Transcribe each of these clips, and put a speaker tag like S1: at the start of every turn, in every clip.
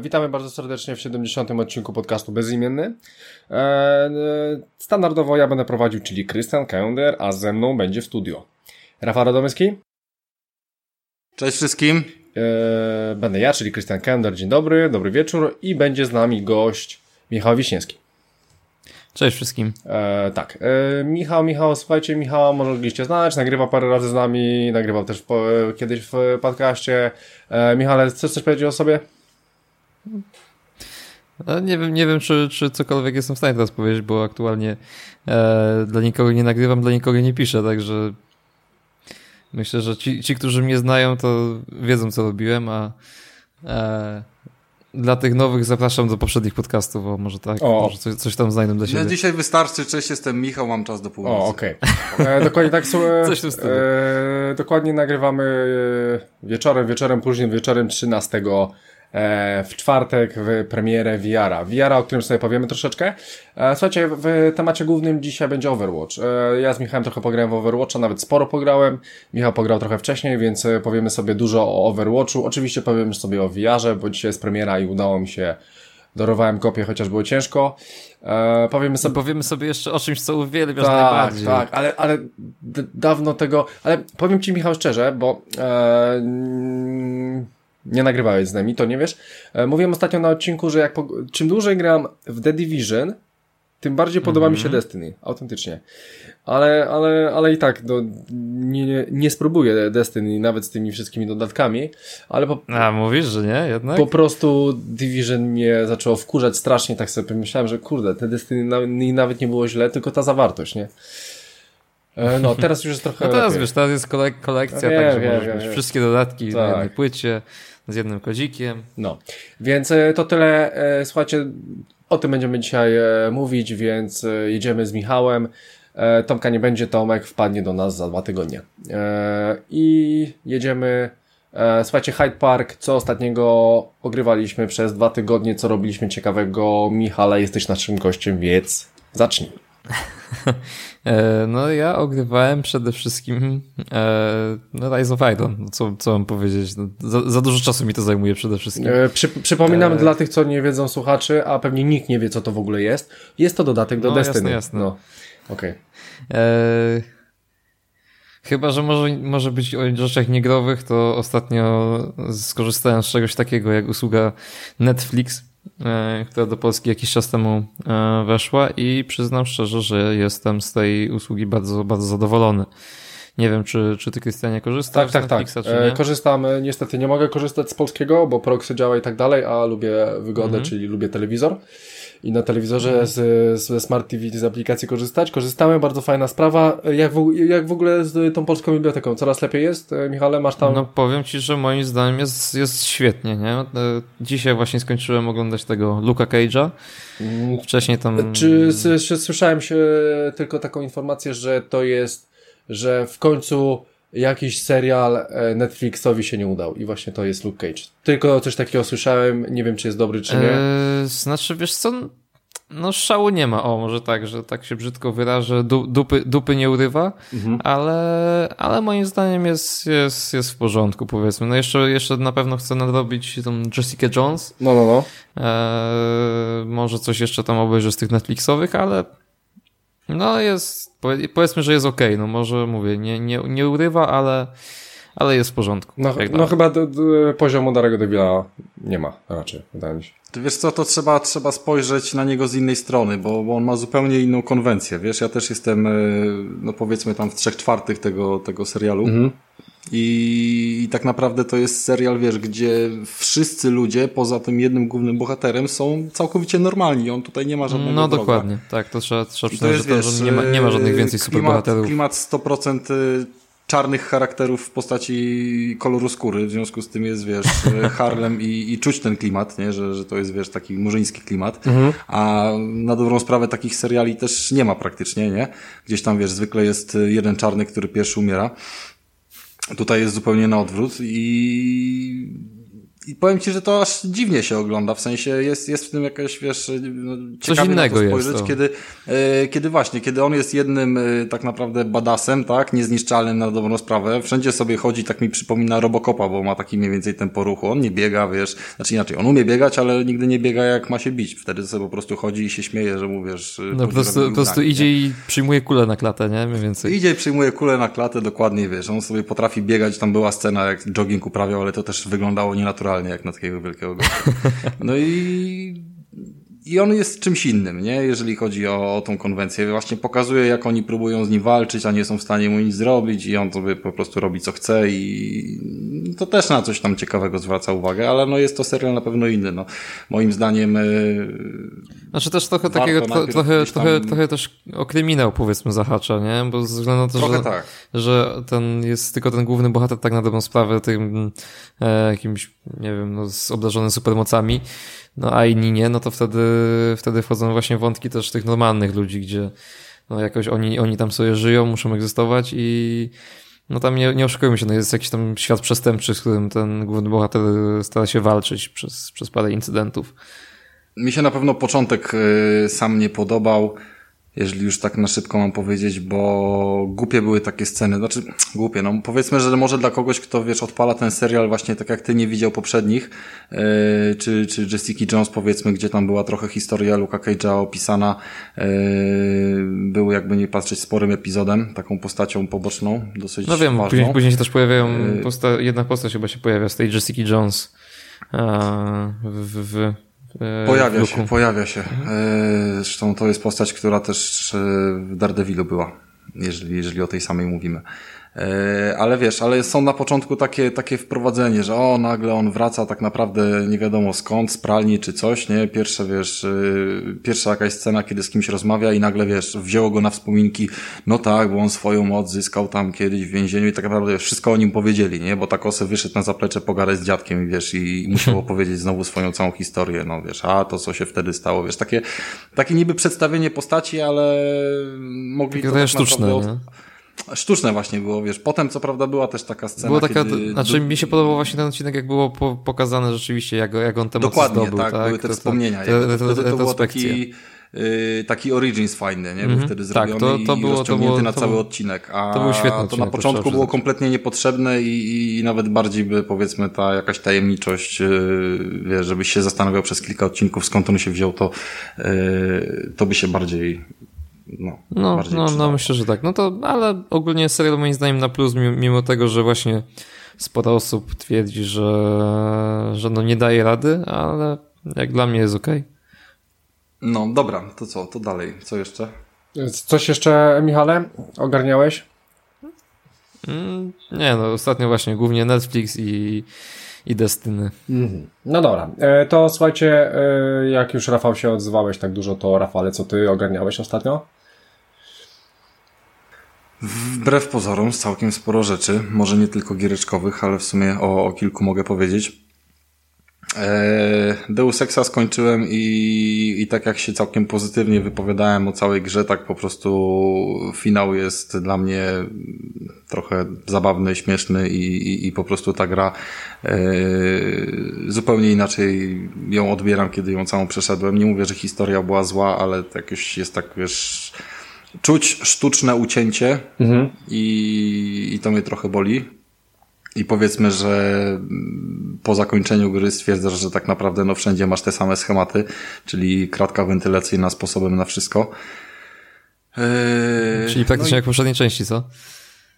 S1: Witamy bardzo serdecznie w 70. odcinku podcastu Bezimienny. E, e, standardowo ja będę prowadził, czyli Krystian Kender, a ze mną będzie w studio. Rafał Radomyski.
S2: Cześć wszystkim.
S1: E, będę ja, czyli Krystian Kender. Dzień dobry, dobry wieczór i będzie z nami gość Michał Wiśniewski.
S3: Cześć wszystkim.
S1: E, tak, e, Michał, Michał, słuchajcie, Michał mogliście znać, nagrywa parę razy z nami, nagrywał też po, kiedyś w podcaście. E, Michale, chcesz coś powiedzieć o sobie?
S3: No, nie wiem, nie wiem czy, czy cokolwiek jestem w stanie teraz powiedzieć, bo aktualnie e, dla nikogo nie nagrywam, dla nikogo nie piszę, także myślę, że ci, ci którzy mnie znają, to wiedzą, co robiłem, a e, dla tych nowych zapraszam do poprzednich podcastów, bo może tak, o. może coś, coś tam znajdą dla siebie.
S2: No dzisiaj wystarczy, cześć, jestem Michał, mam czas do północy.
S1: O, okej. Okay. E, dokładnie tak, e, coś e, dokładnie nagrywamy e, wieczorem, wieczorem, późnym wieczorem 13 E, w czwartek w premierę VR-a. VR, o którym sobie powiemy troszeczkę. E, słuchajcie, w temacie głównym dzisiaj będzie Overwatch. E, ja z Michałem trochę pograłem w Overwatcha, nawet sporo pograłem. Michał pograł trochę wcześniej, więc powiemy sobie dużo o Overwatchu. Oczywiście powiemy sobie o VR-ze, bo dzisiaj jest premiera i udało mi się Dorowałem kopię, chociaż było ciężko.
S3: E, powiemy sobie... Powiemy sobie jeszcze o czymś, co uwielbiasz
S1: tak,
S3: najbardziej.
S1: Tak, ale, ale dawno tego... Ale powiem Ci, Michał, szczerze, bo... E, nie nagrywałeś z nami, to nie wiesz. E, mówiłem ostatnio na odcinku, że jak po, czym dłużej gram w The Division, tym bardziej podoba mi się mhm. Destiny, autentycznie. Ale, ale, ale i tak, no, nie, nie, spróbuję Destiny nawet z tymi wszystkimi dodatkami, ale po,
S3: A, mówisz, że nie, jednak?
S1: Po prostu Division mnie zaczęło wkurzać strasznie, tak sobie pomyślałem, że kurde, te Destiny nawet nie było źle, tylko ta zawartość, nie? E, no, teraz już jest trochę.
S3: No teraz lepiej. wiesz, teraz jest kolek kolekcja, także możesz mieć wszystkie dodatki tak. na jednej płycie z jednym kodzikiem.
S1: No, więc e, to tyle. E, słuchajcie, o tym będziemy dzisiaj mówić, więc jedziemy z Michałem. Tomka nie będzie, Tomek wpadnie do nas za dwa tygodnie. I jedziemy. Słuchajcie, Hyde Park, co ostatniego ogrywaliśmy przez dwa tygodnie, co robiliśmy ciekawego. Michale, jesteś naszym gościem, więc zacznij.
S3: E, no ja ogrywałem przede wszystkim e, no Rise of Iron, no, co, co mam powiedzieć, no, za, za, dużo czasu mi to zajmuje przede wszystkim.
S1: E, przy, przypominam e... dla tych, co nie wiedzą słuchaczy, a pewnie nikt nie wie, co to w ogóle jest, jest to dodatek do no, Destiny.
S3: Jasne, jasne.
S1: No.
S3: Okay. E, chyba, że może, może być o rzeczach niegrowych, to ostatnio skorzystałem z czegoś takiego jak usługa Netflix, która do Polski jakiś czas temu e, weszła i przyznam szczerze, że jestem z tej usługi bardzo, bardzo zadowolony. Nie wiem, czy, czy ty, Krystianie, korzystasz
S1: tak, tak, tak. E, korzystam. Niestety nie mogę korzystać z polskiego, bo proxy działa i tak dalej, a lubię wygodę, mhm. czyli lubię telewizor i na telewizorze mhm. z, ze Smart TV z aplikacji korzystać. Korzystamy, bardzo fajna sprawa. Jak w, jak w ogóle z tą polską biblioteką? Coraz lepiej jest? E, Michale, masz tam...
S3: No powiem Ci, że moim zdaniem jest, jest świetnie, nie? E, dzisiaj właśnie skończyłem oglądać tego Luka Cage'a. Mm. Wcześniej tam...
S1: Czy, czy słyszałem się tylko taką informację, że to jest, że w końcu jakiś serial e, Netflixowi się nie udał i właśnie to jest Luke Cage. Tylko coś takiego słyszałem, nie wiem czy jest dobry czy nie. Eee,
S3: znaczy wiesz co, no szału nie ma, o może tak, że tak się brzydko wyrażę, du, dupy, dupy nie urywa, mhm. ale, ale moim zdaniem jest, jest, jest w porządku powiedzmy. No jeszcze, jeszcze na pewno chcę nadrobić tą Jessica Jones.
S1: No, no, no.
S3: Eee, może coś jeszcze tam obejrzę z tych Netflixowych, ale no jest, powiedzmy, że jest ok, no może mówię, nie, nie, nie urywa, ale, ale jest w porządku.
S1: No, no chyba do, do, poziomu Darego Devilla nie ma raczej, wydaje mi się.
S2: Ty wiesz co, to trzeba, trzeba spojrzeć na niego z innej strony, bo, bo on ma zupełnie inną konwencję, wiesz, ja też jestem, e, no powiedzmy tam w trzech czwartych tego, tego serialu. Mhm. I, I tak naprawdę to jest serial, wiesz, gdzie wszyscy ludzie, poza tym jednym głównym bohaterem, są całkowicie normalni. On tutaj nie ma żadnego
S3: No wroga. dokładnie, tak, to trzeba, trzeba przyznać, że, to, że nie, ma, nie ma żadnych więcej superbohaterów.
S2: Klimat 100% y, czarnych charakterów w postaci koloru skóry, w związku z tym jest, wiesz, Harlem i, i czuć ten klimat, nie? Że, że to jest, wiesz, taki murzyński klimat, mhm. a na dobrą sprawę takich seriali też nie ma praktycznie, nie? Gdzieś tam, wiesz, zwykle jest jeden czarny, który pierwszy umiera. Tutaj jest zupełnie na odwrót i i powiem ci, że to aż dziwnie się ogląda, w sensie jest, jest w tym jakaś, wiesz, no,
S3: Coś innego
S2: na to spojrzeć,
S3: jest
S2: kiedy, e, kiedy właśnie, kiedy on jest jednym e, tak naprawdę badasem, tak, niezniszczalnym na dobrą sprawę, wszędzie sobie chodzi, tak mi przypomina Robocopa, bo ma taki mniej więcej tempo ruchu, on nie biega, wiesz, znaczy inaczej, on umie biegać, ale nigdy nie biega jak ma się bić, wtedy sobie po prostu chodzi i się śmieje, że mówisz...
S3: No po prostu, po prostu idzie i przyjmuje kulę na klatę, nie? Mniej więcej.
S2: Idzie i przyjmuje kulę na klatę, dokładnie, wiesz, on sobie potrafi biegać, tam była scena, jak jogging uprawiał, ale to też wyglądało nienaturalnie, jak na takiego wielkiego gościa. No i i on jest czymś innym, nie? Jeżeli chodzi o, o tą konwencję. Właśnie pokazuje, jak oni próbują z nim walczyć, a nie są w stanie mu nic zrobić i on sobie po prostu robi co chce i to też na coś tam ciekawego zwraca uwagę, ale no jest to serial na pewno inny, no. Moim zdaniem yy,
S3: Znaczy też trochę takiego, tro, trochę, tam... trochę, trochę też o kryminał powiedzmy zahacza, nie? Bo ze względu na to, że, tak. że ten jest tylko ten główny bohater tak na dobrą sprawę tym e, jakimś, nie wiem, no, z obdarzonym supermocami, no a inni nie, no to wtedy, wtedy wchodzą właśnie wątki też tych normalnych ludzi, gdzie no jakoś oni, oni tam sobie żyją, muszą egzystować i no tam nie, nie oszukujmy się, no jest jakiś tam świat przestępczy, z którym ten główny bohater stara się walczyć przez, przez parę incydentów.
S2: Mi się na pewno początek y, sam nie podobał jeżeli już tak na szybko mam powiedzieć, bo głupie były takie sceny, znaczy głupie, no powiedzmy, że może dla kogoś, kto wiesz, odpala ten serial właśnie tak jak ty nie widział poprzednich, yy, czy, czy Jessica Jones powiedzmy, gdzie tam była trochę historia Luka Cage'a opisana, yy, był jakby nie patrzeć sporym epizodem, taką postacią poboczną, dosyć
S3: No wiem. Później, później się też pojawiają, yy, posta jedna postać chyba się pojawia z tej Jessica Jones w, w
S2: pojawia się, pojawia się. E, zresztą to jest postać, która też e, w Daredevilu była, jeżeli, jeżeli o tej samej mówimy. E, ale wiesz, ale są na początku takie, takie wprowadzenie, że o, nagle on wraca tak naprawdę nie wiadomo skąd, z pralni czy coś, nie? Pierwsze, wiesz, e, pierwsza jakaś scena, kiedy z kimś rozmawia i nagle, wiesz, wzięło go na wspominki, no tak, bo on swoją moc zyskał tam kiedyś w więzieniu i tak naprawdę wiesz, wszystko o nim powiedzieli, nie? Bo tak osę wyszedł na zaplecze pogadać z dziadkiem, wiesz, i musiał opowiedzieć znowu swoją całą historię, no wiesz, a to co się wtedy stało, wiesz, takie, takie niby przedstawienie postaci, ale mogli
S3: Takie to tak sztuczne, od...
S2: Sztuczne właśnie było, wiesz. Potem, co prawda, była też taka scena.
S3: Było taka, kiedy... znaczy mi się podobał właśnie ten odcinek, jak było po, pokazane rzeczywiście, jak, jak on temat
S2: Dokładnie,
S3: zdobył.
S2: tak, tak, były te wspomnienia. Te, te, te, to, to było taki, yy, taki Origins fajny, nie? Był mm -hmm. wtedy zrobiony tak, to, to i było, to było, na cały był, odcinek. A
S3: to był świetny
S2: to
S3: odcinek,
S2: na początku było kompletnie niepotrzebne i, i nawet bardziej by, powiedzmy, ta jakaś tajemniczość, yy, wiesz, żebyś się zastanawiał przez kilka odcinków, skąd on się wziął, to, yy, to by się bardziej no,
S3: no, no, no, myślę, że tak. No to, ale ogólnie serial moim zdaniem na plus, mimo tego, że właśnie sporo osób twierdzi, że, że no nie daje rady, ale jak dla mnie jest ok.
S2: No dobra, to co, to dalej, co jeszcze?
S1: Coś jeszcze, Michale, ogarniałeś?
S3: Mm, nie, no ostatnio właśnie głównie Netflix i, i Destiny.
S1: Mhm. No dobra, e, to słuchajcie, e, jak już Rafał się odzwałeś tak dużo, to Rafale, co ty ogarniałeś ostatnio?
S2: Wbrew pozorom, całkiem sporo rzeczy, może nie tylko giereczkowych, ale w sumie o, o kilku mogę powiedzieć. Eee, Deus Exa skończyłem i, i tak jak się całkiem pozytywnie wypowiadałem o całej grze, tak po prostu finał jest dla mnie trochę zabawny, śmieszny i, i, i po prostu ta gra e, zupełnie inaczej ją odbieram, kiedy ją całą przeszedłem. Nie mówię, że historia była zła, ale jakoś jest tak, wiesz czuć sztuczne ucięcie mhm. i, i to mnie trochę boli. I powiedzmy, że po zakończeniu gry stwierdzasz, że tak naprawdę no wszędzie masz te same schematy, czyli kratka wentylacyjna sposobem na wszystko.
S3: Eee, czyli praktycznie no jak w poprzedniej części, co?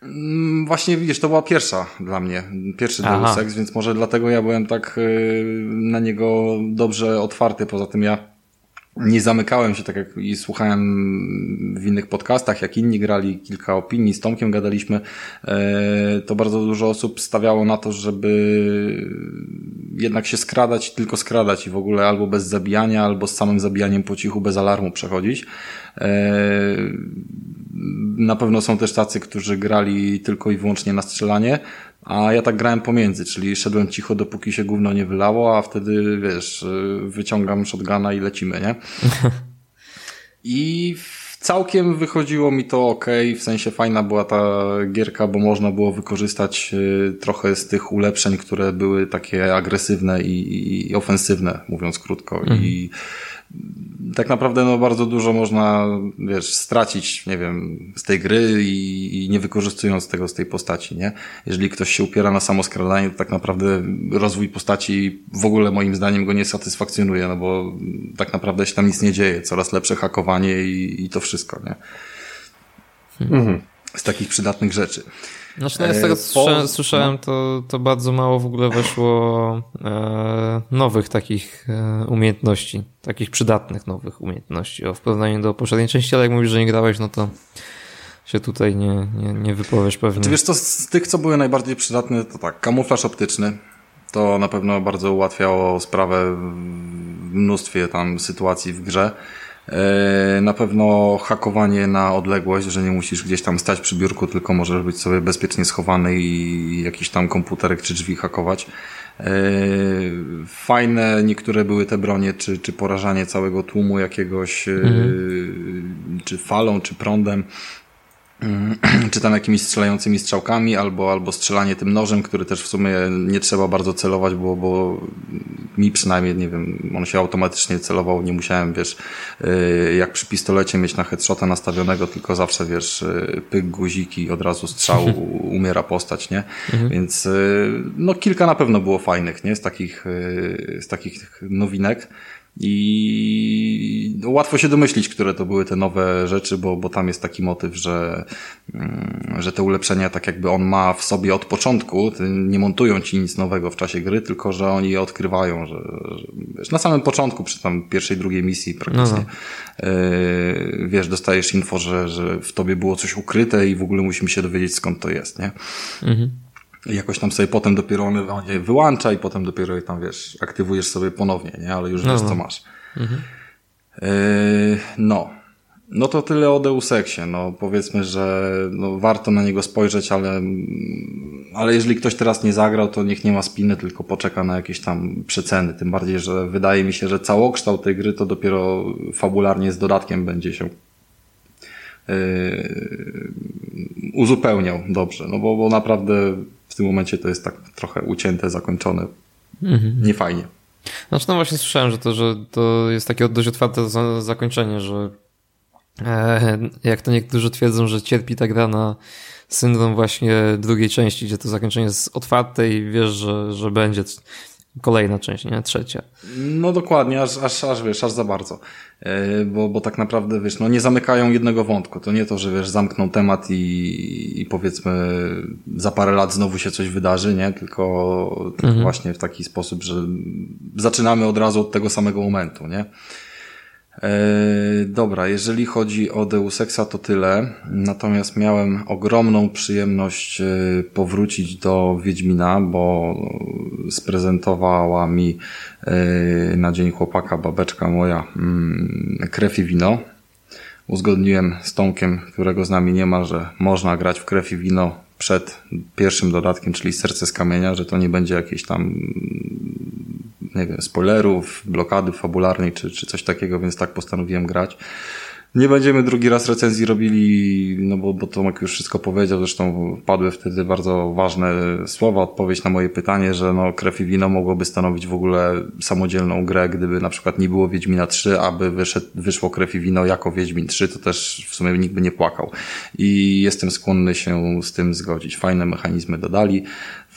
S2: Mm, właśnie widzisz, to była pierwsza dla mnie, pierwszy Aha. Deus Ex, więc może dlatego ja byłem tak e, na niego dobrze otwarty. Poza tym ja nie zamykałem się, tak jak i słuchałem w innych podcastach, jak inni grali, kilka opinii, z Tomkiem gadaliśmy, e, to bardzo dużo osób stawiało na to, żeby jednak się skradać, tylko skradać i w ogóle albo bez zabijania, albo z samym zabijaniem po cichu, bez alarmu przechodzić. E, na pewno są też tacy, którzy grali tylko i wyłącznie na strzelanie, a ja tak grałem pomiędzy, czyli szedłem cicho, dopóki się gówno nie wylało, a wtedy, wiesz, wyciągam shotguna i lecimy, nie? I Całkiem wychodziło mi to ok, w sensie fajna była ta gierka, bo można było wykorzystać y, trochę z tych ulepszeń, które były takie agresywne i, i ofensywne, mówiąc krótko. Mhm. I tak naprawdę no, bardzo dużo można, wiesz, stracić, nie wiem, z tej gry i, i, nie wykorzystując tego z tej postaci, nie? Jeżeli ktoś się upiera na samo skradanie, to tak naprawdę rozwój postaci w ogóle moim zdaniem go nie satysfakcjonuje, no bo tak naprawdę się tam nic nie dzieje, coraz lepsze hakowanie i, i to wszystko, nie? Mhm. Z takich przydatnych rzeczy.
S3: Znaczy, no ja z tego co po... słyszałem, no. to, to bardzo mało w ogóle weszło e, nowych takich e, umiejętności, takich przydatnych nowych umiejętności. O, w porównaniu do poprzedniej części, ale jak mówisz, że nie grałeś, no to się tutaj nie, nie, nie wypowiesz pewnie.
S2: Czy wiesz, to z tych, co były najbardziej przydatne, to tak, kamuflaż optyczny. To na pewno bardzo ułatwiało sprawę w mnóstwie tam sytuacji w grze. E, na pewno hakowanie na odległość, że nie musisz gdzieś tam stać przy biurku, tylko możesz być sobie bezpiecznie schowany i jakiś tam komputerek czy drzwi hakować. E, fajne niektóre były te bronie, czy, czy porażanie całego tłumu jakiegoś, e, mhm. czy falą, czy prądem. Mm, czy tam jakimiś strzelającymi strzałkami, albo, albo strzelanie tym nożem, który też w sumie nie trzeba bardzo celować, bo, bo mi przynajmniej, nie wiem, on się automatycznie celował, nie musiałem, wiesz, y, jak przy pistolecie mieć na headshota nastawionego, tylko zawsze, wiesz, y, pyk, guziki, od razu strzał, umiera postać, nie? Mhm. Więc, y, no, kilka na pewno było fajnych, nie? Z takich, z takich nowinek. I łatwo się domyślić, które to były te nowe rzeczy, bo, bo tam jest taki motyw, że, mm, że te ulepszenia tak jakby on ma w sobie od początku, nie montują ci nic nowego w czasie gry, tylko że oni je odkrywają, że, że wiesz, na samym początku, przy tam pierwszej, drugiej misji praktycznie, no. yy, wiesz, dostajesz info, że, że w tobie było coś ukryte i w ogóle musimy się dowiedzieć skąd to jest, nie? Mhm jakoś tam sobie potem dopiero on je wyłącza i potem dopiero je tam, wiesz, aktywujesz sobie ponownie, nie? Ale już no. wiesz, co no. masz. Mhm. Yy, no. No to tyle o Deus Exie. No powiedzmy, że no, warto na niego spojrzeć, ale, ale jeżeli ktoś teraz nie zagrał, to niech nie ma spiny, tylko poczeka na jakieś tam przeceny. Tym bardziej, że wydaje mi się, że całokształt tej gry to dopiero fabularnie z dodatkiem będzie się uzupełniał dobrze. No bo, bo naprawdę w tym momencie to jest tak trochę ucięte, zakończone. Mhm. Niefajnie.
S3: Znaczy, no właśnie słyszałem, że to, że to jest takie dość otwarte zakończenie, że e, jak to niektórzy twierdzą, że cierpi ta gra na syndrom właśnie drugiej części, gdzie to zakończenie jest otwarte i wiesz, że, że będzie kolejna część, nie? Trzecia.
S2: No dokładnie, aż, aż, aż wiesz, aż za bardzo. Yy, bo, bo tak naprawdę, wiesz, no nie zamykają jednego wątku. To nie to, że wiesz, zamkną temat i, i powiedzmy za parę lat znowu się coś wydarzy, nie? Tylko, tylko mhm. właśnie w taki sposób, że zaczynamy od razu od tego samego momentu, nie? E, dobra, jeżeli chodzi o Deus Exa to tyle. Natomiast miałem ogromną przyjemność e, powrócić do Wiedźmina, bo sprezentowała mi e, na Dzień Chłopaka babeczka moja mm, krew i wino. Uzgodniłem z Tomkiem, którego z nami nie ma, że można grać w krew i wino przed pierwszym dodatkiem, czyli Serce z Kamienia, że to nie będzie jakieś tam nie wiem, spoilerów, blokady fabularnej czy, czy coś takiego, więc tak postanowiłem grać. Nie będziemy drugi raz recenzji robili, no bo, bo Tomek już wszystko powiedział, zresztą padły wtedy bardzo ważne słowa, odpowiedź na moje pytanie, że no Krew i Wino mogłoby stanowić w ogóle samodzielną grę, gdyby na przykład nie było Wiedźmina 3, aby wyszedł, wyszło Krew i Wino jako Wiedźmin 3, to też w sumie nikt by nie płakał. I jestem skłonny się z tym zgodzić. Fajne mechanizmy dodali,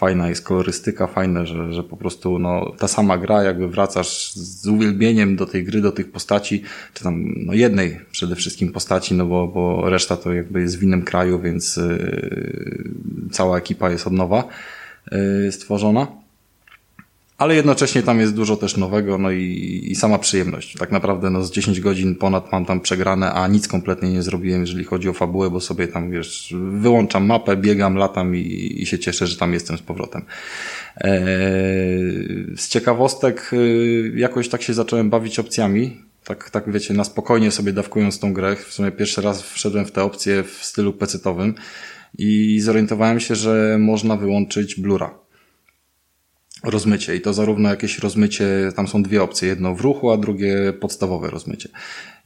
S2: fajna jest kolorystyka, fajne, że, że po prostu no, ta sama gra, jakby wracasz z uwielbieniem do tej gry, do tych postaci, czy tam no, jednej przede wszystkim postaci, no bo, bo reszta to jakby jest w innym kraju, więc yy, cała ekipa jest od nowa yy, stworzona ale jednocześnie tam jest dużo też nowego, no i, i sama przyjemność. Tak naprawdę no z 10 godzin ponad mam tam przegrane, a nic kompletnie nie zrobiłem, jeżeli chodzi o fabułę, bo sobie tam, wiesz, wyłączam mapę, biegam, latam i, i się cieszę, że tam jestem z powrotem. Eee, z ciekawostek y, jakoś tak się zacząłem bawić opcjami, tak, tak wiecie, na spokojnie sobie dawkując tą grę. W sumie pierwszy raz wszedłem w te opcje w stylu pecetowym i zorientowałem się, że można wyłączyć blura rozmycie i to zarówno jakieś rozmycie, tam są dwie opcje, jedno w ruchu, a drugie podstawowe rozmycie.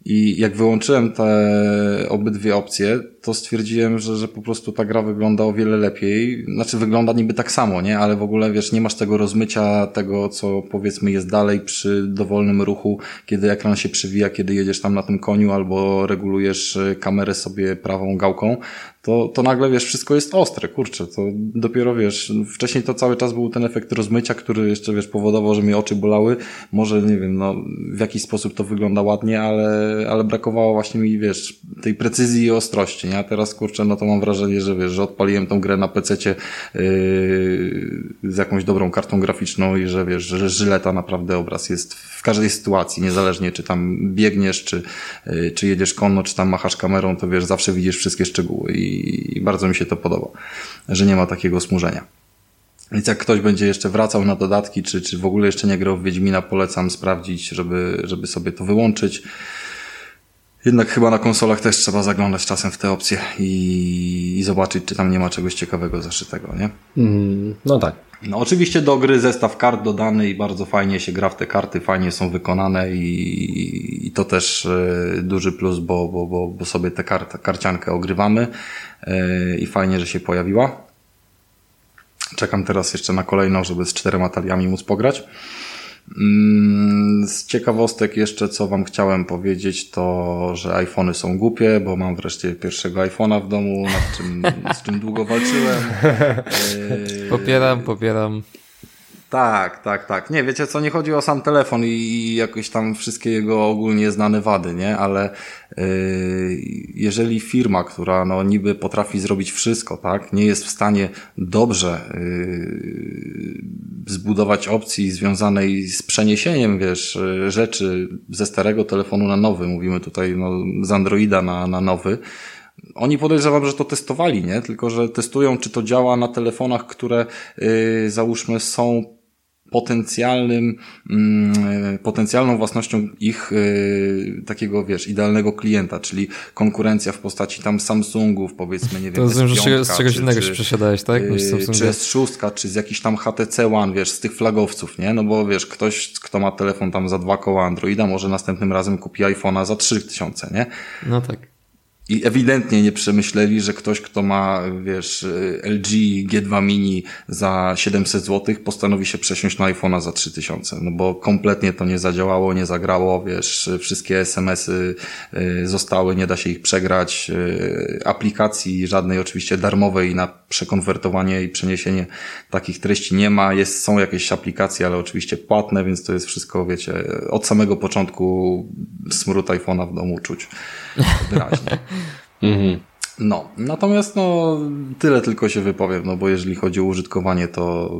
S2: I jak wyłączyłem te obydwie opcje, to stwierdziłem, że, że po prostu ta gra wygląda o wiele lepiej. Znaczy wygląda niby tak samo, nie? Ale w ogóle wiesz, nie masz tego rozmycia tego, co powiedzmy jest dalej przy dowolnym ruchu, kiedy ekran się przywija, kiedy jedziesz tam na tym koniu albo regulujesz e, kamerę sobie prawą gałką, to, to nagle wiesz, wszystko jest ostre, kurczę, to dopiero wiesz, wcześniej to cały czas był ten efekt rozmycia, który jeszcze wiesz, powodował, że mi oczy bolały, może nie wiem, no w jakiś sposób to wygląda ładnie, ale, ale brakowało właśnie mi, wiesz, tej precyzji i ostrości, nie? A teraz, kurczę, no to mam wrażenie, że wiesz, że odpaliłem tą grę na pececie yy, z jakąś dobrą kartą graficzną i że wiesz, że żyleta naprawdę obraz jest w każdej sytuacji, niezależnie czy tam biegniesz, czy, yy, czy jedziesz konno, czy tam machasz kamerą, to wiesz, zawsze widzisz wszystkie szczegóły i, i bardzo mi się to podoba, że nie ma takiego smużenia. Więc jak ktoś będzie jeszcze wracał na dodatki, czy, czy w ogóle jeszcze nie grał w Wiedźmina, polecam sprawdzić, żeby, żeby sobie to wyłączyć. Jednak chyba na konsolach też trzeba zaglądać czasem w te opcje i, i zobaczyć, czy tam nie ma czegoś ciekawego zaszytego, nie?
S1: Mm, no tak.
S2: No oczywiście do gry zestaw kart dodany i bardzo fajnie się gra w te karty, fajnie są wykonane i, i to też y, duży plus, bo, bo, bo, bo sobie tę kart, karciankę ogrywamy y, i fajnie, że się pojawiła. Czekam teraz jeszcze na kolejną, żeby z czterema taliami móc pograć. Mm, z ciekawostek jeszcze, co Wam chciałem powiedzieć, to, że iPhony są głupie, bo mam wreszcie pierwszego iPhone'a w domu, nad czym, z czym długo walczyłem.
S3: Popieram, popieram.
S2: Tak, tak, tak. Nie, wiecie co, nie chodzi o sam telefon i jakoś tam wszystkie jego ogólnie znane wady, nie? Ale yy, jeżeli firma, która no niby potrafi zrobić wszystko, tak, nie jest w stanie dobrze yy, zbudować opcji związanej z przeniesieniem, wiesz, rzeczy ze starego telefonu na nowy, mówimy tutaj no, z Androida na, na nowy, oni podejrzewam, że to testowali, nie? Tylko, że testują, czy to działa na telefonach, które yy, załóżmy są potencjalnym, mm, potencjalną własnością ich y, takiego, wiesz, idealnego klienta, czyli konkurencja w postaci tam Samsungów, powiedzmy, nie wiem,
S3: To rozumiem, że z czegoś innego się przesiadałeś, tak?
S2: Yy, czy S6, czy z jakichś tam HTC One, wiesz, z tych flagowców, nie? No bo wiesz, ktoś, kto ma telefon tam za dwa koła Androida, może następnym razem kupi iPhone'a za 3000, nie?
S3: No tak.
S2: I ewidentnie nie przemyśleli, że ktoś, kto ma, wiesz, LG G2 Mini za 700 zł, postanowi się przesiąść na iPhone'a za 3000. No bo kompletnie to nie zadziałało, nie zagrało, wiesz, wszystkie SMS-y y, zostały, nie da się ich przegrać. Y, aplikacji żadnej oczywiście darmowej na przekonwertowanie i przeniesienie takich treści nie ma. Jest, są jakieś aplikacje, ale oczywiście płatne, więc to jest wszystko, wiecie, od samego początku smród iPhone'a w domu czuć wyraźnie.
S1: Mhm.
S2: No, natomiast no, tyle tylko się wypowiem, no bo jeżeli chodzi o użytkowanie, to,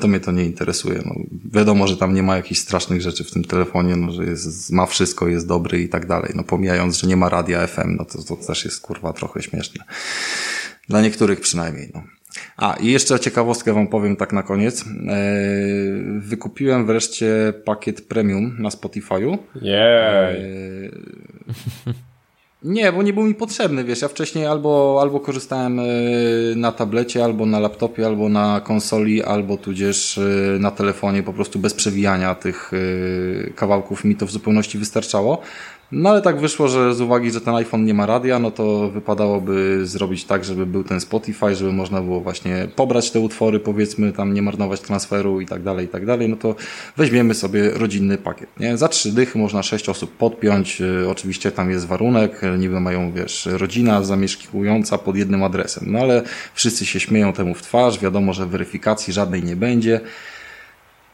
S2: to mnie to nie interesuje. No, wiadomo, że tam nie ma jakichś strasznych rzeczy w tym telefonie, no, że jest, ma wszystko, jest dobry i tak dalej. No pomijając, że nie ma radia FM, no to, to też jest kurwa trochę śmieszne. Dla niektórych przynajmniej, no. A, i jeszcze ciekawostkę wam powiem tak na koniec. Eee, wykupiłem wreszcie pakiet premium na Spotify'u. Eee, nie, bo nie był mi potrzebny, wiesz, ja wcześniej albo, albo korzystałem e, na tablecie, albo na laptopie, albo na konsoli, albo tudzież e, na telefonie, po prostu bez przewijania tych e, kawałków mi to w zupełności wystarczało. No ale tak wyszło, że z uwagi, że ten iPhone nie ma radia, no to wypadałoby zrobić tak, żeby był ten Spotify, żeby można było właśnie pobrać te utwory, powiedzmy, tam nie marnować transferu i tak dalej, i tak dalej, no to weźmiemy sobie rodzinny pakiet, nie? Za trzy dychy można sześć osób podpiąć, y, oczywiście tam jest warunek, niby mają, wiesz, rodzina zamieszkująca pod jednym adresem, no ale wszyscy się śmieją temu w twarz, wiadomo, że weryfikacji żadnej nie będzie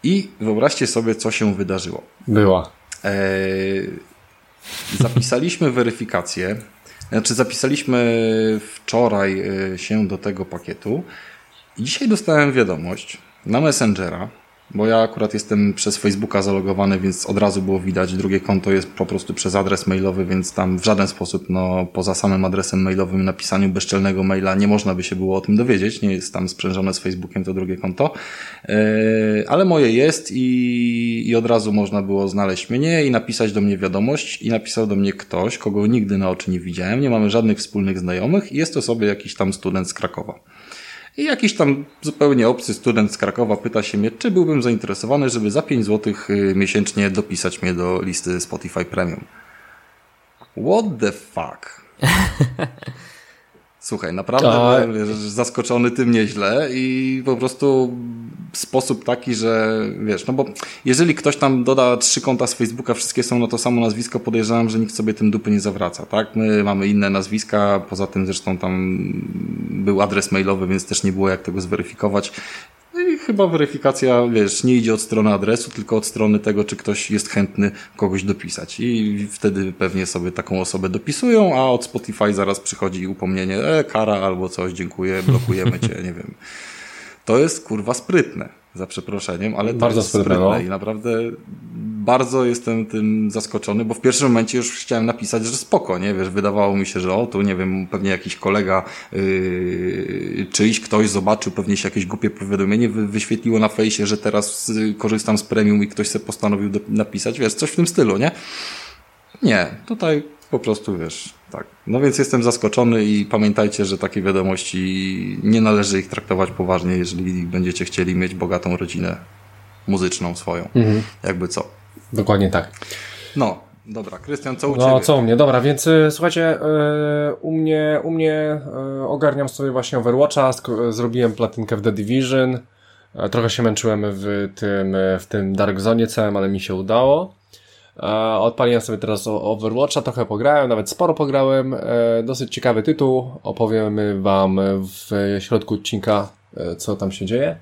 S2: i wyobraźcie sobie, co się wydarzyło.
S1: Była.
S2: Eee, Zapisaliśmy weryfikację. Znaczy, zapisaliśmy wczoraj e, się do tego pakietu. I dzisiaj dostałem wiadomość na Messengera, bo ja akurat jestem przez Facebooka zalogowany, więc od razu było widać. Drugie konto jest po prostu przez adres mailowy, więc tam w żaden sposób, no, poza samym adresem mailowym, napisaniu bezczelnego maila nie można by się było o tym dowiedzieć. Nie jest tam sprzężone z Facebookiem to drugie konto. Yy, ale moje jest i, i od razu można było znaleźć mnie i napisać do mnie wiadomość i napisał do mnie ktoś, kogo nigdy na oczy nie widziałem. Nie mamy żadnych wspólnych znajomych i jest to sobie jakiś tam student z Krakowa. I jakiś tam zupełnie obcy student z Krakowa pyta się mnie, czy byłbym zainteresowany, żeby za 5 zł y, miesięcznie dopisać mnie do listy Spotify Premium. What the fuck? Słuchaj, naprawdę A... zaskoczony tym nieźle i po prostu sposób taki, że wiesz, no bo jeżeli ktoś tam doda trzy konta z Facebooka, wszystkie są na to samo nazwisko, podejrzewam, że nikt sobie tym dupy nie zawraca, tak? My mamy inne nazwiska, poza tym zresztą tam był adres mailowy, więc też nie było jak tego zweryfikować. No i chyba weryfikacja, wiesz, nie idzie od strony adresu, tylko od strony tego, czy ktoś jest chętny kogoś dopisać. I wtedy pewnie sobie taką osobę dopisują, a od Spotify zaraz przychodzi upomnienie, e, kara albo coś, dziękuję, blokujemy cię, nie wiem. To jest kurwa sprytne, za przeproszeniem, ale to Bardzo jest sprytne, sprytne no. i naprawdę bardzo jestem tym zaskoczony, bo w pierwszym momencie już chciałem napisać, że spoko, nie? Wiesz, wydawało mi się, że o, tu nie wiem, pewnie jakiś kolega yy, czyjś, ktoś zobaczył, pewnie się jakieś głupie powiadomienie wy, wyświetliło na fejsie, że teraz korzystam z premium i ktoś sobie postanowił do, napisać, wiesz, coś w tym stylu, nie? Nie, tutaj po prostu, wiesz, tak. No więc jestem zaskoczony i pamiętajcie, że takie wiadomości nie należy ich traktować poważnie, jeżeli będziecie chcieli mieć bogatą rodzinę muzyczną swoją. Mhm. Jakby co.
S1: Dokładnie tak.
S2: No, dobra, Krystian, co u
S1: no,
S2: Ciebie?
S1: Co u mnie? Dobra, więc y, słuchajcie, y, u mnie, u mnie y, ogarniam sobie właśnie Overwatcha, zrobiłem platynkę w The Division, trochę się męczyłem w tym, w tym Dark Zone całym, ale mi się udało. Odpaliłem sobie teraz Overwatcha, trochę pograłem, nawet sporo pograłem. Dosyć ciekawy tytuł. Opowiemy Wam w środku odcinka, co tam się dzieje.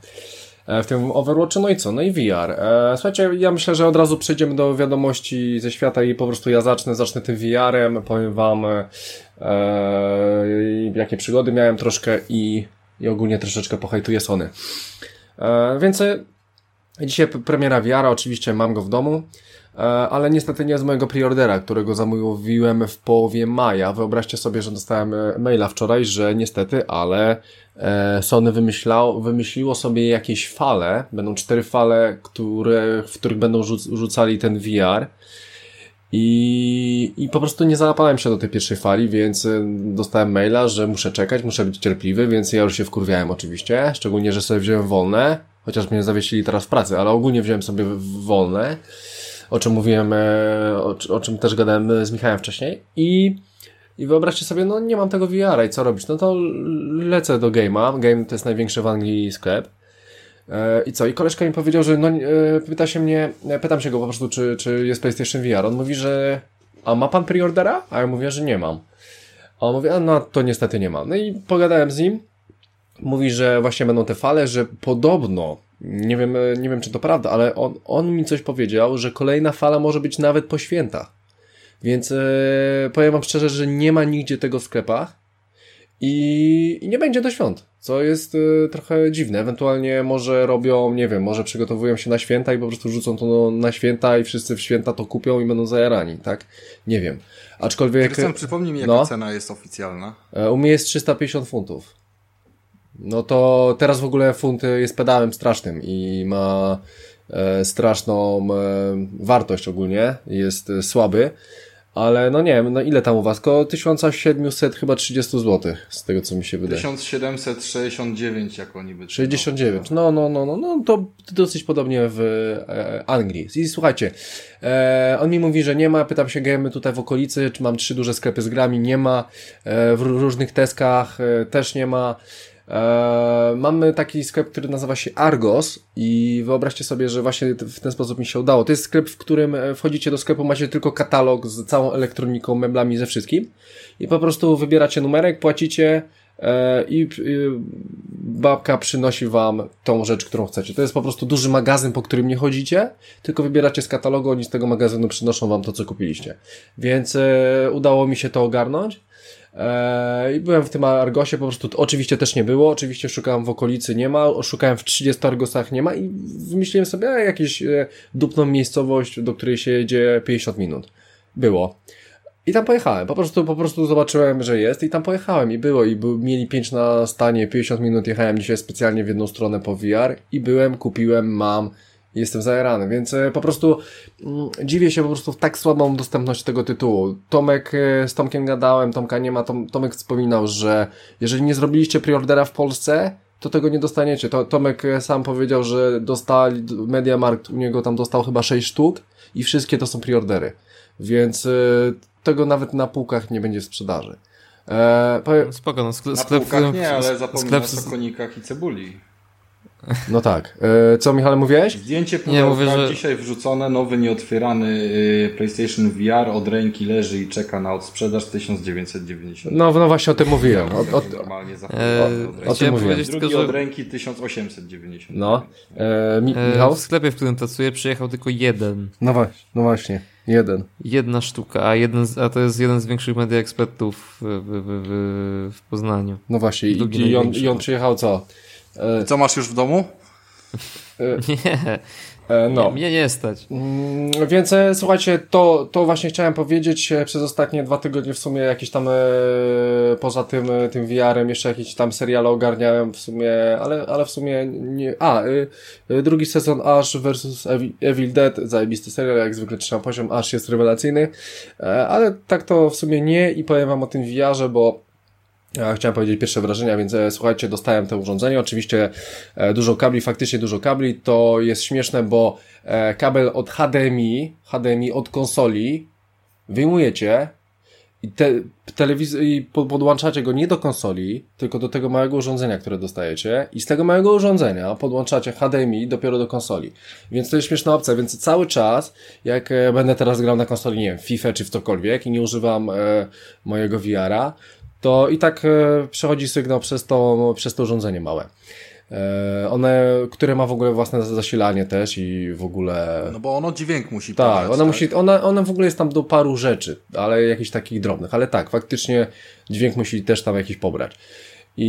S1: E, w tym Overwatchu, no i co? No i VR. E, słuchajcie, ja myślę, że od razu przejdziemy do wiadomości ze świata i po prostu ja zacznę, zacznę tym VR-em, powiem wam e, jakie przygody miałem troszkę i, i ogólnie troszeczkę pohajtuję Sony. E, więc e, dzisiaj premiera VR, oczywiście mam go w domu. Ale niestety nie z mojego preordera, którego zamówiłem w połowie maja. Wyobraźcie sobie, że dostałem maila wczoraj, że niestety, ale E, Sony wymyślał, wymyśliło sobie jakieś fale, będą cztery fale, które, w których będą rzucali ten VR. I, I po prostu nie załapałem się do tej pierwszej fali, więc e, dostałem maila, że muszę czekać, muszę być cierpliwy, więc ja już się wkurwiałem oczywiście, szczególnie, że sobie wziąłem wolne, chociaż mnie zawiesili teraz w pracy, ale ogólnie wziąłem sobie wolne, o czym mówiłem, e, o, o czym też gadałem z Michałem wcześniej i i wyobraźcie sobie, no nie mam tego VR-a i co robić? No to lecę do Game'a. Game to jest największy w Anglii sklep. E, I co? I koleżka mi powiedział, że no, e, pyta się mnie, e, pytam się go po prostu, czy, czy jest PlayStation VR. On mówi, że a ma pan preordera? A ja mówię, że nie mam. A on mówi, a no to niestety nie mam. No i pogadałem z nim. Mówi, że właśnie będą te fale, że podobno, nie wiem, nie wiem czy to prawda, ale on, on mi coś powiedział, że kolejna fala może być nawet po świętach. Więc e, powiem wam szczerze, że nie ma nigdzie tego w sklepach i, i nie będzie do świąt, co jest e, trochę dziwne. Ewentualnie może robią, nie wiem, może przygotowują się na święta i po prostu rzucą to na święta i wszyscy w święta to kupią i będą zajarani, tak? Nie wiem. Aczkolwiek...
S2: Krystian, przypomnij mi, jaka no, cena jest oficjalna.
S1: E, u mnie jest 350 funtów. No to teraz w ogóle funt jest pedałem strasznym i ma e, straszną e, wartość ogólnie, jest e, słaby. Ale no nie wiem, no ile tam u was? Koło 1700 chyba 30 zł, z tego co mi się wydaje.
S2: 1769 jak oni by.
S1: 69, no, no, no, no, no to dosyć podobnie w Anglii. I słuchajcie, on mi mówi, że nie ma, pytam się, gemy tutaj w okolicy, czy mam trzy duże sklepy z grami, nie ma, w różnych teskach też nie ma. Eee, mamy taki sklep, który nazywa się Argos i wyobraźcie sobie, że właśnie w ten sposób mi się udało. To jest sklep, w którym e, wchodzicie do sklepu, macie tylko katalog z całą elektroniką, meblami, ze wszystkim i po prostu wybieracie numerek, płacicie e, i babka przynosi wam tą rzecz, którą chcecie. To jest po prostu duży magazyn, po którym nie chodzicie, tylko wybieracie z katalogu, oni z tego magazynu przynoszą wam to, co kupiliście. Więc e, udało mi się to ogarnąć. Eee, I byłem w tym Argosie, po prostu oczywiście też nie było, oczywiście szukałem w okolicy, nie ma, szukałem w 30 Argosach, nie ma i wymyśliłem sobie a, jakieś e, dupną miejscowość, do której się jedzie 50 minut. Było. I tam pojechałem, po prostu, po prostu zobaczyłem, że jest i tam pojechałem i było i mieli 5 na stanie, 50 minut jechałem dzisiaj specjalnie w jedną stronę po VR i byłem, kupiłem, mam, jestem zajarany, więc e, po prostu mm, dziwię się po prostu w tak słabą dostępność tego tytułu. Tomek, e, z Tomkiem gadałem, Tomka nie ma, Tom, Tomek wspominał, że jeżeli nie zrobiliście preordera w Polsce, to tego nie dostaniecie. To, Tomek e, sam powiedział, że dostali, Mediamarkt u niego tam dostał chyba 6 sztuk i wszystkie to są preordery. więc tego nawet na półkach nie będzie w sprzedaży. E,
S3: powiem... Spoko, no
S2: sklep, na półkach nie, ale zapomnij sklep... o konikach i cebuli.
S1: No tak. E, co Michale mówiłeś?
S2: Zdjęcie nie, mówię, że... dzisiaj wrzucone, nowy, nieotwierany y, PlayStation VR od ręki leży i czeka na odsprzedaż 1990.
S1: No, no właśnie o tym mówiłem. O, o,
S2: normalnie eee, o, tym mówiłem. Drugi tylko, że... od ręki 1890.
S1: No. E, Mi e, Michał?
S3: W sklepie, w którym pracuję przyjechał tylko jeden.
S1: No właśnie, no właśnie. Jeden.
S3: Jedna sztuka, a, jeden z, a to jest jeden z większych media ekspertów w, w, w, w Poznaniu.
S1: No właśnie, i, i, on, i on przyjechał co?
S2: E, Co masz już w domu?
S3: E, nie. E, no. Nie, mnie nie stać.
S1: Mm, więc słuchajcie, to, to właśnie chciałem powiedzieć. Przez ostatnie dwa tygodnie w sumie jakieś tam poza tym, tym VR-em jeszcze jakieś tam seriale ogarniałem w sumie, ale, ale w sumie nie. A, drugi sezon Ash vs Evil Dead, zajebisty serial, jak zwykle trzymam poziom, Ash jest rewelacyjny, ale tak to w sumie nie i powiem wam o tym VR-ze, bo ja chciałem powiedzieć pierwsze wrażenia, więc e, słuchajcie, dostałem to urządzenie. Oczywiście e, dużo kabli, faktycznie dużo kabli. To jest śmieszne, bo e, kabel od HDMI, HDMI od konsoli wyjmujecie i, te, i podłączacie go nie do konsoli, tylko do tego małego urządzenia, które dostajecie i z tego małego urządzenia podłączacie HDMI dopiero do konsoli. Więc to jest śmieszna opcja, więc cały czas, jak będę teraz grał na konsoli, nie wiem, FIFA czy w cokolwiek i nie używam e, mojego VR-a, to i tak e, przechodzi sygnał przez to, przez to urządzenie małe. E, one, które ma w ogóle własne zasilanie też i w ogóle...
S2: No bo ono dźwięk musi
S1: Tak, podać, ona tak? musi, ona, ona w ogóle jest tam do paru rzeczy, ale jakichś takich drobnych, ale tak, faktycznie dźwięk musi też tam jakiś pobrać. I,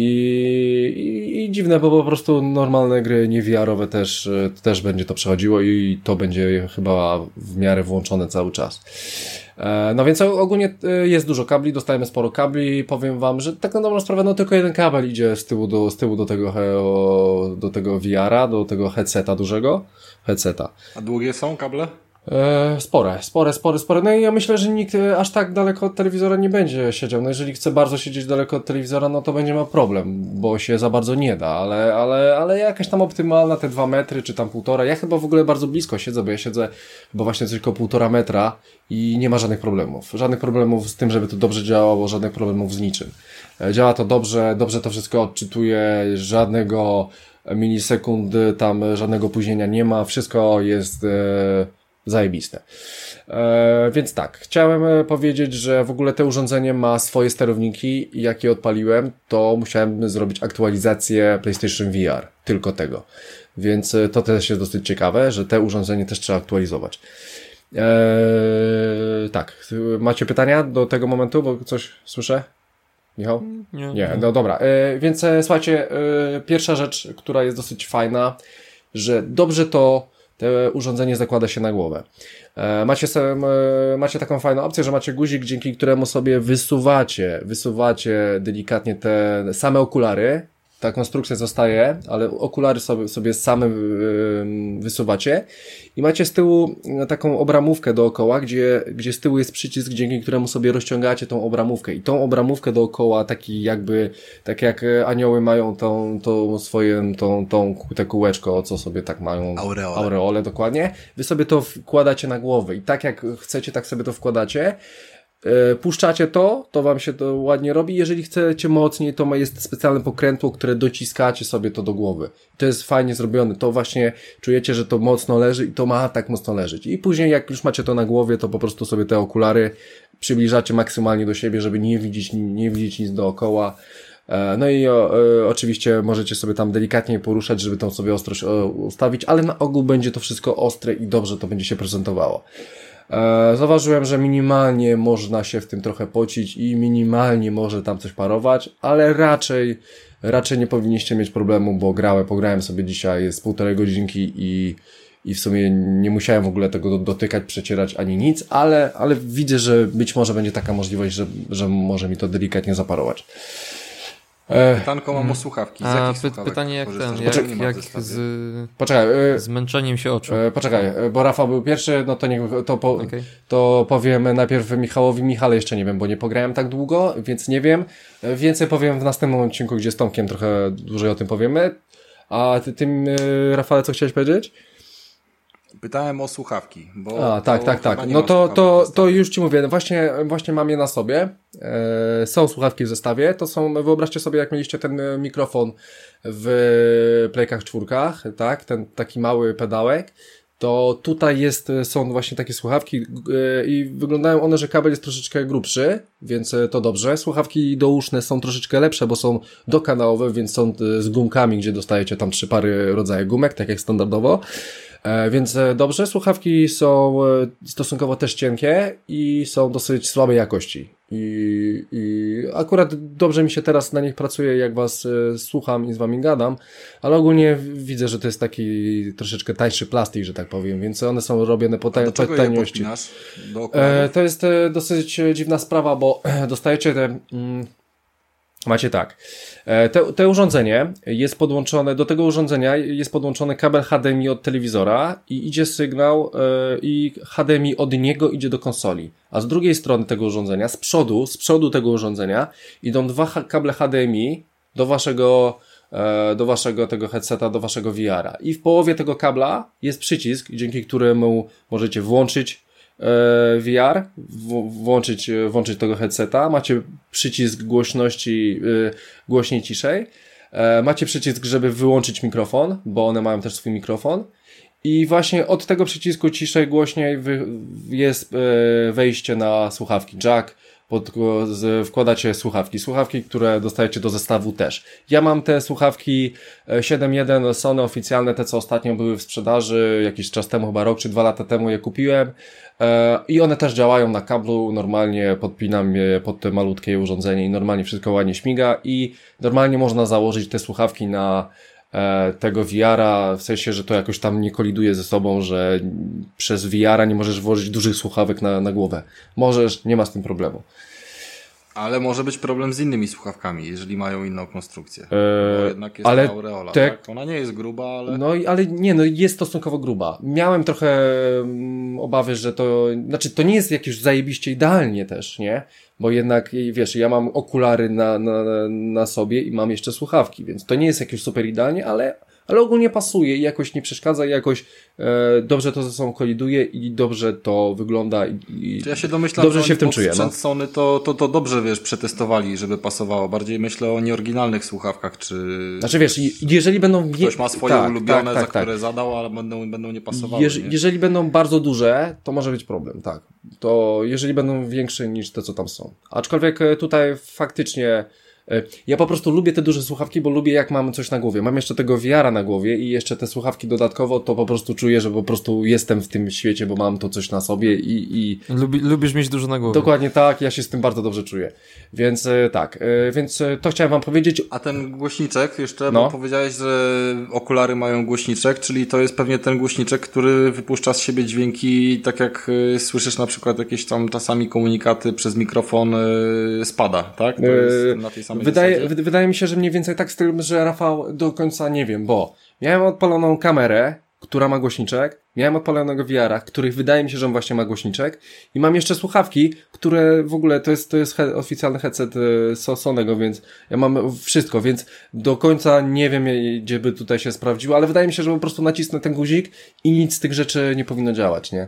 S1: i, I, dziwne, bo po prostu normalne gry niewiarowe też, e, też będzie to przechodziło i to będzie chyba w miarę włączone cały czas. E, no więc ogólnie e, jest dużo kabli, dostajemy sporo kabli. Powiem wam, że tak na dobrą sprawę, no tylko jeden kabel idzie z tyłu do, z tyłu do tego, do tego VR-a, do tego headseta dużego. Headseta.
S2: A długie są kable?
S1: E, spore, spore, spore, spore. No i ja myślę, że nikt e, aż tak daleko od telewizora nie będzie siedział. No jeżeli chce bardzo siedzieć daleko od telewizora, no to będzie miał problem, bo się za bardzo nie da, ale, ale, ale jakaś tam optymalna, te dwa metry, czy tam półtora. Ja chyba w ogóle bardzo blisko siedzę, bo ja siedzę chyba właśnie tylko półtora metra i nie ma żadnych problemów. Żadnych problemów z tym, żeby to dobrze działało, żadnych problemów z niczym. E, działa to dobrze, dobrze to wszystko odczytuje, żadnego milisekund tam, żadnego opóźnienia nie ma, wszystko jest... zajebiste. E, więc tak, chciałem e, powiedzieć, że w ogóle to urządzenie ma swoje sterowniki i jak je odpaliłem, to musiałem zrobić aktualizację PlayStation VR, tylko tego. Więc e, to też jest dosyć ciekawe, że te urządzenie też trzeba aktualizować. Eee, tak, macie pytania do tego momentu, bo coś słyszę? Michał?
S3: Nie. Nie,
S1: no dobra. E, więc e, słuchajcie, e, pierwsza rzecz, która jest dosyć fajna, że dobrze to urządzenie zakłada się na głowę. E, macie, e, macie taką fajną opcję, że macie guzik, dzięki któremu sobie wysuwacie, wysuwacie delikatnie te same okulary, ta konstrukcja zostaje, ale okulary sobie, sobie same wysuwacie i macie z tyłu taką obramówkę dookoła, gdzie, gdzie z tyłu jest przycisk, dzięki któremu sobie rozciągacie tą obramówkę i tą obramówkę dookoła, taki jakby, tak jak anioły mają tą, tą swoje, tą, tą, te kółeczko, co sobie tak mają.
S2: Aureole.
S1: Aureole, dokładnie. Wy sobie to wkładacie na głowę i tak jak chcecie, tak sobie to wkładacie puszczacie to, to wam się to ładnie robi. Jeżeli chcecie mocniej, to ma jest specjalne pokrętło, które dociskacie sobie to do głowy. To jest fajnie zrobione. To właśnie czujecie, że to mocno leży i to ma tak mocno leżeć. I później jak już macie to na głowie, to po prostu sobie te okulary przybliżacie maksymalnie do siebie, żeby nie widzieć, nie widzieć nic dookoła. E, no i e, oczywiście możecie sobie tam delikatnie poruszać, żeby tą sobie ostrość ustawić, ale na ogół będzie to wszystko ostre i dobrze to będzie się prezentowało. E, zauważyłem, że minimalnie można się w tym trochę pocić i minimalnie może tam coś parować, ale raczej, raczej nie powinniście mieć problemu, bo grałem, pograłem sobie dzisiaj z półtorej godzinki i, i w sumie nie musiałem w ogóle tego dotykać, przecierać ani nic, ale, ale widzę, że być może będzie taka możliwość, że, że może mi to delikatnie zaparować.
S2: E, Pytanko mam o słuchawki. Z A,
S3: py pytanie jak ten, jak, jak z
S1: poczekaj,
S3: e, zmęczeniem się oczu.
S1: E, poczekaj, bo Rafał był pierwszy, no to niech, to, po, okay. to powiem najpierw Michałowi. Michale jeszcze nie wiem, bo nie pograłem tak długo, więc nie wiem. Więcej powiem w następnym odcinku, gdzie z Tomkiem trochę dłużej o tym powiemy. A ty, tym, Rafale, co chciałeś powiedzieć?
S2: Pytałem o słuchawki. Bo
S1: A, tak, tak, tak. No to, to, to już Ci mówię, no właśnie, właśnie mam je na sobie. E, są słuchawki w zestawie. To są, wyobraźcie sobie, jak mieliście ten mikrofon w Playkach czwórkach, tak? Ten taki mały pedałek to tutaj jest, są właśnie takie słuchawki yy, i wyglądają one, że kabel jest troszeczkę grubszy, więc to dobrze. Słuchawki douszne są troszeczkę lepsze, bo są dokanałowe, więc są z gumkami, gdzie dostajecie tam trzy pary rodzaje gumek, tak jak standardowo. E, więc e, dobrze, słuchawki są e, stosunkowo też cienkie i są dosyć słabej jakości. I, I akurat dobrze mi się teraz na nich pracuje, jak was słucham i z wami gadam, ale ogólnie widzę, że to jest taki troszeczkę tańszy plastik, że tak powiem, więc one są robione po, tań, po taniości. To jest dosyć dziwna sprawa, bo dostajecie te. Mm, Macie tak. E, te, te, urządzenie jest podłączone, do tego urządzenia jest podłączony kabel HDMI od telewizora i idzie sygnał yy, i HDMI od niego idzie do konsoli. A z drugiej strony tego urządzenia, z przodu, z przodu tego urządzenia idą dwa kable HDMI do waszego, yy, do waszego tego headseta, do waszego VR-a. I w połowie tego kabla jest przycisk, dzięki któremu możecie włączyć VR, włączyć, włączyć tego headseta, macie przycisk głośności, e, głośniej, ciszej, e, macie przycisk, żeby wyłączyć mikrofon, bo one mają też swój mikrofon i właśnie od tego przycisku ciszej, głośniej jest wejście na słuchawki jack, pod, wkładacie słuchawki. Słuchawki, które dostajecie do zestawu też. Ja mam te słuchawki 7.1 Sony oficjalne, te co ostatnio były w sprzedaży, jakiś czas temu, chyba rok czy dwa lata temu je kupiłem. E, I one też działają na kablu, normalnie podpinam je pod te malutkie urządzenie i normalnie wszystko ładnie śmiga i normalnie można założyć te słuchawki na e, tego VR-a, w sensie, że to jakoś tam nie koliduje ze sobą, że przez VR-a nie możesz włożyć dużych słuchawek na, na głowę. Możesz, nie ma z tym problemu.
S2: Ale może być problem z innymi słuchawkami, jeżeli mają inną konstrukcję. Eee, jednak jest ale aureola, te... tak? Ona nie jest gruba, ale...
S1: No ale nie, no jest stosunkowo gruba. Miałem trochę mm, obawy, że to... Znaczy, to nie jest jakieś zajebiście idealnie też, nie? Bo jednak, wiesz, ja mam okulary na, na, na sobie i mam jeszcze słuchawki, więc to nie jest jakieś super idealnie, ale ale ogólnie pasuje i jakoś nie przeszkadza i jakoś e, dobrze to ze sobą koliduje i dobrze to wygląda i, i
S2: ja się domyślam, dobrze się w tym czuję. No. Sony to, to, to dobrze, wiesz, przetestowali, żeby pasowało. Bardziej myślę o nieoryginalnych słuchawkach, czy...
S1: Znaczy wiesz, jeżeli będą...
S2: Ktoś ma swoje tak, ulubione, tak, tak, za które tak. zadał, ale będą, będą nie pasowały.
S1: Jeż,
S2: nie?
S1: Jeżeli będą bardzo duże, to może być problem, tak. To jeżeli będą większe niż te, co tam są. Aczkolwiek e, tutaj faktycznie ja po prostu lubię te duże słuchawki, bo lubię jak mam coś na głowie. Mam jeszcze tego wiara na głowie i jeszcze te słuchawki dodatkowo, to po prostu czuję, że po prostu jestem w tym świecie, bo mam to coś na sobie i... i...
S3: Lubi, lubisz mieć dużo na głowie.
S1: Dokładnie tak, ja się z tym bardzo dobrze czuję. Więc e, tak, e, więc to chciałem wam powiedzieć.
S2: A ten głośniczek jeszcze, no. bo powiedziałeś, że okulary mają głośniczek, czyli to jest pewnie ten głośniczek, który wypuszcza z siebie dźwięki, tak jak słyszysz na przykład jakieś tam czasami komunikaty przez mikrofon spada, tak? To jest
S1: na tej samej wydaje, wydaje mi się, że mniej więcej tak z tym, że Rafał do końca nie wiem, bo miałem odpaloną kamerę, która ma głośniczek, miałem odpalonego VR-a, których wydaje mi się, że on właśnie ma głośniczek i mam jeszcze słuchawki, które w ogóle to jest, to jest he oficjalny headset y, Sonego, więc ja mam wszystko, więc do końca nie wiem, gdzie by tutaj się sprawdziło, ale wydaje mi się, że po prostu nacisnę ten guzik i nic z tych rzeczy nie powinno działać, nie?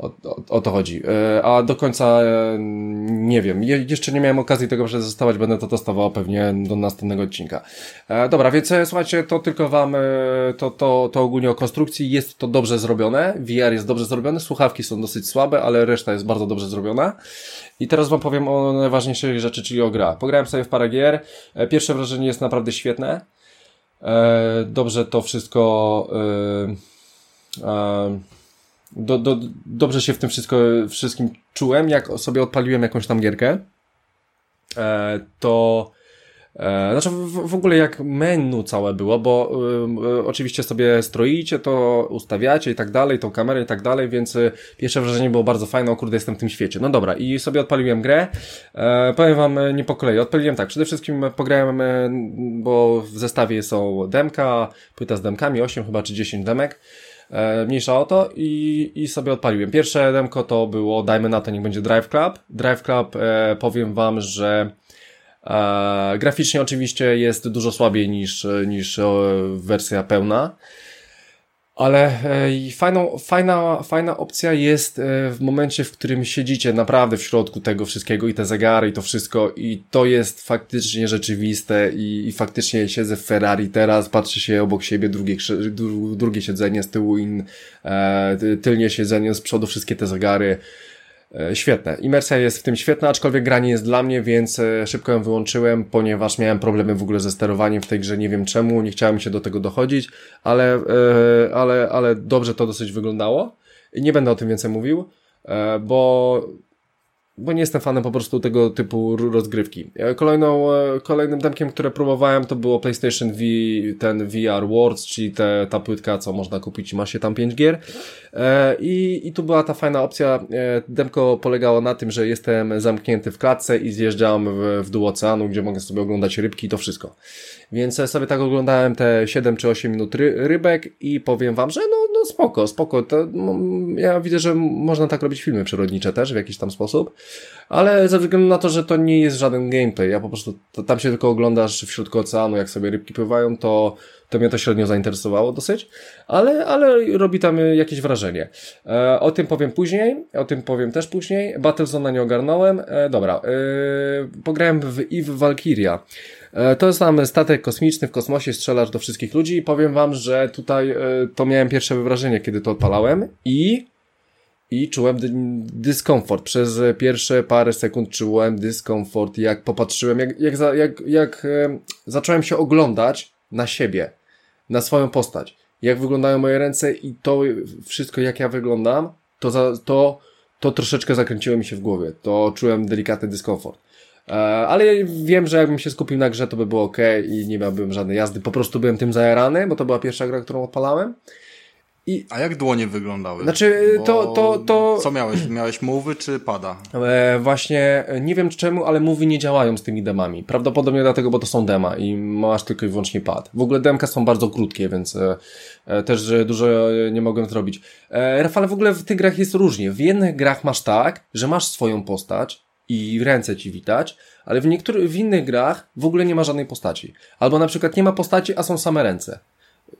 S1: O, o, o, to chodzi. E, a do końca e, nie wiem. Je, jeszcze nie miałem okazji tego przetestować, będę to testował pewnie do następnego odcinka. E, dobra, więc słuchajcie, to tylko wam, to, to, to ogólnie o konstrukcji. Jest to dobrze zrobione. VR jest dobrze zrobione. Słuchawki są dosyć słabe, ale reszta jest bardzo dobrze zrobiona. I teraz wam powiem o najważniejszych rzeczy, czyli o gra. Pograłem sobie w parę gier. Pierwsze wrażenie jest naprawdę świetne. Dobrze to wszystko do, do, dobrze się w tym wszystko, wszystkim czułem, jak sobie odpaliłem jakąś tam gierkę, e, to e, znaczy w, w, ogóle jak menu całe było, bo y, oczywiście sobie stroicie to, ustawiacie i tak dalej, tą kamerę i tak dalej, więc y, pierwsze wrażenie było bardzo fajne, o kurde jestem w tym świecie. No dobra, i sobie odpaliłem grę, e, powiem wam nie po kolei, odpaliłem tak, przede wszystkim pograłem, bo w zestawie są demka, płyta z demkami, 8 chyba czy 10 demek, e, mniejsza o to i, i sobie odpaliłem. Pierwsze demko to było, dajmy na to, niech będzie Drive Club. Drive Club, e, powiem wam, że e, graficznie oczywiście jest dużo słabiej niż, niż e, wersja pełna, Ale e, fajną, fajna, fajna opcja jest e, w momencie, w którym siedzicie naprawdę w środku tego wszystkiego i te zegary i to wszystko i to jest faktycznie rzeczywiste i, i faktycznie siedzę w Ferrari teraz, patrzę się obok siebie, drugie, drugie siedzenie z tyłu, in, e, tylnie siedzenie z przodu, wszystkie te zegary. E, świetne. Imersja jest w tym świetna, aczkolwiek granie jest dla mnie, więc e, szybko ją wyłączyłem, ponieważ miałem problemy w ogóle ze sterowaniem w tej grze, nie wiem czemu, nie chciałem się do tego dochodzić, ale, e, ale, ale dobrze to dosyć wyglądało. Nie będę o tym więcej mówił, bo bo nie jestem fanem po prostu tego typu rozgrywki. E, kolejną, e, kolejnym demkiem, które próbowałem, to było PlayStation V, ten VR Worlds, czyli te, ta płytka, co można kupić ma się tam 5 gier. E, I, I tu była ta fajna opcja. Demko polegało na tym, że jestem zamknięty w klatce i zjeżdżam w, w dół oceanu, gdzie mogę sobie oglądać rybki i to wszystko. Więc sobie tak oglądałem te 7 czy 8 minut ry rybek i powiem wam, że no, no spoko, spoko. To, no, ja widzę, że można tak robić filmy przyrodnicze też w jakiś tam sposób, ale ze względu na to, że to nie jest żaden gameplay, ja po prostu tam się tylko oglądasz w środku oceanu, jak sobie rybki pływają, to to mnie to średnio zainteresowało dosyć, ale, ale robi tam jakieś wrażenie. E, o tym powiem później, o tym powiem też później. Battlezone nie ogarnąłem. E, dobra, e, pograłem w Eve Valkyria. E, to jest tam statek kosmiczny w kosmosie, strzelasz do wszystkich ludzi i powiem wam, że tutaj e, to miałem pierwsze wrażenie, kiedy to odpalałem i i czułem dyskomfort. Przez pierwsze parę sekund czułem dyskomfort, jak popatrzyłem, jak, jak, jak, jak e, zacząłem się oglądać na siebie, na swoją postać. Jak wyglądają moje ręce i to wszystko, jak ja wyglądam, to, za, to, to troszeczkę zakręciło mi się w głowie. To czułem delikatny dyskomfort. E, ale wiem, że jakbym się skupił na grze, to by było ok i nie miałbym żadnej jazdy. Po prostu byłem tym zajarany, bo to była pierwsza gra, którą odpalałem.
S2: I... A jak dłonie wyglądały?
S1: Znaczy, Bo to, to, to...
S2: Co miałeś? Miałeś mowy czy pada?
S1: E, właśnie, nie wiem czemu, ale mowy nie działają z tymi demami. Prawdopodobnie dlatego, bo to są dema i masz tylko i wyłącznie pad. W ogóle demka są bardzo krótkie, więc e, e też dużo nie mogłem zrobić. E, Rafale, w ogóle w tych grach jest różnie. W jednych grach masz tak, że masz swoją postać i ręce ci witać, ale w niektórych, w innych grach w ogóle nie ma żadnej postaci. Albo na przykład nie ma postaci, a są same ręce.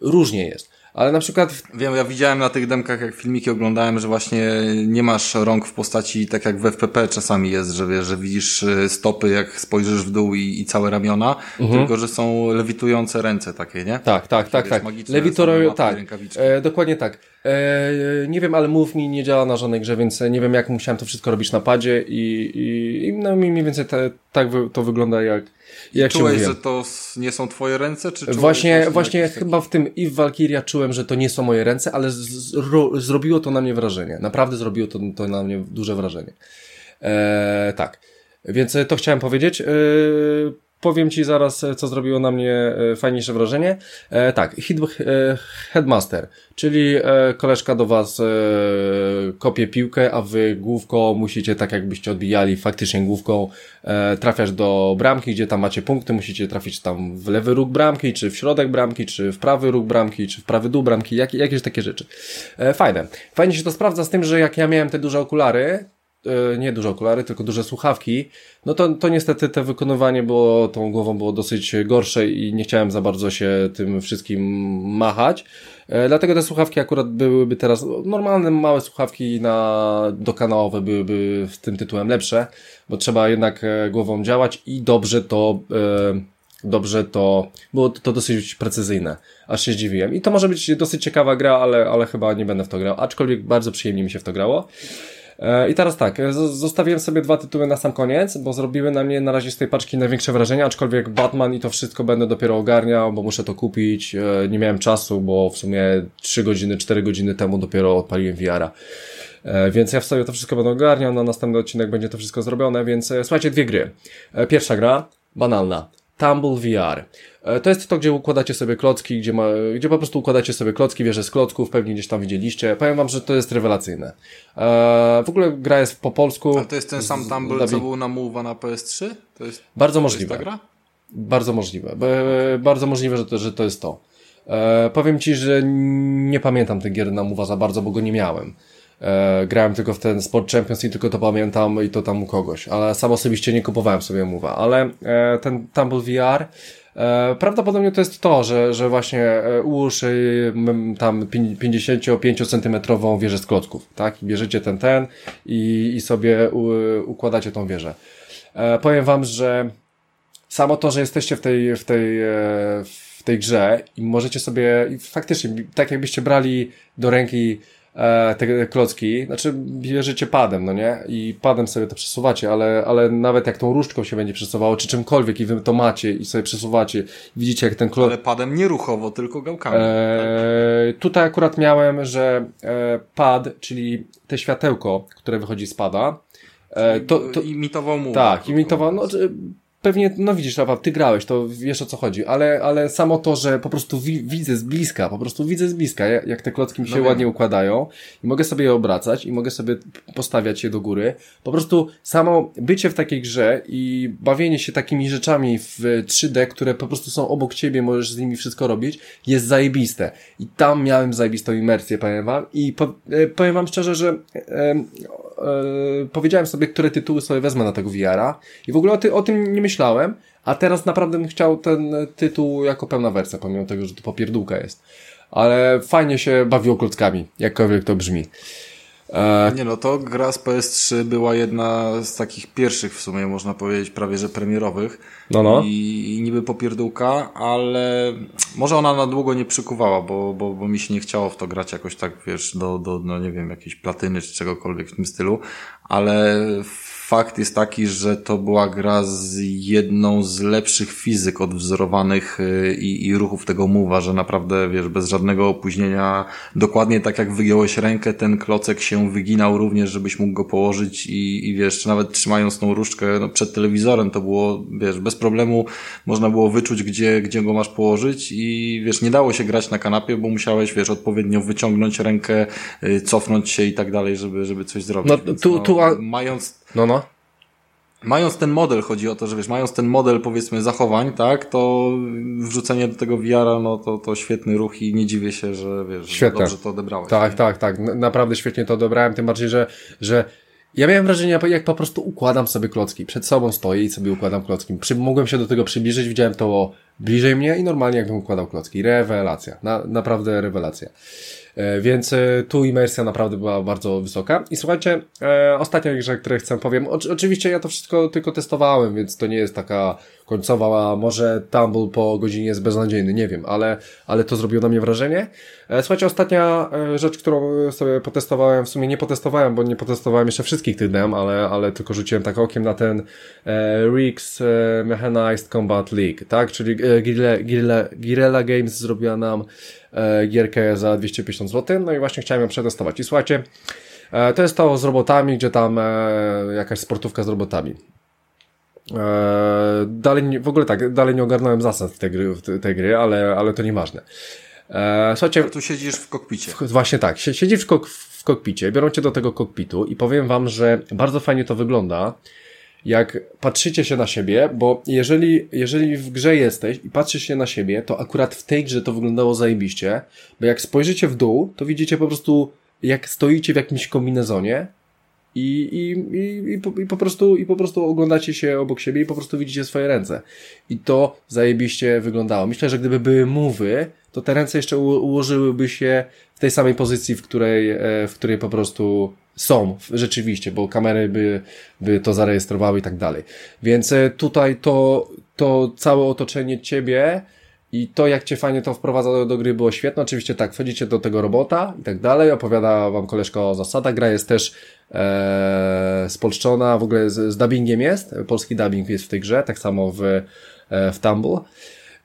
S1: Różnie jest. Ale na przykład...
S2: Wiem, ja widziałem na tych demkach, jak filmiki oglądałem, że właśnie nie masz rąk w postaci, tak jak w FPP czasami jest, że wiesz, że widzisz y, stopy, jak spojrzysz w dół i, i całe ramiona, mhm. tylko, że są lewitujące ręce takie, nie?
S1: Tak, tak, tak, tak. Lewitują, tak. E, dokładnie tak. E, nie wiem, ale Move mi nie działa na żadnej grze, więc nie wiem, jak musiałem to wszystko robić na padzie i, i, i no mniej więcej te, tak to wygląda jak, jak
S2: czułeś, że to nie są twoje ręce? Czy
S1: właśnie, właśnie chyba w tym i w Valkyria czułem, że to nie są moje ręce, ale zro, zrobiło to na mnie wrażenie. Naprawdę zrobiło to, to na mnie duże wrażenie. E, tak. Więc to chciałem powiedzieć. E, powiem Ci zaraz, co zrobiło na mnie e, fajniejsze wrażenie. E, tak, hit, e, Headmaster, czyli e, koleżka do Was e, kopie piłkę, a Wy główką musicie, tak jakbyście odbijali faktycznie główką, e, trafiać do bramki, gdzie tam macie punkty, musicie trafić tam w lewy róg bramki, czy w środek bramki, czy w prawy róg bramki, czy w prawy dół bramki, jak, jakieś takie rzeczy. E, fajne. Fajnie się to sprawdza z tym, że jak ja miałem te duże okulary, E, nie duże okulary, tylko duże słuchawki, no to, to niestety te wykonywanie było, tą głową było dosyć gorsze i nie chciałem za bardzo się tym wszystkim machać. E, dlatego te słuchawki akurat byłyby teraz, normalne małe słuchawki na, dokanałowe byłyby z tym tytułem lepsze, bo trzeba jednak e, głową działać i dobrze to, dobrze to, było to dosyć precyzyjne, aż się zdziwiłem. I to może być dosyć ciekawa gra, ale, ale chyba nie będę w to grał, aczkolwiek bardzo przyjemnie mi się w to grało. E, I teraz tak, e, zostawiłem sobie dwa tytuły na sam koniec, bo zrobiły na mnie na razie z tej paczki największe wrażenie, aczkolwiek Batman i to wszystko będę dopiero ogarniał, bo muszę to kupić. E, nie miałem czasu, bo w sumie 3 godziny, 4 godziny temu dopiero odpaliłem VR-a. Więc ja w sobie to wszystko będę ogarniał, na następny odcinek będzie to wszystko zrobione, więc słuchajcie, dwie gry. Pierwsza gra, banalna. Tumble VR. E, to jest to, gdzie układacie sobie klocki, gdzie, ma, gdzie po prostu układacie sobie klocki, wieże z klocków, pewnie gdzieś tam widzieliście. Powiem wam, że to jest rewelacyjne. E, w ogóle gra jest po polsku.
S2: A to jest ten sam Tumble, co był na Move na PS3? To jest,
S1: Bardzo możliwe. Jest Bardzo możliwe. Bardzo możliwe, że to, że to jest to. E, powiem ci, że nie pamiętam tej gier na Move'a za bardzo, bo go nie miałem. E, grałem tylko w ten Sport Champions i tylko to pamiętam i to tam u kogoś, ale sam osobiście nie kupowałem sobie Move'a, ale e, ten Tumble VR E, prawdopodobnie to jest to, że, że właśnie e, ułóż tam 55 centymetrową wieżę z klocków, tak? I bierzecie ten, ten i, i sobie u, układacie tą wieżę. E, powiem wam, że samo to, że jesteście w tej, w tej, e, w tej grze i możecie sobie, faktycznie, tak jakbyście brali do ręki te klocki, znaczy bierzecie padem, no nie? I padem sobie to przesuwacie, ale, ale nawet jak tą różdżką się będzie przesuwało, czy czymkolwiek i wy to macie i sobie przesuwacie, widzicie jak ten kloc...
S2: Ale padem nie ruchowo, tylko gałkami.
S1: E, tutaj akurat miałem, że e, pad, czyli te światełko, które wychodzi z pada,
S2: e, to, to imitował mu.
S1: Tak, imitował, no, pewnie, no widzisz, Rafa, ty grałeś, to wiesz o co chodzi, ale, ale samo to, że po prostu wi widzę z bliska, po prostu widzę z bliska, jak, te klocki mi się no ładnie układają i mogę sobie je obracać i mogę sobie postawiać je do góry. Po prostu samo bycie w takiej grze i bawienie się takimi rzeczami w 3D, które po prostu są obok ciebie, możesz z nimi wszystko robić, jest zajebiste. I tam miałem zajebistą imersję, powiem wam. I po, e, powiem wam szczerze, że e, e, powiedziałem sobie, które tytuły sobie wezmę na tego VR-a i w ogóle o, ty, o tym nie myślałem a teraz naprawdę bym chciał ten tytuł jako pełna wersja, pomimo tego, że to popierdółka jest. Ale fajnie się bawiło klockami, jakkolwiek to brzmi.
S2: E... Nie no, to gra z PS3 była jedna z takich pierwszych w sumie, można powiedzieć, prawie że premierowych. No, no. I, i niby popierdółka, ale może ona na długo nie przykuwała, bo, bo, bo mi się nie chciało w to grać jakoś tak, wiesz, do, do no nie wiem, jakiejś platyny czy czegokolwiek w tym stylu, ale fakt jest taki, że to była gra z jedną z lepszych fizyk odwzorowanych y, i, i ruchów tego mowa, że naprawdę, wiesz, bez żadnego opóźnienia, dokładnie tak jak wygiąłeś rękę, ten klocek się wyginał również, żebyś mógł go położyć i, i wiesz, nawet trzymając tą różdżkę no, przed telewizorem, to było, wiesz, bez problemu można było wyczuć, gdzie, gdzie go masz położyć i wiesz, nie dało się grać na kanapie, bo musiałeś, wiesz, odpowiednio wyciągnąć rękę, y, cofnąć się i tak dalej, żeby, żeby coś zrobić.
S1: No, tu, no, tu, a...
S2: mając
S1: no, no.
S2: Mając ten model, chodzi o to, że wiesz, mając ten model powiedzmy zachowań, tak, to wrzucenie do tego VR-a, no to, to świetny ruch i nie dziwię się, że wiesz, Świetne. dobrze to odebrałeś.
S1: Tak, nie? tak, tak. Naprawdę świetnie to odebrałem, tym bardziej, że, że ja miałem wrażenie, jak po prostu układam sobie klocki. Przed sobą stoję i sobie układam klocki. Przy, mogłem się do tego przybliżyć, widziałem to bliżej mnie i normalnie jakbym układał klocki. Rewelacja. Na, naprawdę rewelacja. E, więc e, tu imersja naprawdę była bardzo wysoka. I słuchajcie, e, ostatnia grze, które chcę powiem. O, oczywiście ja to wszystko tylko testowałem, więc to nie jest taka końcowa, a może Tumble po godzinie jest beznadziejny, nie wiem, ale, ale to zrobiło na mnie wrażenie. Słuchajcie, ostatnia rzecz, którą sobie potestowałem, w sumie nie potestowałem, bo nie potestowałem jeszcze wszystkich tych dem, ale, ale tylko rzuciłem tak okiem na ten e, Riggs e, Mechanized Combat League, tak? Czyli e, Games zrobiła nam E, gierkę za 250 zł, no i właśnie chciałem ją przetestować. I słuchajcie, e, to jest to z robotami, gdzie tam e, jakaś sportówka z robotami. Dalej, w ogóle tak, dalej nie ogarnąłem zasad tej gry, tej gry ale, ale to nieważne.
S2: Słuchajcie. Tu siedzisz w kokpicie.
S1: Właśnie tak, siedzisz w, kok, w kokpicie, biorą cię do tego kokpitu i powiem wam, że bardzo fajnie to wygląda jak patrzycie się na siebie, bo jeżeli, jeżeli w grze jesteś i patrzysz się na siebie, to akurat w tej grze to wyglądało zajebiście, bo jak spojrzycie w dół, to widzicie po prostu, jak stoicie w jakimś kombinezonie i, i, i, i, po, i, po prostu, i po prostu oglądacie się obok siebie i po prostu widzicie swoje ręce. I to zajebiście wyglądało. Myślę, że gdyby były mowy, to te ręce jeszcze ułożyłyby się w tej samej pozycji, w której, e, w której po prostu są rzeczywiście, bo kamery by, by to zarejestrowały i tak dalej. Więc e, tutaj to, to całe otoczenie ciebie i to, jak cię fajnie to wprowadza do, gry było świetne. Oczywiście tak, wchodzicie do tego robota i tak dalej, opowiada wam koleżka o zasadach. Gra jest też e, spolszczona, w ogóle z, z dubbingiem jest, polski dubbing jest w tej grze, tak samo w, e, w Tumble.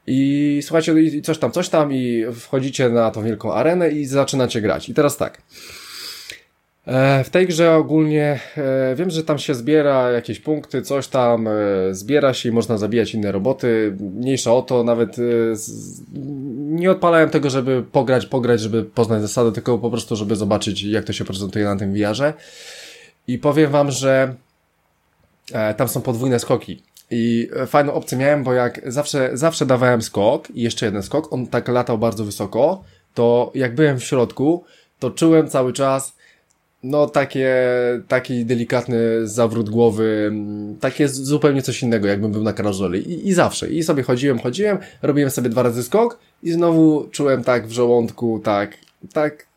S1: I słuchajcie, i coś tam, coś tam i wchodzicie na tą wielką arenę i zaczynacie grać. I teraz tak. E, w tej grze ogólnie e, wiem, że tam się zbiera jakieś punkty, coś tam e, zbiera się i można zabijać inne roboty. Mniejsza o to, nawet nie odpalałem tego, żeby pograć, pograć, żeby poznać zasady, tylko po prostu, żeby zobaczyć, jak to się prezentuje na tym VR-ze. I powiem wam, że tam są podwójne skoki. I fajną opcję miałem, bo jak zawsze, zawsze dawałem skok i jeszcze jeden skok, on tak latał bardzo wysoko, to jak byłem w środku, to czułem cały czas, no takie, taki delikatny zawrót głowy, takie zupełnie coś innego, jakbym był na karuzeli. I, I zawsze. I sobie chodziłem, chodziłem, robiłem sobie dwa razy skok i znowu czułem tak w żołądku, tak, tak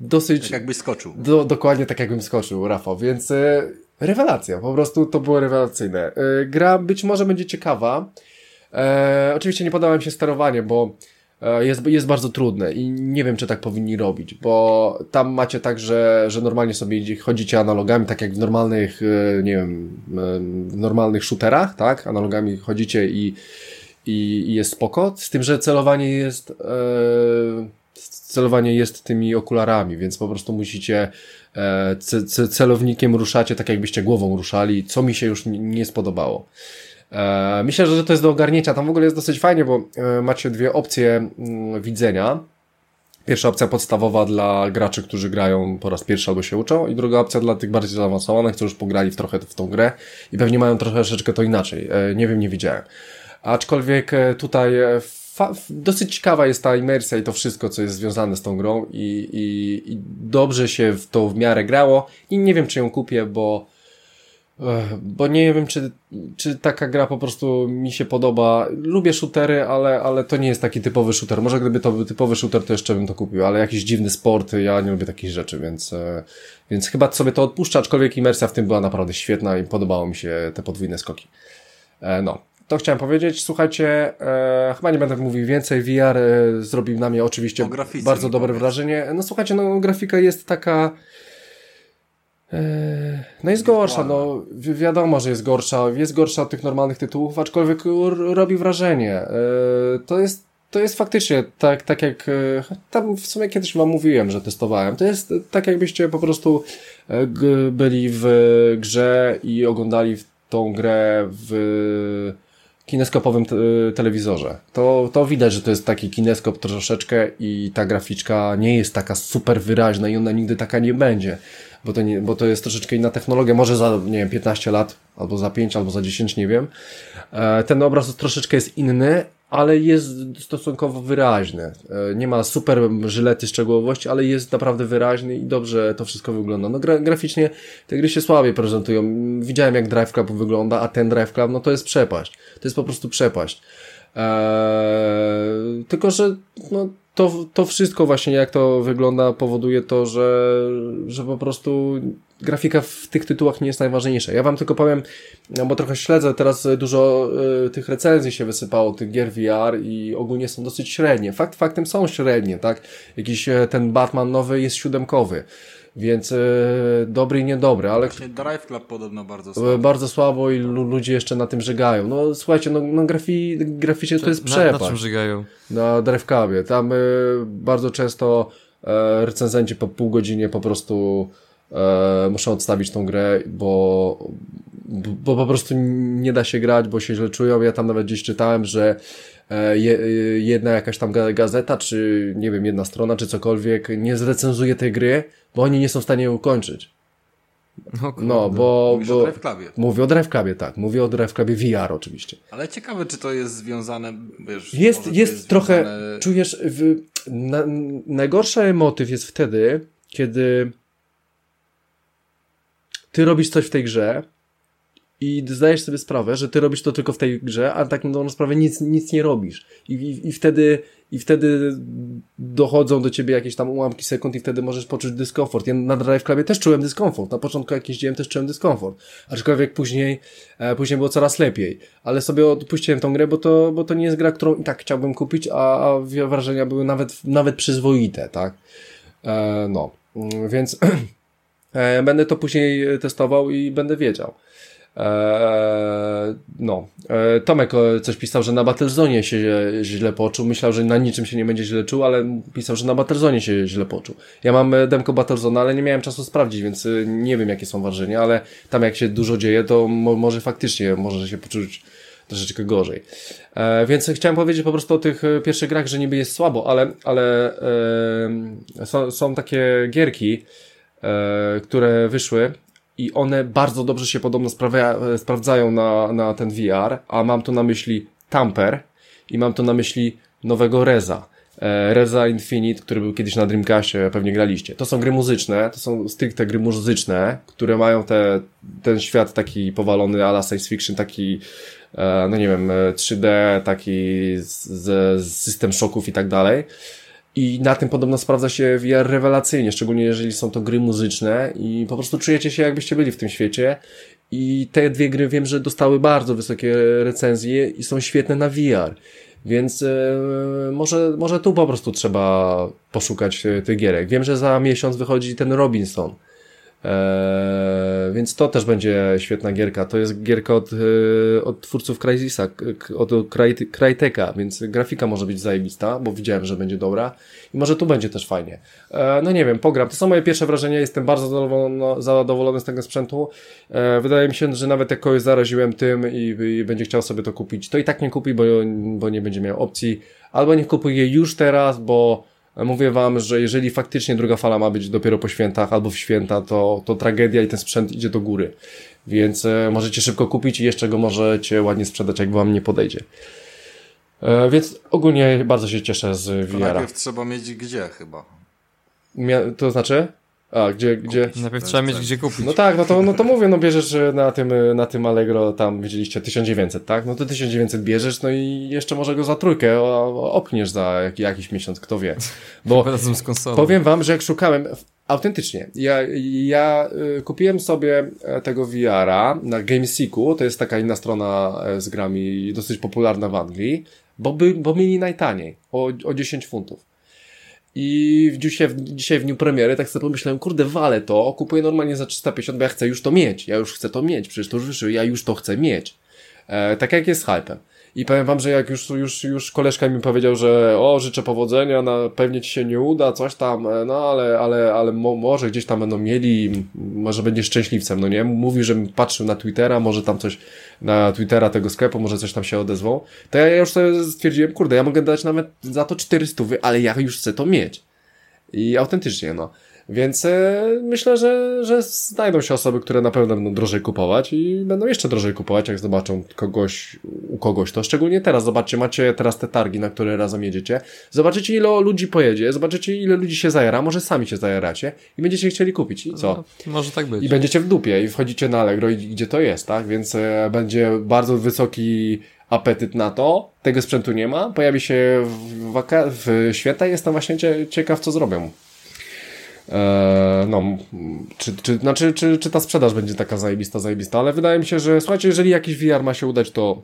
S1: dosyć... Tak
S2: jakbyś skoczył.
S1: Do, dokładnie tak jakbym skoczył, Rafał, więc e, rewelacja, po prostu to było rewelacyjne. E, gra być może będzie ciekawa. E, oczywiście nie podoba mi się sterowanie, bo jest, jest bardzo trudne i nie wiem, czy tak powinni robić, bo tam macie tak, że, że normalnie sobie chodzicie analogami, tak jak w normalnych, e, nie wiem, e, w normalnych shooterach, tak? Analogami chodzicie i, i, i jest spoko, z tym, że celowanie jest, celowanie jest tymi okularami, więc po prostu musicie celownikiem ruszacie tak, jakbyście głową ruszali, co mi się już nie spodobało. E, myślę, że to jest do ogarnięcia. Tam w ogóle jest dosyć fajnie, bo e, macie dwie opcje mm, widzenia. Pierwsza opcja podstawowa dla graczy, którzy grają po raz pierwszy albo się uczą i druga opcja dla tych bardziej zaawansowanych, którzy już pograli w trochę w tą grę i pewnie mają troszeczkę to inaczej. E, nie wiem, nie widziałem. Aczkolwiek tutaj dosyć ciekawa jest ta imersja i to wszystko, co jest związane z tą grą i, i, i dobrze się w to w miarę grało i nie wiem, czy ją kupię, bo bo nie wiem, czy, czy taka gra po prostu mi się podoba. Lubię shootery, ale, ale to nie jest taki typowy shooter. Może gdyby to był typowy shooter, to jeszcze bym to kupił, ale jakiś dziwny sport, ja nie lubię takich rzeczy, więc, e, więc chyba sobie to odpuszczę, aczkolwiek imersja w tym była naprawdę świetna i podobało mi się te podwójne skoki. E, no, to chciałem powiedzieć. Słuchajcie, e, chyba nie będę mówił więcej. VR e, zrobił na mnie oczywiście bardzo dobre powiedz. wrażenie. No słuchajcie, no grafika jest taka E, no jest gorsza, no wi wiadomo, że jest gorsza, jest gorsza od tych normalnych tytułów, aczkolwiek robi wrażenie. E, to jest, to jest faktycznie tak, tak jak, e, tam w sumie kiedyś wam mówiłem, że testowałem, to jest tak jakbyście po prostu byli w grze i oglądali tą grę w kineskopowym te telewizorze. To, to widać, że to jest taki kineskop troszeczkę i ta graficzka nie jest taka super wyraźna i ona nigdy taka nie będzie bo to, nie, bo to jest troszeczkę inna technologia, może za, nie wiem, 15 lat, albo za 5, albo za 10, nie wiem. E, ten obraz troszeczkę jest inny, ale jest stosunkowo wyraźny. E, nie ma super żylety szczegółowości, ale jest naprawdę wyraźny i dobrze to wszystko wygląda. No gra, graficznie te gry się słabiej prezentują. Widziałem jak Drive Club wygląda, a ten Drive Club, no to jest przepaść. To jest po prostu przepaść. Eee, tylko, że no, to, to wszystko właśnie jak to wygląda powoduje to, że, że po prostu grafika w tych tytułach nie jest najważniejsza. Ja wam tylko powiem, no bo trochę śledzę, teraz dużo y, tych recenzji się wysypało, tych gier VR i ogólnie są dosyć średnie. Fakt faktem są średnie, tak? Jakiś e, ten Batman nowy jest siódemkowy. Więc e, dobry i niedobry, ale...
S2: Właśnie Drive Club podobno bardzo słabo.
S1: Bardzo słabo i ludzie jeszcze na tym żegają. No słuchajcie, no, no grafi graficznie to jest przepaść.
S3: Na, na czym żegają?
S1: Na Drive Clubie. Tam e, bardzo często e, recenzenci po pół godzinie po prostu e, muszą odstawić tą grę, bo, bo po prostu nie da się grać, bo się źle czują. Ja tam nawet gdzieś czytałem, że E, je, jedna jakaś tam gazeta, czy nie wiem, jedna strona, czy cokolwiek nie zrecenzuje tej gry, bo oni nie są w stanie ją ukończyć. No, no bo...
S2: Mówisz bo, o Drive Clubie.
S1: Mówię o Drive Clubie, tak. Mówię o Drive Clubie VR oczywiście.
S2: Ale ciekawe, czy to jest związane, wiesz...
S1: Jest, jest, jest trochę, związane... czujesz, w, na, najgorszy motyw jest wtedy, kiedy ty robisz coś w tej grze, i zdajesz sobie sprawę, że ty robisz to tylko w tej grze, a tak na sprawę nic, nic nie robisz. I, i, I wtedy i wtedy dochodzą do ciebie jakieś tam ułamki sekund i wtedy możesz poczuć dyskomfort. Ja na Drive Clubie też czułem dyskomfort. Na początku jak jeździłem też czułem dyskomfort. Aczkolwiek później, e, później było coraz lepiej. Ale sobie odpuściłem tą grę, bo to, bo to nie jest gra, którą i tak chciałbym kupić, a, a wrażenia były nawet, nawet przyzwoite, tak? E, no. Więc e, będę to później testował i będę wiedział. Eee, no. Eee, Tomek e, coś pisał, że na Battlezone się źle poczuł. Myślał, że na niczym się nie będzie źle czuł, ale pisał, że na Battlezone się źle poczuł. Ja mam e, demko Battlezone, ale nie miałem czasu sprawdzić, więc e, nie wiem jakie są wrażenia, ale tam jak się dużo dzieje, to mo może faktycznie może się poczuć troszeczkę gorzej. E, więc chciałem powiedzieć po prostu o tych pierwszych grach, że niby jest słabo, ale, ale e, są, są takie gierki, e, które wyszły i one bardzo dobrze się podobno sprawia, sprawdzają na, na ten VR, a mam tu na myśli Tamper i mam tu na myśli nowego Reza. e, Reza Infinite, który był kiedyś na Dreamcastie, pewnie graliście. To są gry muzyczne, to są stricte gry muzyczne, które mają te, ten świat taki powalony ala science fiction, taki e, no nie wiem, 3D, taki z, z system szoków i tak dalej. I na tym podobno sprawdza się VR rewelacyjnie, szczególnie jeżeli są to gry muzyczne i po prostu czujecie się jakbyście byli w tym świecie. I te dwie gry wiem, że dostały bardzo wysokie recenzje i są świetne na VR. Więc e, może, może tu po prostu trzeba poszukać e, tych gierek. Wiem, że za miesiąc wychodzi ten Robinson. Eee, więc to też będzie świetna gierka. To jest gierka od, e, od twórców Crysisa, od Cryteka, więc grafika może być zajebista, bo widziałem, że będzie dobra i może tu będzie też fajnie. Eee, no nie wiem, pogram. To są moje pierwsze wrażenia, jestem bardzo zadowolony, zadowolony z tego sprzętu. Eee, wydaje mi się, że nawet jak kogoś zaraziłem tym i, i będzie chciał sobie to kupić, to i tak nie kupi, bo, bo nie będzie miał opcji. Albo nie kupuje już teraz, bo Mówię wam, że jeżeli faktycznie druga fala ma być dopiero po świętach albo w święta, to, to tragedia i ten sprzęt idzie do góry. Więc e, możecie szybko kupić i jeszcze go możecie ładnie sprzedać, jak wam nie podejdzie. E, więc ogólnie bardzo się cieszę z VR.
S2: Najpierw trzeba mieć gdzie chyba.
S1: Mia to znaczy? A, gdzie, gdzie?
S3: Najpierw trzeba mieć gdzie kupić.
S1: No tak, no to, no to mówię, no bierzesz na tym, na tym Allegro, tam widzieliście 1900, tak? No to 1900 bierzesz, no i jeszcze może go za trójkę opniesz za jakiś miesiąc, kto wie.
S3: Bo
S1: powiem wam, że jak szukałem, autentycznie, ja, ja y, kupiłem sobie e, tego VR-a na GameSeeku, to jest taka inna strona e, z grami, dosyć popularna w Anglii, bo, by, bo mieli najtaniej, o, o 10 funtów. I dzisiaj, dzisiaj w dniu premiery tak sobie pomyślałem, kurde, walę to, kupuję normalnie za 350, bo ja chcę już to mieć. Ja już chcę to mieć, przecież to już wyszło, ja już to chcę mieć. E, tak jak jest hypem. I powiem wam, że jak już, już, już koleżka mi powiedział, że o, życzę powodzenia, na, pewnie ci się nie uda, coś tam, e, no ale, ale, ale mo, może gdzieś tam będą mieli, może będzie szczęśliwcem, no nie? Mówił, że patrzył na Twittera, może tam coś, na Twittera tego sklepu, może coś tam się odezwał. To ja już sobie stwierdziłem, kurde, ja mogę dać nawet za to 400, ale ja już chcę to mieć. I autentycznie, no. Więc e, myślę, że, że znajdą się osoby, które na pewno będą drożej kupować i będą jeszcze drożej kupować, jak zobaczą kogoś, u kogoś to. Szczególnie teraz, zobaczcie, macie teraz te targi, na które razem jedziecie. Zobaczycie, ile ludzi pojedzie, zobaczycie, ile ludzi się zajara, może sami się zajaracie i będziecie chcieli kupić. I co?
S3: No, może tak być.
S1: I będziecie w dupie i wchodzicie na Allegro i gdzie to jest, tak? Więc e, będzie bardzo wysoki apetyt na to. Tego sprzętu nie ma. Pojawi się w, w święta i jestem właśnie ciekaw, co zrobią. Eee, no, czy, czy, znaczy, czy, czy ta sprzedaż będzie taka zajebista, zajebista, ale wydaje mi się, że słuchajcie, jeżeli jakiś VR ma się udać, to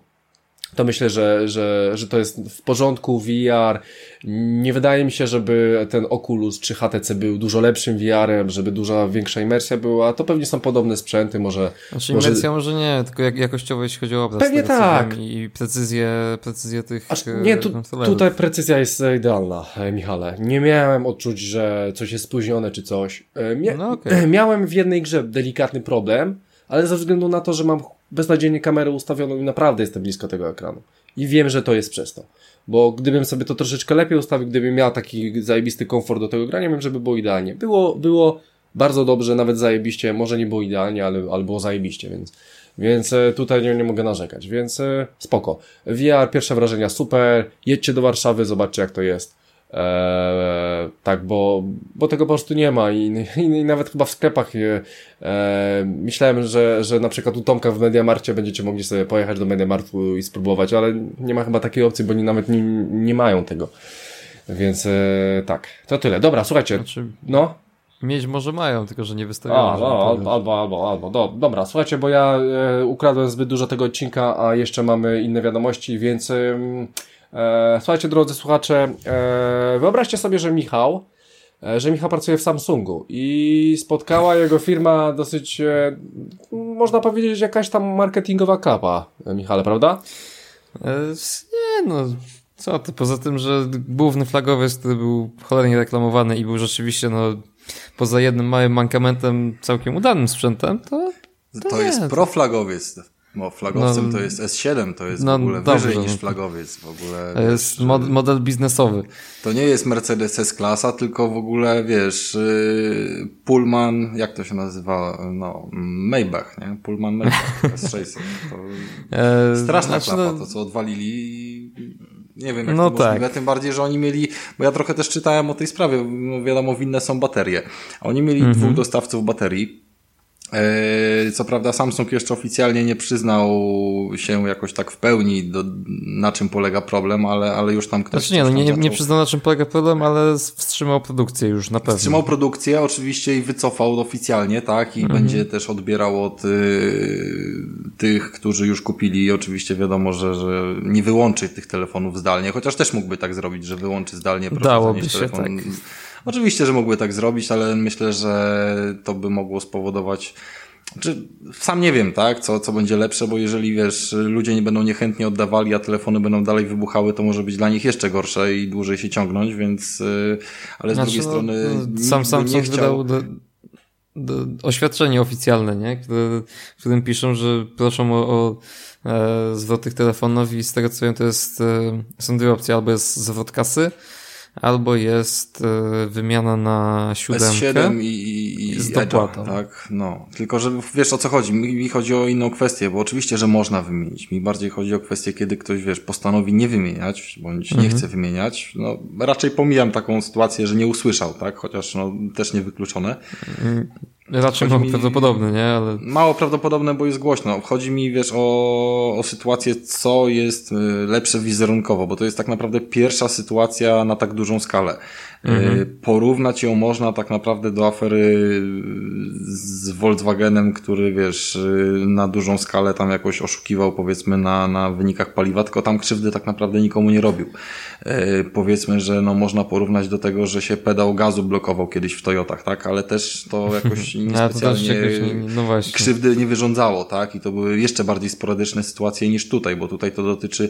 S1: to myślę, że, że, że to jest w porządku VR. Nie wydaje mi się, żeby ten Oculus czy HTC był dużo lepszym VR-em, żeby duża większa imersja była. To pewnie są podobne sprzęty, może...
S3: Znaczy imersja może, może nie, tylko jak, jakościowo jeśli chodzi o obraz.
S1: Pewnie tak.
S3: I precyzję, precyzję tych
S1: Aż, Nie, tu, tutaj precyzja jest idealna, e, Michale. Nie miałem odczuć, że coś jest spóźnione czy coś. E, mia no okay. Miałem w jednej grze delikatny problem, ale ze względu na to, że mam beznadziejnie kamerę ustawioną i naprawdę jestem blisko tego ekranu. I wiem, że to jest przez to. Bo gdybym sobie to troszeczkę lepiej ustawił, gdybym miał taki zajebisty komfort do tego grania, wiem, żeby było idealnie. Było, było bardzo dobrze, nawet zajebiście, może nie było idealnie, ale, ale było zajebiście, więc, więc e, tutaj nie, nie mogę narzekać, więc e, spoko. VR, pierwsze wrażenia super, jedźcie do Warszawy, zobaczcie jak to jest. Eee, tak, bo, bo tego po prostu nie ma i, i, i nawet chyba w sklepach e, myślałem, że, że na przykład u Tomka w Mediamarcie będziecie mogli sobie pojechać do Mediamartu i spróbować, ale nie ma chyba takiej opcji, bo oni nawet nie, nie mają tego. Więc e, tak, to tyle. Dobra, słuchajcie, znaczy, no.
S3: Mieć może mają, tylko że nie wystawiają.
S1: A, no, albo, albo, albo, albo. Do, dobra, słuchajcie, bo ja e, ukradłem zbyt dużo tego odcinka, a jeszcze mamy inne wiadomości, więc... E, słuchajcie, drodzy słuchacze, e, wyobraźcie sobie, że Michał, e, że Michał pracuje w Samsungu i spotkała jego firma dosyć, można powiedzieć, jakaś tam marketingowa klapa, Michale, prawda?
S3: Nie, no, co ty, poza tym, że główny flagowiec, który był cholernie reklamowany i był rzeczywiście, no, poza jednym małym mankamentem całkiem udanym sprzętem, to...
S2: To, to jest proflagowiec. Bo flagowcem no, to jest S7, to jest no, w ogóle dobrze, wyżej niż no. flagowiec. W ogóle,
S3: to jest wiesz, model biznesowy.
S2: To nie jest Mercedes S-klasa, tylko w ogóle, wiesz, y, Pullman, jak to się nazywa? No, Maybach, nie? Pullman Maybach S600. To e, straszna znaczy, klapa, no- to co odwalili Nie wiem, jak no to tak. możliwe, tym bardziej, że oni mieli, bo ja trochę też czytałem o tej sprawie, no wiadomo, winne są baterie. Oni mieli mhm. dwóch dostawców baterii, co prawda Samsung jeszcze oficjalnie nie przyznał się jakoś tak w pełni do, na czym polega problem, ale, ale już tam ktoś...
S3: Znaczy nie, no nie, nie przyznał na czym polega problem, ale wstrzymał produkcję już na pewno.
S2: Wstrzymał produkcję oczywiście i wycofał oficjalnie, tak? I mhm. będzie też odbierał od y, tych, którzy już kupili i oczywiście wiadomo, że, że nie wyłączy tych telefonów zdalnie, chociaż też mógłby tak zrobić, że wyłączy zdalnie
S3: Dałoby się, telefon. Tak
S2: Oczywiście, że mógłby tak zrobić, ale myślę, że to by mogło spowodować czy sam nie wiem, tak, co, co będzie lepsze, bo jeżeli wiesz, ludzie nie będą niechętnie oddawali, a telefony będą dalej wybuchały, to może być dla nich jeszcze gorsze i dłużej się ciągnąć, więc y, ale z znaczy, drugiej no, strony. No,
S3: sam Samsung chciał... wydał do, do, oświadczenie oficjalne, nie? w którym piszą, że proszą o, o e, zwrot tych telefonów i z tego co wiem, to jest e, są dwie opcje, albo jest zwrot kasy, albo jest e, wymiana na siódemkę.
S2: S7 i, i, i z dopłatą. tak, no. Tylko, że wiesz o co chodzi. Mi, mi, chodzi o inną kwestię, bo oczywiście, że można wymienić. Mi bardziej chodzi o kwestię, kiedy ktoś, wiesz, postanowi nie wymieniać, bądź mhm. nie chce wymieniać. No, raczej pomijam taką sytuację, że nie usłyszał, tak? Chociaż, no, też niewykluczone.
S3: Raczej mało mi... prawdopodobne, nie? Ale...
S2: Mało prawdopodobne, bo jest głośno. Chodzi mi, wiesz, o, o sytuację, co jest y, lepsze wizerunkowo, bo to jest tak naprawdę pierwsza sytuacja na tak dużą skalę. Mhm. Y, porównać ją można tak naprawdę do afery z Volkswagenem, który wiesz, y, na dużą skalę tam jakoś oszukiwał powiedzmy na, na wynikach paliwa, tylko tam krzywdy tak naprawdę nikomu nie robił. Y, powiedzmy, że no można porównać do tego, że się pedał gazu blokował kiedyś w Toyotach, tak? Ale też to jakoś niespecjalnie no krzywdy nie wyrządzało, tak? I to były jeszcze bardziej sporadyczne sytuacje niż tutaj, bo tutaj to dotyczy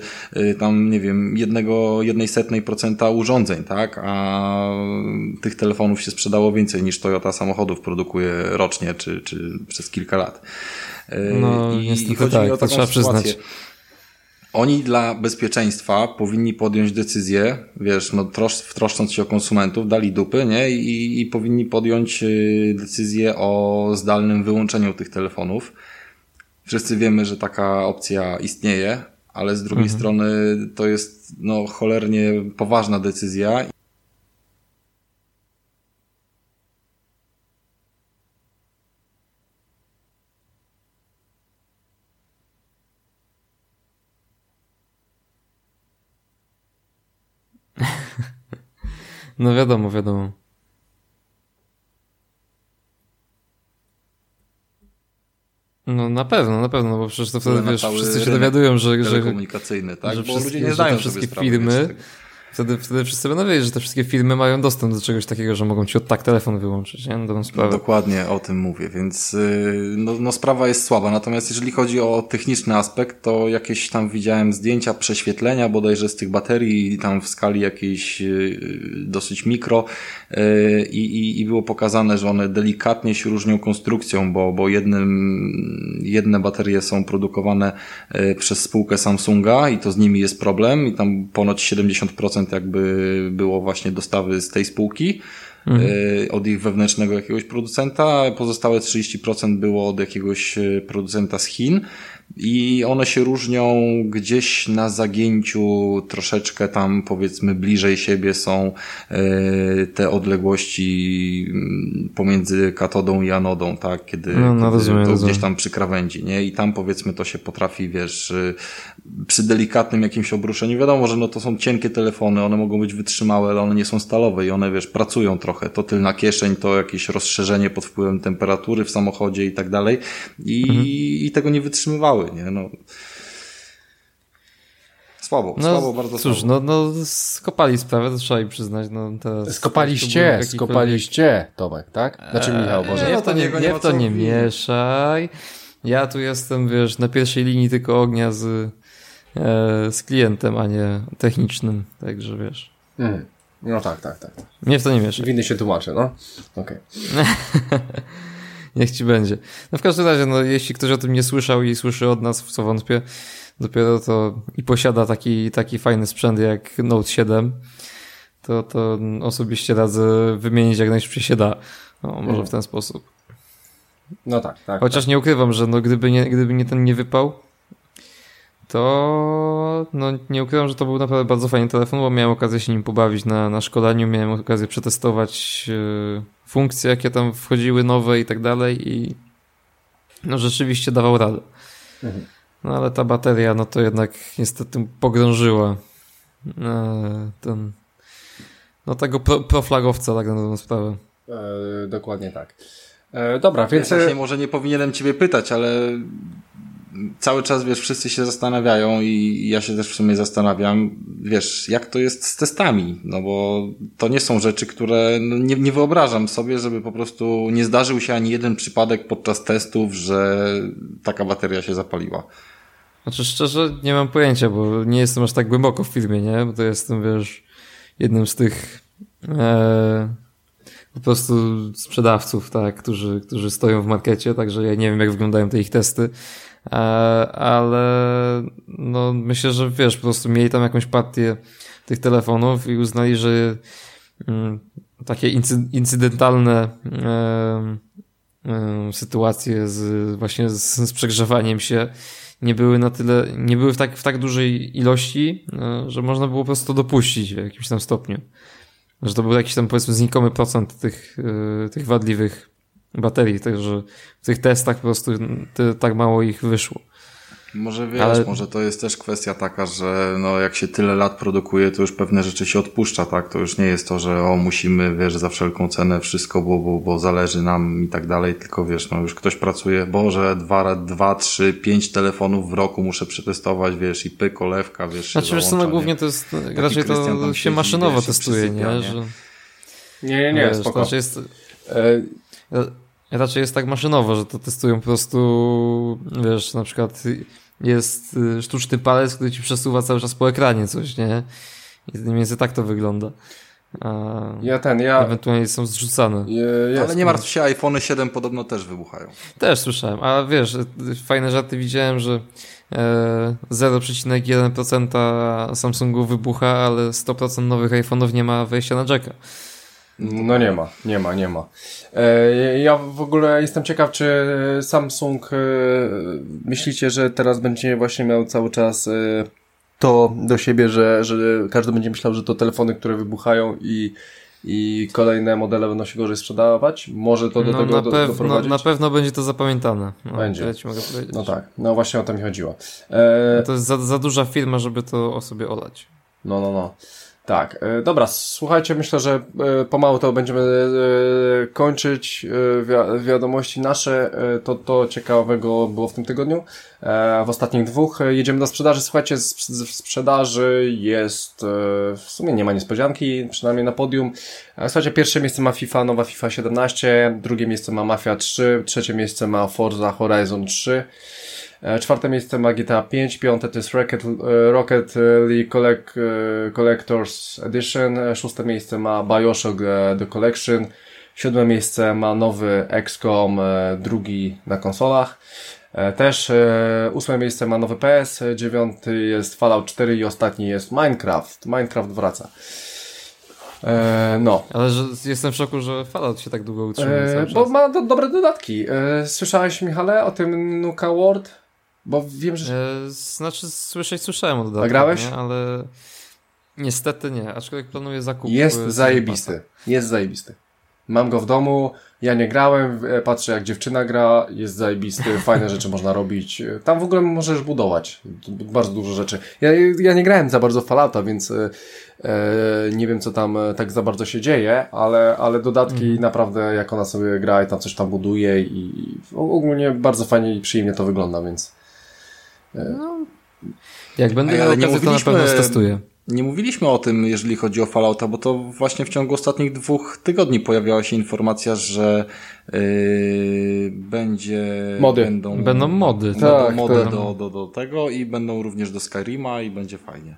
S2: tam, nie wiem, jednego, jednej setnej procenta urządzeń, tak? A tych telefonów się sprzedało więcej niż Toyota samochodów produkuje rocznie czy, czy przez kilka lat.
S3: E, no, I, niestety i chodzi tak, mi o taką trzeba sytuację. przyznać.
S2: Oni dla bezpieczeństwa powinni podjąć decyzję, wiesz, no trosz, troszcząc się o konsumentów, dali dupy, nie? I, I powinni podjąć y, decyzję o zdalnym wyłączeniu tych telefonów. Wszyscy wiemy, że taka opcja istnieje, ale z drugiej mhm. strony to jest no cholernie poważna decyzja
S3: No wiadomo, wiadomo. No na pewno, na pewno, bo przecież to wtedy wiesz, wszyscy się dowiadują, że, że,
S2: tak?
S3: że, bo ludzie nie zdają wszystkie filmy, Wtedy, wtedy wszyscy będą wiedzieć, że te wszystkie filmy mają dostęp do czegoś takiego, że mogą ci od tak telefon wyłączyć, nie? No, sprawę.
S2: Dokładnie o tym mówię, więc y, no, no sprawa jest słaba. Natomiast jeżeli chodzi o techniczny aspekt, to jakieś tam widziałem zdjęcia prześwietlenia bodajże z tych baterii tam w skali jakiejś y, dosyć mikro y, i, i było pokazane, że one delikatnie się różnią konstrukcją, bo, bo jednym, jedne baterie są produkowane przez spółkę Samsunga i to z nimi jest problem i tam ponoć 70% jakby było właśnie dostawy z tej spółki, mhm. E, od ich wewnętrznego jakiegoś producenta, pozostałe 30% było od jakiegoś e, producenta z Chin i one się różnią gdzieś na zagięciu troszeczkę tam powiedzmy bliżej siebie są e, te odległości mm, pomiędzy katodą i anodą, tak, kiedy, no, no, kiedy rozumiem, to rozumiem. gdzieś tam przy krawędzi, nie? I tam powiedzmy to się potrafi, wiesz, y, przy delikatnym jakimś obruszeniu, wiadomo, że no to są cienkie telefony, one mogą być wytrzymałe, ale one nie są stalowe i one, wiesz, pracują trochę, to tylna kieszeń, to jakieś rozszerzenie pod wpływem temperatury w samochodzie i tak dalej i, mhm. i tego nie wytrzymywały nie? No. Słabo, no, słabo, bardzo
S3: cóż,
S2: słabo.
S3: no, no skopali sprawę, to trzeba im przyznać. No,
S1: skopaliście, skopaliście, Tomek, tak? Znaczy eee, Michał, Boże.
S3: Nie, to nie, nie, nie, to nie mieszaj. Ja tu jestem, wiesz, na pierwszej linii tylko ognia z, e, z klientem, a nie technicznym, także wiesz.
S1: Mm. No tak, tak, tak.
S3: Nie w to nie mieszaj.
S1: Winny się tłumaczę, no. Okej.
S3: Okay. Niech ci będzie. No w każdym razie, no jeśli ktoś o tym nie słyszał i słyszy od nas, w co wątpię, dopiero to i posiada taki, taki fajny sprzęt jak Note 7, to, to osobiście radzę wymienić jak najszybciej się da. No, może w ten sposób.
S1: No tak, tak.
S3: Chociaż
S1: tak.
S3: nie ukrywam, że no, gdyby, nie, gdyby nie ten nie wypał, to no, nie ukrywam, że to był naprawdę bardzo fajny telefon, bo miałem okazję się nim pobawić na, na szkoleniu, miałem okazję przetestować yy, funkcje, jakie tam wchodziły nowe i tak dalej i no rzeczywiście dawał radę. Mhm. No ale ta bateria, no to jednak niestety pogrążyła e, ten, no tego pro, proflagowca, tak na dobrą sprawę.
S1: E, dokładnie tak. Dobra, więc...
S2: Ja właśnie może nie powinienem ciebie pytać, ale cały czas, wiesz, wszyscy się zastanawiają i ja się też w sumie zastanawiam, wiesz, jak to jest z testami, no bo to nie są rzeczy, które no nie, nie wyobrażam sobie, żeby po prostu nie zdarzył się ani jeden przypadek podczas testów, że taka bateria się zapaliła.
S3: Znaczy szczerze nie mam pojęcia, bo nie jestem aż tak głęboko w firmie, nie? Bo to jestem, wiesz, jednym z tych e, po prostu sprzedawców, tak, którzy, którzy stoją w markecie, także ja nie wiem, jak wyglądają te ich testy. E, ale no myślę, że wiesz, po prostu mieli tam jakąś partię tych telefonów i uznali, że mm, takie incydentalne sytuacje z, właśnie z, z przegrzewaniem się nie były na tyle, nie były w tak, w tak dużej ilości, e, że można było po prostu dopuścić w jakimś tam stopniu. Że to był jakiś tam powiedzmy znikomy procent tych, e, tych wadliwych baterii, także w tych testach po prostu te, tak mało ich wyszło.
S2: Może wiesz, Ale... może to jest też kwestia taka, że no jak się tyle lat produkuje, to już pewne rzeczy się odpuszcza, tak? To już nie jest to, że o musimy, wiesz, za wszelką cenę wszystko, bo, bo, bo zależy nam i tak dalej, tylko wiesz, no już ktoś pracuje, boże, dwa, dwa, trzy, pięć telefonów w roku muszę przetestować, wiesz, i pyk, olewka, wiesz,
S3: Znaczy wiesz co, no głównie to jest, Taki raczej to się maszynowo wiesz, testuje, nie? Że...
S1: Nie, nie, nie, wiesz, spoko. Znaczy jest...
S3: E... Raczej jest tak maszynowo, że to testują po prostu, wiesz, na przykład jest y, sztuczny palec, który ci przesuwa cały czas po ekranie coś, nie? I mniej więcej tak to wygląda. A
S1: ja ten, ja...
S3: Ewentualnie są zrzucane.
S2: Je, Ale nie martw się, iPhony 7 podobno też wybuchają.
S3: Też słyszałem, a wiesz, fajne żarty widziałem, że 0,1% e, Samsungu wybucha, ale 100% nowych iPhone'ów nie ma wejścia na jacka.
S1: No nie ma, nie ma, nie ma. E, ja w ogóle jestem ciekaw, czy Samsung e, myślicie, że teraz będzie właśnie miał cały czas e, to do siebie, że, że każdy będzie myślał, że to telefony, które wybuchają i, i kolejne modele będą się gorzej sprzedawać? Może to do no, tego
S3: na
S1: do,
S3: pew doprowadzić? Na pewno będzie to zapamiętane. No,
S1: będzie.
S3: Ja
S1: ci mogę powiedzieć. No tak, no właśnie o to mi chodziło. E...
S3: No to jest za, za duża firma, żeby to o sobie olać.
S1: No, no, no. Tak, e, dobra, słuchajcie, myślę, że e, pomału to będziemy e, kończyć wi wiadomości nasze. To, to ciekawego było w tym tygodniu. W ostatnich dwóch jedziemy do sprzedaży. Słuchajcie, z, sprzedaży jest, w sumie nie ma niespodzianki, przynajmniej na podium. Słuchajcie, pierwsze miejsce ma FIFA, nowa FIFA 17, drugie miejsce ma Mafia 3, trzecie miejsce ma Forza Horizon 3. E, czwarte miejsce ma GTA 5, piąte to jest Rocket, e, Rocket League Collect, e, Collector's Edition, szóste miejsce ma Bioshock The Collection, siódme miejsce ma nowy XCOM, drugi na konsolach. Też ósme miejsce ma nowy PS, dziewiąty jest Fallout 4 i ostatni jest Minecraft. Minecraft wraca. no.
S3: Ale że jestem w szoku, że Fallout się tak długo utrzymuje. E,
S1: bo ma do, dobre dodatki. E, słyszałeś, Michale, o tym Nuka World? Bo wiem, że...
S3: E, znaczy słyszeć słyszałem o dodatku,
S1: A grałeś?
S3: Nie? ale niestety nie, aczkolwiek planuję zakup.
S1: Jest zajebisty, jest zajebisty. Mam go w domu, ja nie grałem, e, patrzę jak dziewczyna gra, jest zajebisty, fajne rzeczy można robić. Tam w ogóle możesz budować bardzo dużo rzeczy. Ja, ja nie grałem za bardzo w Fallouta, więc e, e nie wiem co tam e, tak za bardzo się dzieje, ale, ale dodatki mhm. naprawdę jak ona sobie gra i tam coś tam buduje i, i ogólnie bardzo fajnie i przyjemnie to wygląda, więc no,
S3: jak będę miał okazję, to na pewno testuję.
S2: Nie mówiliśmy o tym, jeżeli chodzi o Fallouta, bo to właśnie w ciągu ostatnich dwóch tygodni pojawiała się informacja, że yy, będzie...
S3: Mody. Będą, będą mody.
S2: Będą tak, mody tak. Do, do, do tego i będą również do Skyrima i będzie fajnie.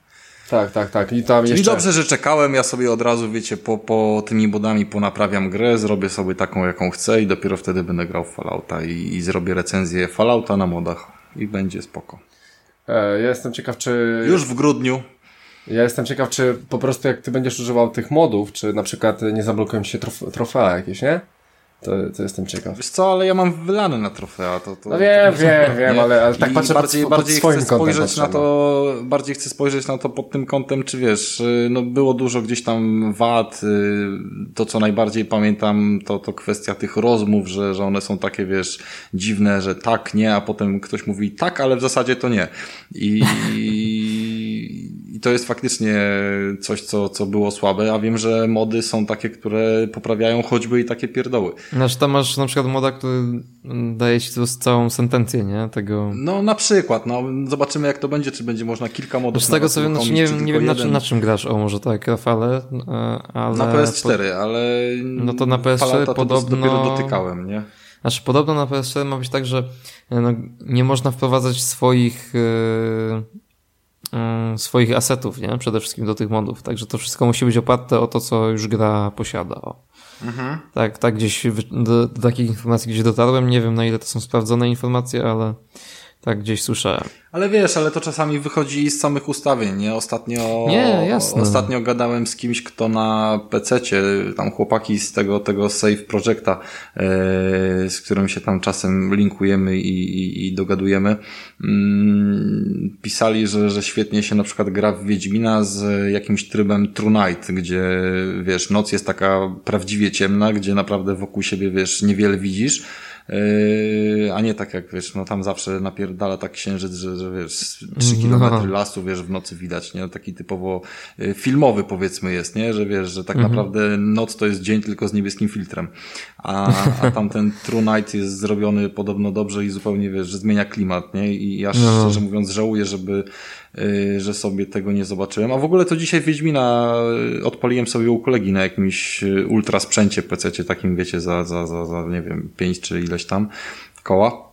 S1: Tak, tak, tak. I tam
S2: Czyli
S1: jeszcze...
S2: dobrze, że czekałem, ja sobie od razu, wiecie, po, po tymi modami ponaprawiam grę, zrobię sobie taką, jaką chcę i dopiero wtedy będę grał w Fallouta i, i zrobię recenzję Fallouta na modach i będzie spoko.
S1: E, ja jestem ciekaw, czy...
S2: Już w grudniu.
S1: Ja jestem ciekaw, czy po prostu jak ty będziesz używał tych modów, czy na przykład nie zablokują się trof trofea jakieś, nie? To, to jestem ciekaw.
S2: Wiesz co, ale ja mam wylane na trofea. To, to,
S1: no wiem, to, wiem, wiem, ale, ale tak patrzę
S2: bardziej,
S1: pod,
S2: bardziej
S1: pod
S2: chcę spojrzeć na to, bardziej chcę spojrzeć na to pod tym kątem, czy wiesz, y, no było dużo gdzieś tam wad, y, to co najbardziej pamiętam, to, to kwestia tych rozmów, że, że one są takie, wiesz, dziwne, że tak, nie, a potem ktoś mówi tak, ale w zasadzie to nie. I, i to jest faktycznie coś, co, co było słabe, a wiem, że mody są takie, które poprawiają choćby i takie pierdoły.
S3: Znaczy tam masz na przykład moda, który daje ci całą sentencję, nie? Tego...
S2: No na przykład, no zobaczymy jak to będzie, czy będzie można kilka modów.
S3: Z tego co wiem, znaczy, nie, nie wiem na czym, na czym grasz, o może tak, Rafale, e, ale...
S2: Na PS4, po... ale...
S3: No to na PS4 podobno...
S2: dopiero dotykałem, nie?
S3: Znaczy podobno na PS4 ma być tak, że no, nie można wprowadzać swoich... Yy swoich asetów, nie? Przede wszystkim do tych modów. Także to wszystko musi być oparte o to, co już gra posiada. Mhm. Tak, tak gdzieś do, do takich informacji gdzieś dotarłem. Nie wiem na ile to są sprawdzone informacje, ale tak gdzieś słyszałem.
S2: Ale wiesz, ale to czasami wychodzi z samych ustawień, nie? Ostatnio,
S3: nie, jasne.
S2: ostatnio gadałem z kimś, kto na PC-cie, tam chłopaki z tego, tego Save Projecta, yy, z którym się tam czasem linkujemy i, i, i dogadujemy, yy, pisali, że, że świetnie się na przykład gra w Wiedźmina z jakimś trybem True Night, gdzie wiesz, noc jest taka prawdziwie ciemna, gdzie naprawdę wokół siebie wiesz, niewiele widzisz, a nie tak jak wiesz, no tam zawsze napierdala tak księżyc, że, że wiesz, 3 no. kilometry lasu, wiesz, w nocy widać, nie? Taki typowo yy, filmowy powiedzmy jest, nie? Że wiesz, że tak mhm. naprawdę noc to jest dzień tylko z niebieskim filtrem. A, a tam ten True Night jest zrobiony podobno dobrze i zupełnie wiesz, że zmienia klimat, nie? I ja no. szczerze mówiąc żałuję, żeby że sobie tego nie zobaczyłem. A w ogóle to dzisiaj Wiedźmina y, odpaliłem sobie u kolegi na jakimś y, ultra sprzęcie PC, takim wiecie, za, za, za, za nie wiem, pięć czy ileś tam koła.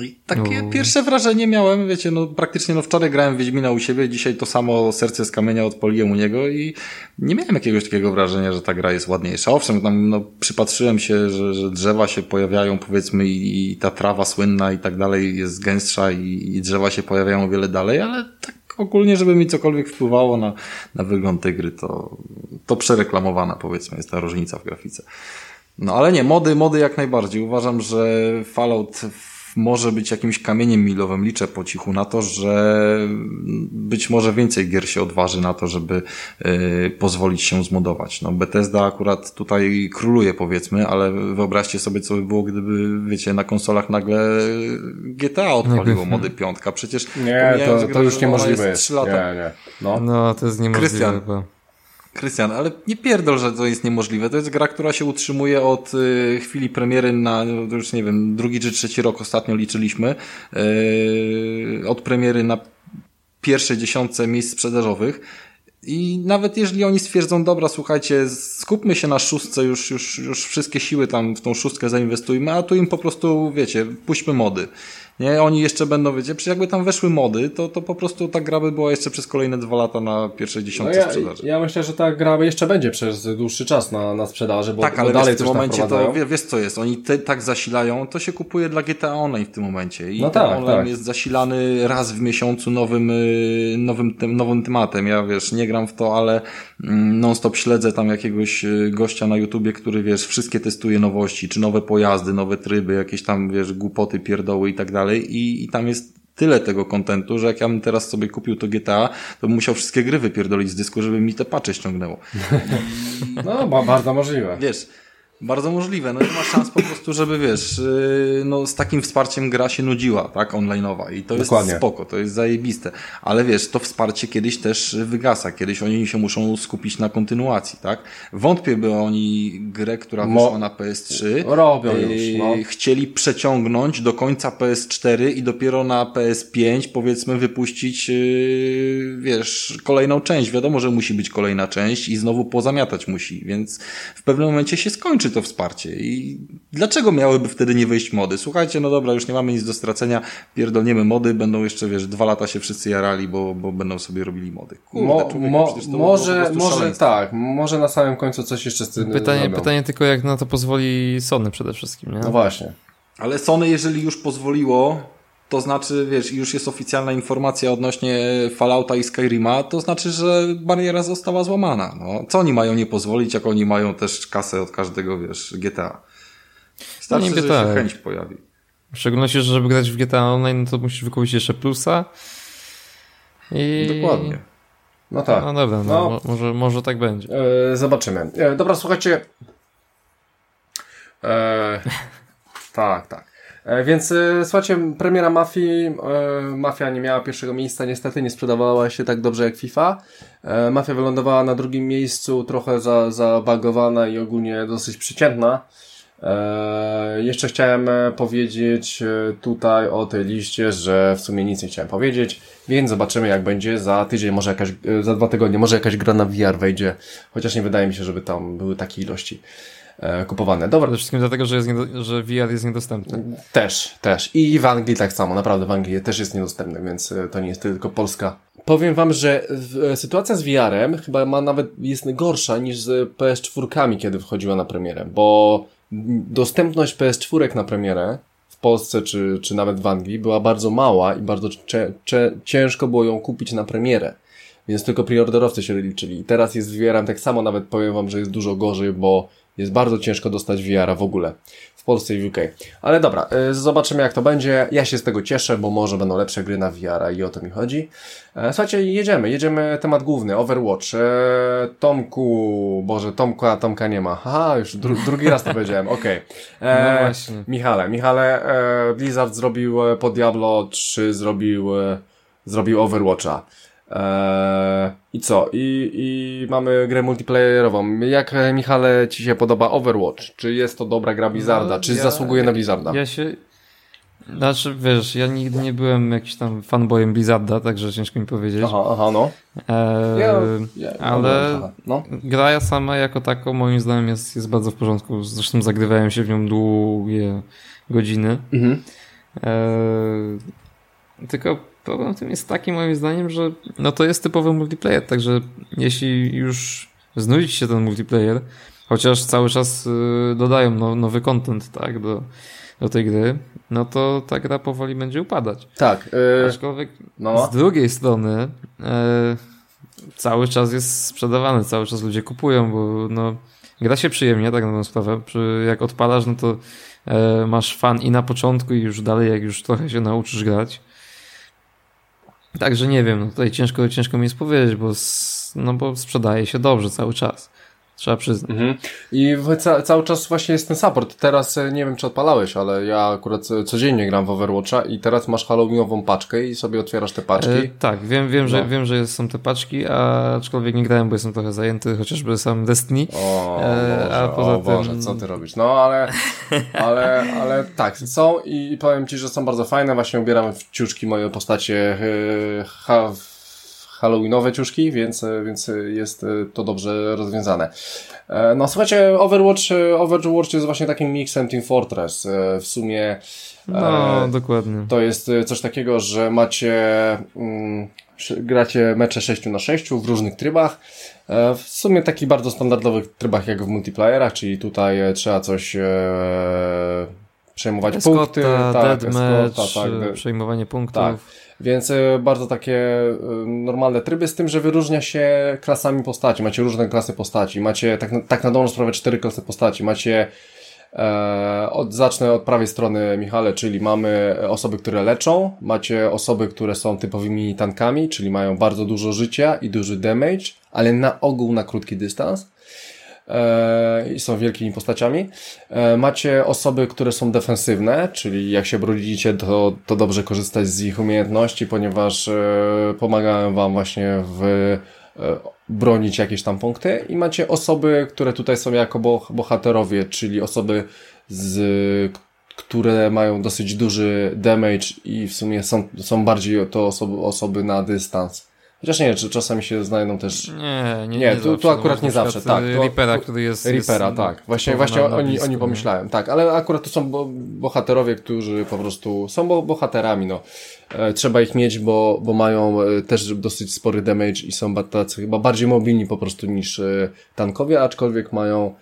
S2: I takie no. pierwsze wrażenie miałem, wiecie, no praktycznie no wczoraj grałem Wiedźmina u siebie, dzisiaj to samo serce z kamienia odpaliłem u niego i nie miałem jakiegoś takiego wrażenia, że ta gra jest ładniejsza. Owszem, tam no, przypatrzyłem się, że, że drzewa się pojawiają powiedzmy i, i ta trawa słynna i tak dalej jest gęstsza i, i drzewa się pojawiają o wiele dalej, ale tak ogólnie, żeby mi cokolwiek wpływało na, na wygląd tej gry, to, to przereklamowana powiedzmy jest ta różnica w grafice. No ale nie, mody, mody jak najbardziej. Uważam, że Fallout może być jakimś kamieniem milowym. Liczę po cichu na to, że być może więcej gier się odważy na to, żeby y, pozwolić się zmodować. No Bethesda akurat tutaj króluje powiedzmy, ale wyobraźcie sobie, co by było, gdyby, wiecie, na konsolach nagle GTA odpaliło mody piątka. Przecież
S1: nie, to, to już niemożliwe jest. 3 lata. Nie, nie.
S3: No. no, to jest niemożliwe. Krystian,
S2: Krystian, ale nie pierdol, że to jest niemożliwe. To jest gra, która się utrzymuje od y, chwili premiery na, no, już nie wiem, drugi czy trzeci rok ostatnio liczyliśmy, y, od premiery na pierwsze dziesiątce miejsc sprzedażowych. I nawet jeżeli oni stwierdzą, dobra, słuchajcie, skupmy się na szóstce, już, już, już wszystkie siły tam w tą szóstkę zainwestujmy, a tu im po prostu, wiecie, puśćmy mody. Nie, oni jeszcze będą, wiecie, przecież jakby tam weszły mody, to, to po prostu ta gra by była jeszcze przez kolejne dwa lata na pierwszej dziesiątce
S1: no ja,
S2: sprzedaży.
S1: Ja myślę, że ta gra jeszcze będzie przez dłuższy czas na, na sprzedaży, bo,
S2: tak, ale
S1: bo dalej
S2: w tym momencie to, wiesz, wiesz co jest, oni te, tak zasilają, to się kupuje dla GTA Online w tym momencie i no tak, Online tak. jest zasilany raz w miesiącu nowym, y, nowym, nowym tematem. Ja, wiesz, nie gram w to, ale non-stop śledzę tam jakiegoś y, gościa na YouTubie, który, wiesz, wszystkie testuje nowości, czy nowe pojazdy, nowe tryby, jakieś tam, wiesz, głupoty, pierdoły i tak dalej dalej i, i tam jest tyle tego kontentu, że jak ja bym teraz sobie kupił to GTA, to bym musiał wszystkie gry wypierdolić z dysku, żeby mi te pacze ściągnęło.
S1: No, bardzo możliwe.
S2: Wiesz, bardzo możliwe. No nie ma szans po prostu, żeby wiesz, yy, no z takim wsparciem gra się nudziła, tak, online'owa i to Dokładnie. jest spoko, to jest zajebiste. Ale wiesz, to wsparcie kiedyś też wygasa, kiedyś oni się muszą skupić na kontynuacji, tak? Wątpię, by oni grę, która Mo wyszła na PS3
S1: robią yy, już, no.
S2: chcieli przeciągnąć do końca PS4 i dopiero na PS5 powiedzmy wypuścić yy, wiesz, kolejną część. Wiadomo, że musi być kolejna część i znowu pozamiatać musi, więc w pewnym momencie się skończy to wsparcie. I dlaczego miałyby wtedy nie wyjść mody? Słuchajcie, no dobra, już nie mamy nic do stracenia, pierdolniemy mody, będą jeszcze, wiesz, dwa lata się wszyscy jarali, bo, bo będą sobie robili mody.
S1: Kurde, mo, mo, może, może tak, może na samym końcu coś jeszcze z tym
S3: pytanie, pytanie tylko, jak na to pozwoli Sony przede wszystkim, nie?
S1: No właśnie.
S2: Ale Sony, jeżeli już pozwoliło, to znaczy, wiesz, już jest oficjalna informacja odnośnie Fallouta i Skyrima, to znaczy, że bariera została złamana. No, co oni mają nie pozwolić, jak oni mają też kasę od każdego, wiesz, GTA. Wystarczy, że tak. się chęć pojawi.
S3: W szczególności, że żeby grać w GTA Online, no to musisz wykupić jeszcze plusa.
S2: I... Dokładnie.
S3: No tak. No dobra, no, no. Może, może tak będzie.
S1: E, zobaczymy. E, dobra, słuchajcie. E, tak, tak. E, więc e, słuchajcie, premiera Mafii, e, Mafia nie miała pierwszego miejsca, niestety nie sprzedawała się tak dobrze jak FIFA. Mafia wylądowała na drugim miejscu, trochę za, zabagowana i ogólnie dosyć przeciętna. jeszcze chciałem powiedzieć tutaj o tej liście, że w sumie nic nie chciałem powiedzieć, więc zobaczymy jak będzie za tydzień, może jakaś, za dwa tygodnie, może jakaś gra na VR wejdzie, chociaż nie wydaje mi się, żeby tam były takie ilości. E, kupowane. Dobra.
S3: Przede wszystkim dlatego, że, jest że VR jest niedostępny.
S1: Też, też. I w Anglii tak samo, naprawdę w Anglii też jest niedostępny, więc e, to nie jest tylko Polska. Powiem wam, że e, sytuacja z VR-em chyba ma nawet, jest gorsza niż z PS4, kiedy wchodziła na premierę, bo dostępność PS4 na premierę w Polsce czy, czy nawet w Anglii była bardzo mała i bardzo ciężko było ją kupić na premierę. Więc tylko preorderowcy się liczyli. Teraz jest z VR-em tak samo, nawet powiem wam, że jest dużo gorzej, bo jest bardzo ciężko dostać VR-a w ogóle w Polsce i w UK. Ale dobra, y, zobaczymy jak to będzie. Ja się z tego cieszę, bo może będą lepsze gry na VR-a i o to mi chodzi. E, słuchajcie, jedziemy, jedziemy temat główny, Overwatch. E, Tomku, Boże, Tomku, a Tomka nie ma. Aha, już dru drugi raz to powiedziałem, okej. Okay.
S3: E, no właśnie.
S1: Michale, Michale, Blizzard zrobił po Diablo 3, zrobił, zrobił Overwatcha. Eee, I co? I, I mamy grę multiplayerową. Jak, Michale, ci się podoba Overwatch? Czy jest to dobra gra Blizzarda? No, Czy ja, zasługuje na Blizzarda?
S3: Ja się... Znaczy, wiesz, ja nigdy nie byłem jakiś tam fanboyem Blizzarda, także ciężko mi powiedzieć.
S1: Aha, aha, no.
S3: Eee, ja, ja, ale no. gra sama jako tako moim zdaniem jest, jest bardzo w porządku. Zresztą zagrywałem się w nią długie godziny. Mhm. Eee, tylko Problem w tym jest taki moim zdaniem, że no to jest typowy multiplayer, także jeśli już znudzić się ten multiplayer, chociaż cały czas y, dodają no, nowy content, tak, do, do tej gry, no to ta gra powoli będzie upadać.
S1: Tak.
S3: Yy, Aczkolwiek no. z drugiej strony yy, cały czas jest sprzedawany, cały czas ludzie kupują, bo no gra się przyjemnie, tak na tą sprawę. Przy, jak odpalasz, no to yy, masz fan i na początku i już dalej, jak już trochę się nauczysz grać. Także nie wiem, no tutaj ciężko, ciężko mi jest powiedzieć, bo, no bo sprzedaje się dobrze cały czas. Trzeba przyznać. Mhm.
S1: I ca cały czas właśnie jest ten support. Teraz e, nie wiem, czy odpalałeś, ale ja akurat codziennie gram w Overwatcha i teraz masz Halloweenową paczkę i sobie otwierasz te paczki. E,
S3: tak, wiem, wiem, no. że, wiem, że są te paczki, aczkolwiek nie grałem, bo jestem trochę zajęty, chociażby sam Destiny.
S1: O, e, Boże, a poza o Boże, tym... co ty robisz? No, ale, ale, ale tak, są i powiem Ci, że są bardzo fajne. Właśnie ubieram w ciuszki moje postacie e, halloweenowe ciuszki, więc, więc jest to dobrze rozwiązane. E, no słuchajcie, Overwatch, Overwatch jest właśnie takim mixem Team Fortress. E, w sumie
S3: no, e, dokładnie.
S1: To jest coś takiego, że macie mm, gracie mecze 6 na 6 w różnych trybach. W sumie takich bardzo standardowych trybach jak w multiplayerach, czyli tutaj trzeba coś e, przejmować
S3: Escota,
S1: punkty,
S3: tak, tak, przejmowanie punktów. Tak.
S1: Więc e, bardzo takie e, normalne tryby, z tym, że wyróżnia się klasami postaci. Macie różne klasy postaci. Macie tak, tak na dobrą sprawę cztery klasy postaci. Macie e, od, zacznę od prawej strony, Michale, czyli mamy osoby, które leczą, macie osoby, które są typowymi tankami, czyli mają bardzo dużo życia i duży damage, ale na ogół na krótki dystans i są wielkimi postaciami. E, macie osoby, które są defensywne, czyli jak się bronicie, to, to dobrze korzystać z ich umiejętności, ponieważ e, pomagają wam właśnie w e, bronić jakieś tam punkty i macie osoby, które tutaj są jako bohaterowie, czyli osoby z które mają dosyć duży damage i w sumie są, są bardziej to osoby, osoby na dystans. Chociaż nie, czy czasami się znajdą też...
S3: Nie, nie, nie, nie tu,
S1: tu akurat nie zawsze, tak.
S3: To, Reapera, który jest...
S1: Reapera, jest, tak. Właśnie, właśnie na, na oni, oni pomyślałem, tak. Ale akurat to są bohaterowie, którzy po prostu są bohaterami, no. E, trzeba ich mieć, bo, bo mają e, też dosyć spory damage i są tacy chyba bardziej mobilni po prostu niż e, tankowie, aczkolwiek mają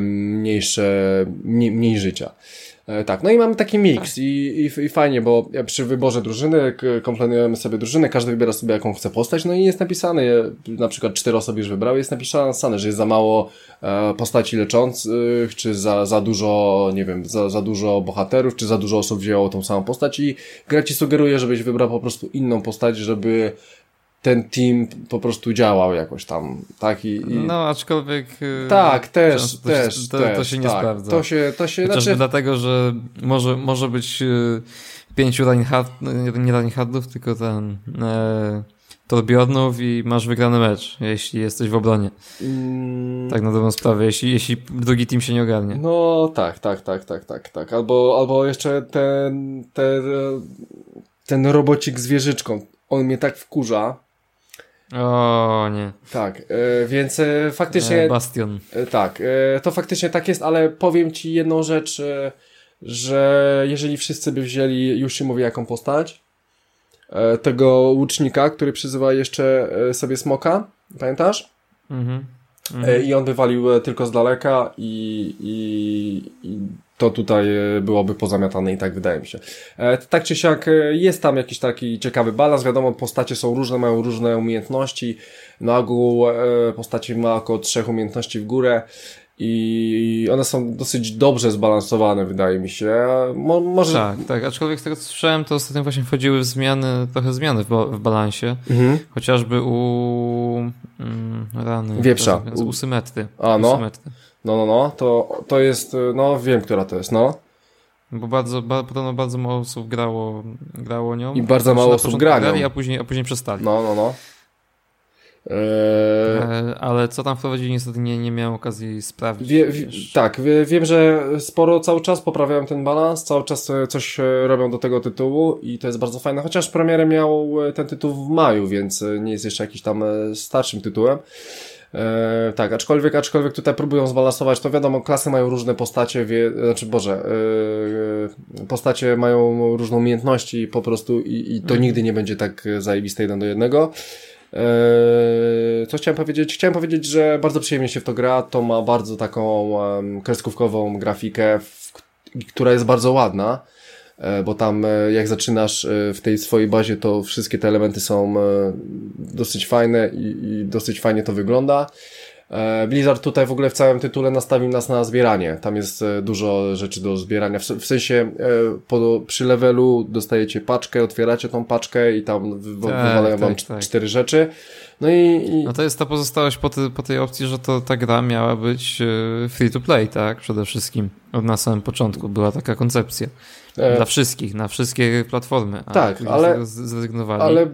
S1: mniejsze, mniej, mniej życia. E, tak, no i mamy taki miks i, i, i fajnie, bo przy wyborze drużyny kompletujemy sobie drużynę, każdy wybiera sobie jaką chce postać, no i jest napisane, na przykład cztery osoby już wybrały, jest napisane, że jest za mało e, postaci leczących, czy za, za dużo, nie wiem, za, za dużo bohaterów, czy za dużo osób wzięło tą samą postać i gra ci sugeruje, żebyś wybrał po prostu inną postać, żeby ten team po prostu działał jakoś tam, tak? I, i...
S3: No, aczkolwiek...
S1: Y, tak, też, też,
S3: to,
S1: też,
S3: to się nie
S1: tak,
S3: sprawdza.
S1: To się, to się,
S3: Chociażby znaczy... dlatego, że może, może być y, pięciu Reinhardt, nie Reinhardtów, tylko ten e, Torbjornów i masz wygrany mecz, jeśli jesteś w obronie. Mm. Tak na dobrą sprawę, jeśli, jeśli drugi team się nie ogarnie.
S1: No, tak, tak, tak, tak, tak, tak. Albo, albo jeszcze ten, ten, ten robocik z wieżyczką, on mnie tak wkurza,
S3: o nie.
S1: Tak, e, więc e, faktycznie. E,
S3: bastion.
S1: Tak, to faktycznie tak jest, ale powiem ci jedną rzecz, że jeżeli wszyscy by wzięli, już się mówi jaką postać, tego łucznika, który przyzywa jeszcze sobie smoka, pamiętasz? Mhm. Mhm. I on by walił tylko z daleka i, i, i to tutaj e, byłoby pozamiatane i tak wydaje mi się. E, tak czy siak e, jest tam jakiś taki ciekawy balans, wiadomo postacie są różne, mają różne umiejętności, na ogół postacie ma około trzech umiejętności w górę i one są dosyć dobrze zbalansowane, wydaje mi się. Mo może...
S3: Tak, tak, aczkolwiek z tego co słyszałem, to ostatnio właśnie wchodziły w zmiany, trochę zmiany w, ba w balansie, mhm. chociażby u mm, rany,
S1: Wieprza.
S3: U, u symetry.
S1: A, no. U symetry. No, no, no, to, to jest, no wiem, która to jest, no.
S3: Bo bardzo, ba, podobno bardzo mało osób grało, grało nią.
S1: I bardzo mało osób gra
S3: grali, a później, a później przestali.
S1: No, no, no.
S3: Eee... Ale co tam wprowadzili, niestety nie, nie miałem okazji sprawdzić. Wie,
S1: wie, tak, wie, wiem, że sporo cały czas poprawiają ten balans, cały czas e, coś e, robią do tego tytułu i to jest bardzo fajne, chociaż premierę miał ten tytuł w maju, więc nie jest jeszcze jakiś tam starszym tytułem. E, tak, aczkolwiek, aczkolwiek tutaj próbują zbalansować, to wiadomo, klasy mają różne postacie, wie, znaczy Boże, e, postacie mają różne umiejętności po prostu i, i to nigdy nie będzie tak zajebiste jeden do jednego. E, co chciałem powiedzieć? Chciałem powiedzieć, że bardzo przyjemnie się w to gra, to ma bardzo taką kreskówkową grafikę, w, która jest bardzo ładna. E, bo tam e, jak zaczynasz e, w tej swojej bazie, to wszystkie te elementy są dosyć fajne i, i dosyć fajnie to wygląda. Blizzard tutaj w ogóle w całym tytule nastawił nas na zbieranie. Tam jest dużo rzeczy do zbierania. W, sensie po, przy levelu dostajecie paczkę, otwieracie tą paczkę i tam wy, tak, wywalają wam tak, tak. cztery rzeczy. No i, i...
S3: No to jest ta pozostałość po, ty, po tej opcji, że to ta gra miała być free to play, tak? Przede wszystkim. Od na samym początku była taka koncepcja. E... Dla wszystkich, na wszystkie platformy.
S1: tak, ale
S3: zrezygnowali.
S1: Ale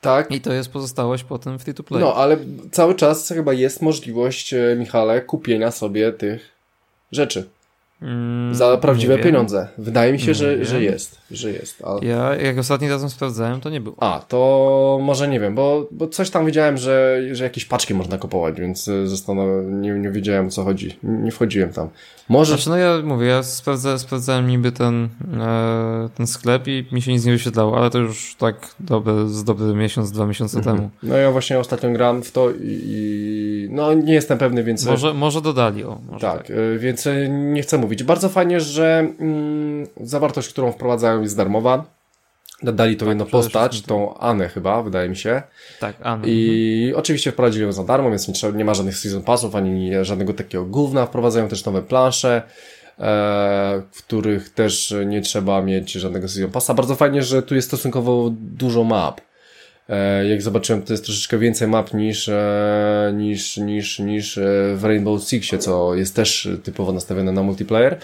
S1: tak.
S3: I to jest pozostałość potem free to play.
S1: No, ale cały czas chyba jest możliwość, e, Michale, kupienia sobie tych rzeczy. Mm, za prawdziwe pieniądze. Wydaje mi się, że, że jest. Że jest ale...
S3: Ja jak ostatni razem sprawdzałem, to nie było.
S1: A, to może nie wiem, bo, bo coś tam widziałem, że, że jakieś paczki można kupować, więc zastanawiam, nie, nie wiedziałem o co chodzi. Nie wchodziłem tam. Może...
S3: Znaczy, no ja mówię, ja sprawdzałem, sprawdzałem niby ten, e, ten sklep i mi się nic nie wyświetlało, ale to już tak dobre, z dobry miesiąc, dwa miesiące mhm. temu.
S1: No ja właśnie ostatnio gram w to i, i no nie jestem pewny, więc...
S3: Może, może dodali, o.
S1: Może tak, tak, więc nie chcę mówić. Bardzo fajnie, że mm, zawartość, którą wprowadzają jest darmowa. Dodali tą tak, jedną postać, tą Anę chyba, wydaje mi się.
S3: Tak, Anę.
S1: I mhm. oczywiście wprowadzili ją za darmo, więc nie, trzeba, nie ma żadnych season passów, ani żadnego takiego gówna. Wprowadzają też nowe plansze, e, w których też nie trzeba mieć żadnego season passa. Bardzo fajnie, że tu jest stosunkowo dużo map. E, jak zobaczyłem, to jest troszeczkę więcej map niż, e, niż, niż, niż e, w Rainbow Sixie, co jest też typowo nastawione na multiplayer.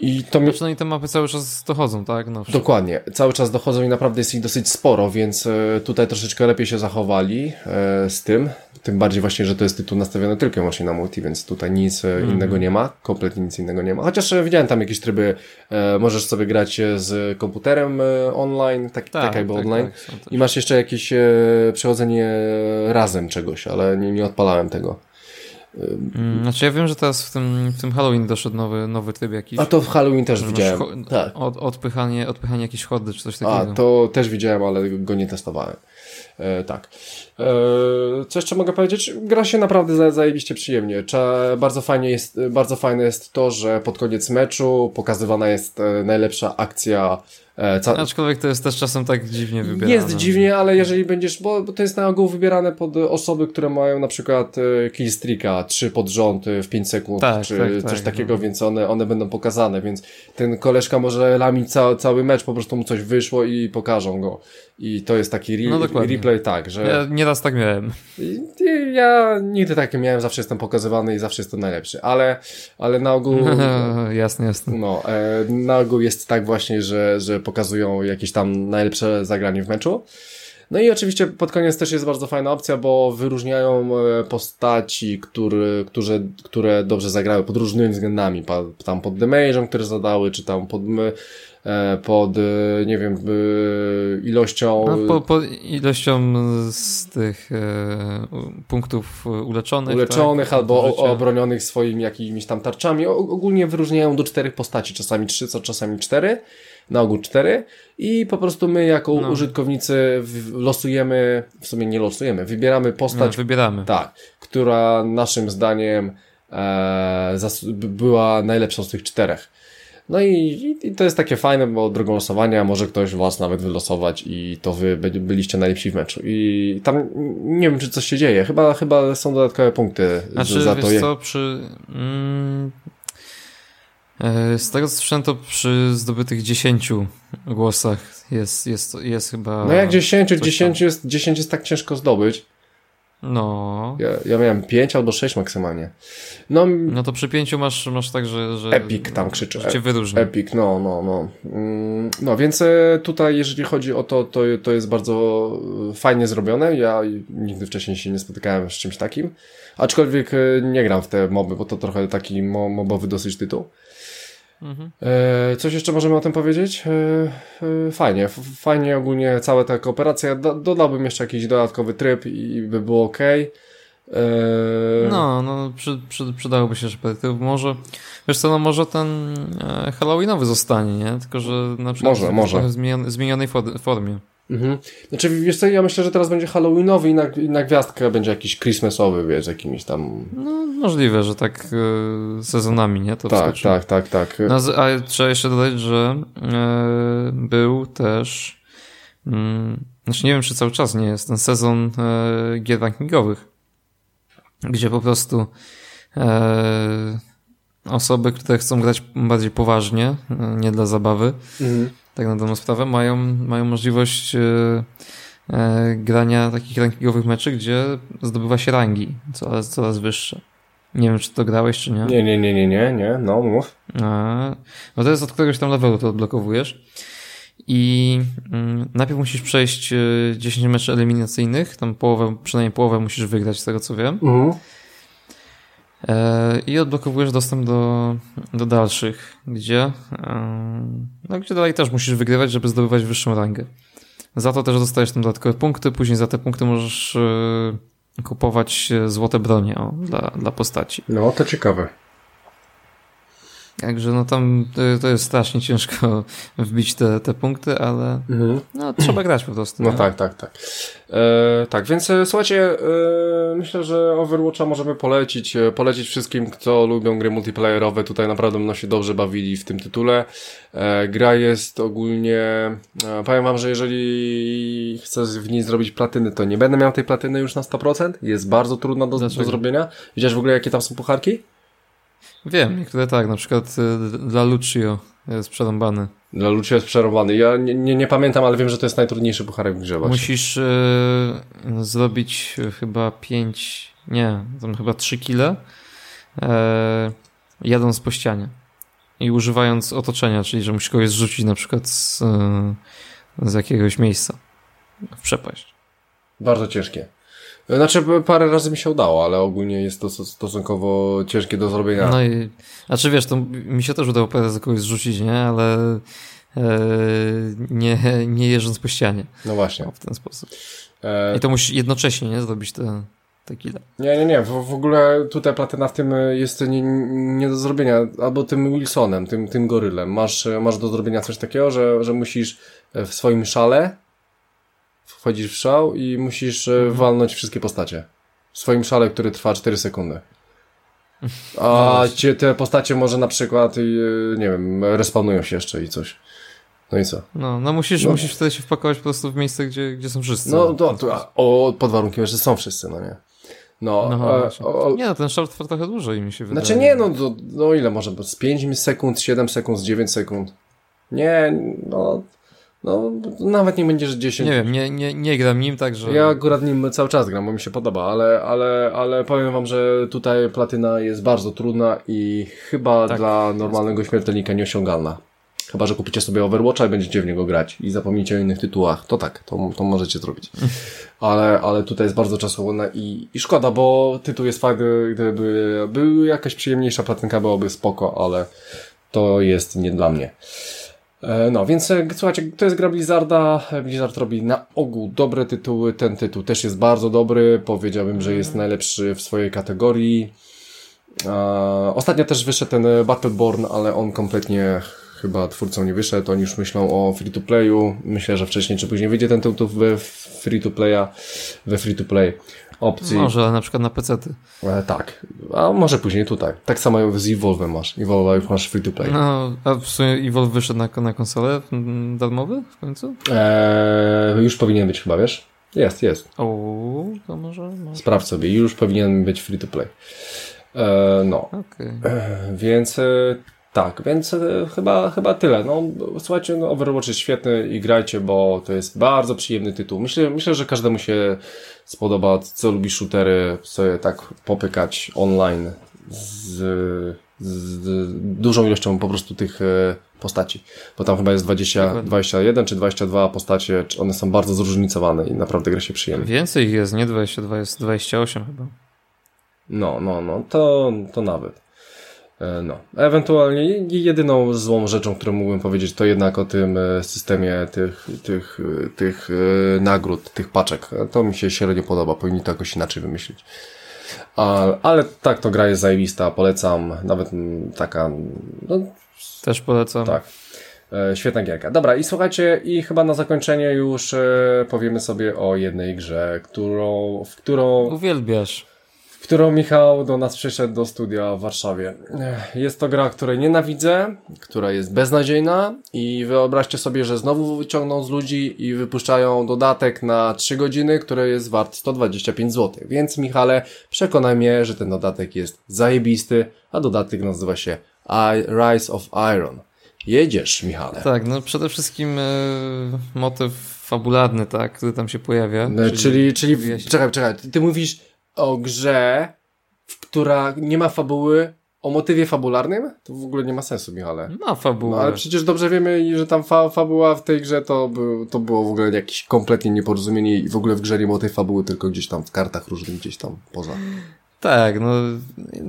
S3: I to mi... Przynajmniej te mapy cały czas dochodzą, tak? No,
S1: Dokładnie. Cały czas dochodzą i naprawdę jest ich dosyć sporo, więc e, tutaj troszeczkę lepiej się zachowali e, z tym. Tym bardziej właśnie, że to jest tytuł nastawiony tylko właśnie na multi, więc tutaj nic mm. innego nie ma. Kompletnie nic innego nie ma. Chociaż widziałem tam jakieś tryby, możesz sobie grać z komputerem online, tak, tak, tak jakby tak, online. Tak, I masz jeszcze jakieś przechodzenie razem czegoś, ale nie, nie odpalałem tego.
S3: Mm, znaczy ja wiem, że teraz w tym, w tym Halloween doszedł nowy, nowy tryb jakiś.
S1: A to w Halloween też widziałem. Tak.
S3: Od, odpychanie, odpychanie jakiejś chody czy coś takiego.
S1: A, to też widziałem, ale go nie testowałem. E, tak. E, co jeszcze mogę powiedzieć? Gra się naprawdę zajebiście przyjemnie. bardzo fajnie jest, bardzo fajne jest to, że pod koniec meczu pokazywana jest e, najlepsza akcja
S3: E, ca... Aczkolwiek to jest też czasem tak dziwnie wybierane.
S1: Jest dziwnie, ale jeżeli będziesz, bo, bo to jest na ogół wybierane pod osoby, które mają na przykład e, killstreaka, trzy pod rząd w 5 sekund, tak, czy tak, coś tak, takiego, no. więc one, one będą pokazane, więc ten koleżka może lamić ca cały mecz, po prostu mu coś wyszło i pokażą go. I to jest taki re no replay, tak, że...
S3: Ja nieraz tak miałem.
S1: Ja nigdy tak nie miałem, zawsze jestem pokazywany i zawsze jestem najlepszy, ale, ale na ogół...
S3: jasne, jasne.
S1: No, na ogół jest tak właśnie, że, że pokazują jakieś tam najlepsze zagranie w meczu. No i oczywiście pod koniec też jest bardzo fajna opcja, bo wyróżniają e, postaci, który, które, które dobrze zagrały pod różnymi względami. Tam pod damage'em, które zadały, czy tam pod e, pod, e, nie wiem, ilością...
S3: No, po, po ilością z tych e, punktów uleczonych.
S1: Uleczonych tak? albo obronionych swoimi jakimiś tam tarczami. ogólnie wyróżniają do czterech postaci, czasami trzy, co czasami cztery na ogół cztery i po prostu my jako no. użytkownicy losujemy, w sumie nie losujemy, wybieramy postać.
S3: No, wybieramy.
S1: Tak, która naszym zdaniem e, była najlepszą z tych czterech. No i, i, to jest takie fajne, bo drogą losowania może ktoś was nawet wylosować i to wy byliście najlepsi w meczu. I tam nie wiem, czy coś się dzieje. Chyba, chyba są dodatkowe punkty
S3: znaczy, za to. Wiesz co, przy, mm, E, z tego co słyszałem, to przy zdobytych 10 głosach jest, jest, jest chyba.
S1: No jak 10, 10 jest, 10 jest tak ciężko zdobyć.
S3: No.
S1: Ja, ja miałem 5 albo 6 maksymalnie.
S3: No, no to przy 5 masz, masz tak, że, że.
S1: Epic tam krzyczy.
S3: Cię wyróżni.
S1: Epic, no, no, no. Mm, no więc e, tutaj, jeżeli chodzi o to, to, to jest bardzo e, fajnie zrobione. Ja nigdy wcześniej się nie spotykałem z czymś takim. Aczkolwiek nie gram w te moby, bo to trochę taki mobowy dosyć tytuł. Mhm. E, coś jeszcze możemy o tym powiedzieć? E, e, fajnie, fajnie ogólnie cała ta kooperacja. dodałbym jeszcze jakiś dodatkowy tryb i by było ok.
S3: No, no przy, przy, przydałoby się, żeby może, wiesz co, no może ten Halloweenowy zostanie, nie? Tylko, że na przykład
S1: może, może.
S3: w zmienionej formie.
S1: Mhm. Znaczy, wiesz co, ja myślę, że teraz będzie Halloweenowy i na, i na gwiazdkę będzie jakiś Christmasowy, wiesz, jakimiś tam...
S3: No, możliwe, że tak e, sezonami, nie? To
S1: tak, wskoczy. tak, tak, tak.
S3: No, a trzeba jeszcze dodać, że e, był też... Mm, znaczy, nie wiem, czy cały czas nie jest ten sezon e, gier rankingowych, gdzie po prostu osoby, które chcą grać bardziej poważnie, nie dla zabawy, mhm tak na dobrą sprawę, mają, mają możliwość e, e, grania takich rankingowych meczy, gdzie zdobywa się rangi coraz, coraz wyższe. Nie wiem, czy to grałeś, czy nie.
S1: Nie, nie, nie, nie, nie, nie. no mów.
S3: A, no to jest od któregoś tam levelu to odblokowujesz. I mm, najpierw musisz przejść 10 e, meczy eliminacyjnych, tam połowę, przynajmniej połowę musisz wygrać, z tego co wiem. Mhm. E, I odblokowujesz dostęp do, do dalszych, gdzie, e, no, gdzie dalej też musisz wygrywać, żeby zdobywać wyższą rangę. Za to też dostajesz tam dodatkowe punkty, później za te punkty możesz e, kupować złote bronie o, dla, dla postaci.
S1: No, to ciekawe.
S3: Także no tam to jest strasznie ciężko wbić te, te punkty, ale mhm. no, trzeba grać po prostu.
S1: No nie? tak, tak, tak. E, tak, więc e, słuchajcie, e, myślę, że Overwatcha możemy polecić, e, polecić wszystkim, kto lubią gry multiplayerowe. Tutaj naprawdę będą się dobrze bawili w tym tytule. E, gra jest ogólnie, e, powiem wam, że jeżeli chcę w niej zrobić platyny, to nie będę miał tej platyny już na 100%. Jest bardzo trudna do, do zrobienia. Widziałeś w ogóle, jakie tam są pucharki?
S3: Wiem, niektóre tak, na przykład y, dla Lucio jest przerąbany.
S1: Dla Lucio jest przerąbany. Ja nie, nie, nie, pamiętam, ale wiem, że to jest najtrudniejszy pucharek w grze właśnie.
S3: Musisz y, zrobić chyba 5, nie, tam chyba 3 kile y, jadąc po ścianie i używając otoczenia, czyli że musisz kogoś zrzucić na przykład z, z jakiegoś miejsca w przepaść.
S1: Bardzo ciężkie. Znaczy parę razy mi się udało, ale ogólnie jest to stosunkowo ciężkie do zrobienia.
S3: No i, znaczy wiesz, to mi się też udało parę razy kogoś zrzucić, nie? Ale e, nie, nie jeżdżąc po ścianie.
S1: No właśnie.
S3: w ten sposób. E... I to musisz jednocześnie, nie? Zrobić te, te kile.
S1: Nie, nie, nie. W, w ogóle tutaj platyna w tym jest nie, nie do zrobienia. Albo tym Wilsonem, tym, tym gorylem. Masz, masz do zrobienia coś takiego, że, że musisz w swoim szale wchodzisz w szał i musisz mhm. walnąć wszystkie postacie. W swoim szale, który trwa 4 sekundy. A no cię te postacie może na przykład, nie wiem, respawnują się jeszcze i coś. No i co?
S3: No, no musisz, no. musisz wtedy się wpakować po prostu w miejsce, gdzie, gdzie są wszyscy.
S1: No, to, to, o, pod warunkiem, że są wszyscy, no nie. No,
S3: no e, o, nie, no ten short trwa trochę dłużej mi się wydaje.
S1: Znaczy nie, no, do, no ile może, z 5 sekund, 7 sekund, 9 sekund. Nie, no, no, nawet nie będzie, że 10.
S3: Nie wiem, nie, nie, nie gram nim, także...
S1: Ja akurat nim cały czas gram, bo mi się podoba, ale, ale, ale powiem wam, że tutaj platyna jest bardzo trudna i chyba tak, dla normalnego śmiertelnika nieosiągalna. Chyba, że kupicie sobie Overwatcha i będziecie w niego grać i zapomnicie o innych tytułach. To tak, to, to możecie zrobić. Ale, ale tutaj jest bardzo czasochłonna i, i szkoda, bo tytuł jest fajny, gdyby był jakaś przyjemniejsza platynka, byłoby spoko, ale to jest nie dla mnie. E, no, więc e, słuchajcie, to jest gra Blizzarda. Blizzard robi na ogół dobre tytuły. Ten tytuł też jest bardzo dobry. Powiedziałbym, że jest najlepszy w swojej kategorii. E, ostatnio też wyszedł ten Battleborn, ale on kompletnie chyba twórcą nie wyszedł. Oni już myślą o free-to-playu. Myślę, że wcześniej czy później wyjdzie ten tytuł we free-to-playa, we free-to-play opcji.
S3: Może, ale na przykład na PC.
S1: E, tak, a może później tutaj. Tak samo z Evolve masz. Evolve masz free to play.
S3: No, a w sumie Evolve wyszedł na, na konsolę darmowy w końcu?
S1: Eee, już powinien być chyba, wiesz? Jest, jest.
S3: O, to może, może.
S1: Sprawdź sobie, już powinien być free to play. Eee, no.
S3: Okay.
S1: Eee, więc e, tak, więc e, chyba, chyba tyle. No, słuchajcie, no, Overwatch jest świetny i grajcie, bo to jest bardzo przyjemny tytuł. Myślę, myślę, że każdemu się spodoba, co lubi shootery, sobie tak popykać online z, z dużą ilością po prostu tych e, postaci. Bo tam chyba jest 20, 21 czy 22 postacie, one są bardzo zróżnicowane i naprawdę gra się przyjemnie.
S3: Więcej jest, nie 22, jest 28 chyba.
S1: No, no, no, to, to nawet. E, no, ewentualnie jedyną złą rzeczą, którą mógłbym powiedzieć, to jednak o tym e, systemie tych, tych, e, tych nagród, tych paczek. To mi się średnio podoba, powinni to jakoś inaczej wymyślić. Ale, ale tak, to gra jest zajebista, polecam, nawet taka, no,
S3: Też polecam.
S1: Tak. Świetna gierka. Dobra, i słuchajcie, i chyba na zakończenie już powiemy sobie o jednej grze, którą, w którą...
S3: Uwielbiasz
S1: którą Michał do nas przyszedł do studia w Warszawie. Jest to gra, której nienawidzę, która jest beznadziejna i wyobraźcie sobie, że znowu wyciągną z ludzi i wypuszczają dodatek na 3 godziny, który jest wart 125 zł. Więc Michale, przekonaj mnie, że ten dodatek jest zajebisty, a dodatek nazywa się Rise of Iron. Jedziesz, Michale.
S3: Tak, no przede wszystkim e, motyw fabularny, tak, który tam się pojawia.
S1: No, czyli, czyli, czyli czekaj, czekaj, ty mówisz o grze, która nie ma fabuły o motywie fabularnym? To w ogóle nie ma sensu, Michale.
S3: Ma fabułę. No,
S1: ale przecież dobrze wiemy, że tam fa fabuła w tej grze to, by, to było w ogóle jakieś kompletnie nieporozumienie i w ogóle w grze nie było tej fabuły, tylko gdzieś tam w kartach różnych, gdzieś tam poza.
S3: Tak, no,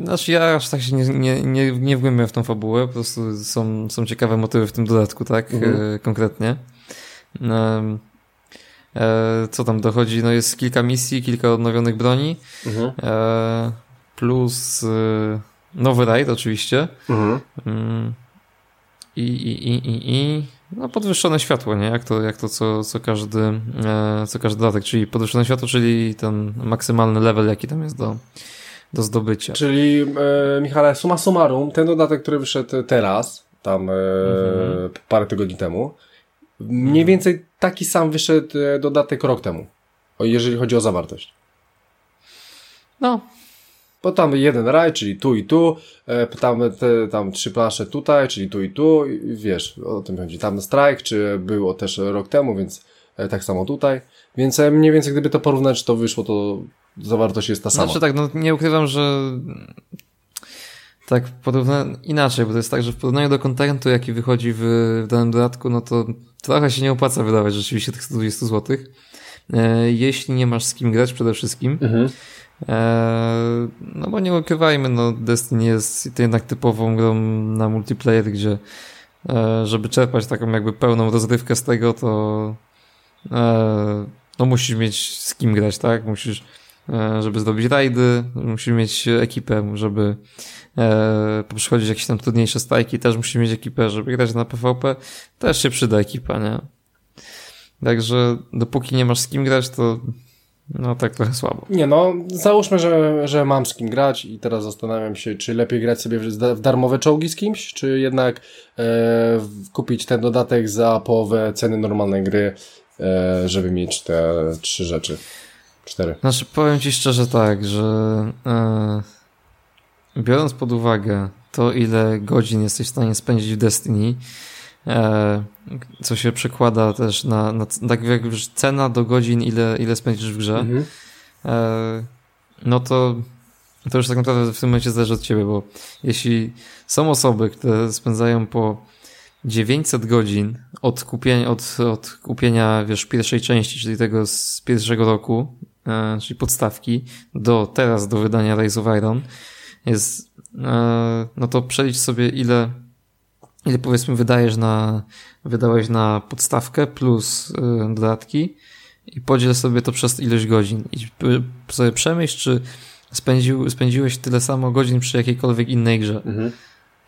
S3: znaczy ja aż tak się nie, nie, nie, nie wgłębiam w tą fabułę, po prostu są, są ciekawe motywy w tym dodatku, tak, mhm. e, konkretnie. Um, E, co tam dochodzi? No jest kilka misji, kilka odnowionych broni, mhm. E, plus e, nowy raid oczywiście. Mhm. Mm. I, i, i, i, i no podwyższone światło, nie? Jak to, jak to co, co, każdy, co każdy dodatek, czyli podwyższone światło, czyli ten maksymalny level, jaki tam jest do, do zdobycia.
S1: Czyli, e, Michale, suma summarum, ten dodatek, który wyszedł teraz, tam e, mhm. parę tygodni temu, Mniej więcej taki sam wyszedł e, dodatek rok temu, jeżeli chodzi o zawartość.
S3: No.
S1: Bo tam jeden raj, czyli tu i tu, e, tam, te, tam trzy plansze tutaj, czyli tu i tu, i wiesz, o tym chodzi. Tam strike, czy było też rok temu, więc e, tak samo tutaj. Więc mniej więcej gdyby to porównać, to wyszło, to zawartość jest ta sama.
S3: Znaczy tak, no nie ukrywam, że tak porówna... inaczej, bo to jest tak, że w porównaniu do kontentu, jaki wychodzi w, w danym dodatku, no to trochę się nie opłaca wydawać rzeczywiście tych 120 zł. E, jeśli nie masz z kim grać przede wszystkim. Mhm. E, no bo nie ukrywajmy, no Destiny jest jednak typową grą na multiplayer, gdzie e, żeby czerpać taką jakby pełną rozrywkę z tego, to no musisz mieć z kim grać, tak? Musisz, żeby zrobić rajdy, musisz mieć ekipę, żeby przychodzić jakieś tam trudniejsze stajki, też musi mieć ekipę, żeby grać na PvP, też się przyda ekipa, nie? Także dopóki nie masz z kim grać, to no tak trochę słabo.
S1: Nie no, załóżmy, że, że mam z kim grać i teraz zastanawiam się, czy lepiej grać sobie w darmowe czołgi z kimś, czy jednak e, kupić ten dodatek za połowę ceny normalnej gry, e, żeby mieć te trzy rzeczy. Cztery.
S3: Znaczy powiem Ci szczerze tak, że e, biorąc pod uwagę to, ile godzin jesteś w stanie spędzić w Destiny, e, co się przekłada też na, na tak jak już cena do godzin, ile, ile spędzisz w grze, mhm. e, no to to już tak naprawdę w tym momencie zależy od ciebie, bo jeśli są osoby, które spędzają po 900 godzin od kupienia, od, od kupienia wiesz, pierwszej części, czyli tego z pierwszego roku, e, czyli podstawki, do teraz do wydania Rise of Iron, jest, e, no to przelicz sobie ile ile powiedzmy wydajesz na, wydałeś na podstawkę plus y, dodatki i podziel sobie to przez ilość godzin i sobie przemyśl, czy spędził, spędziłeś tyle samo godzin przy jakiejkolwiek innej grze. Mhm.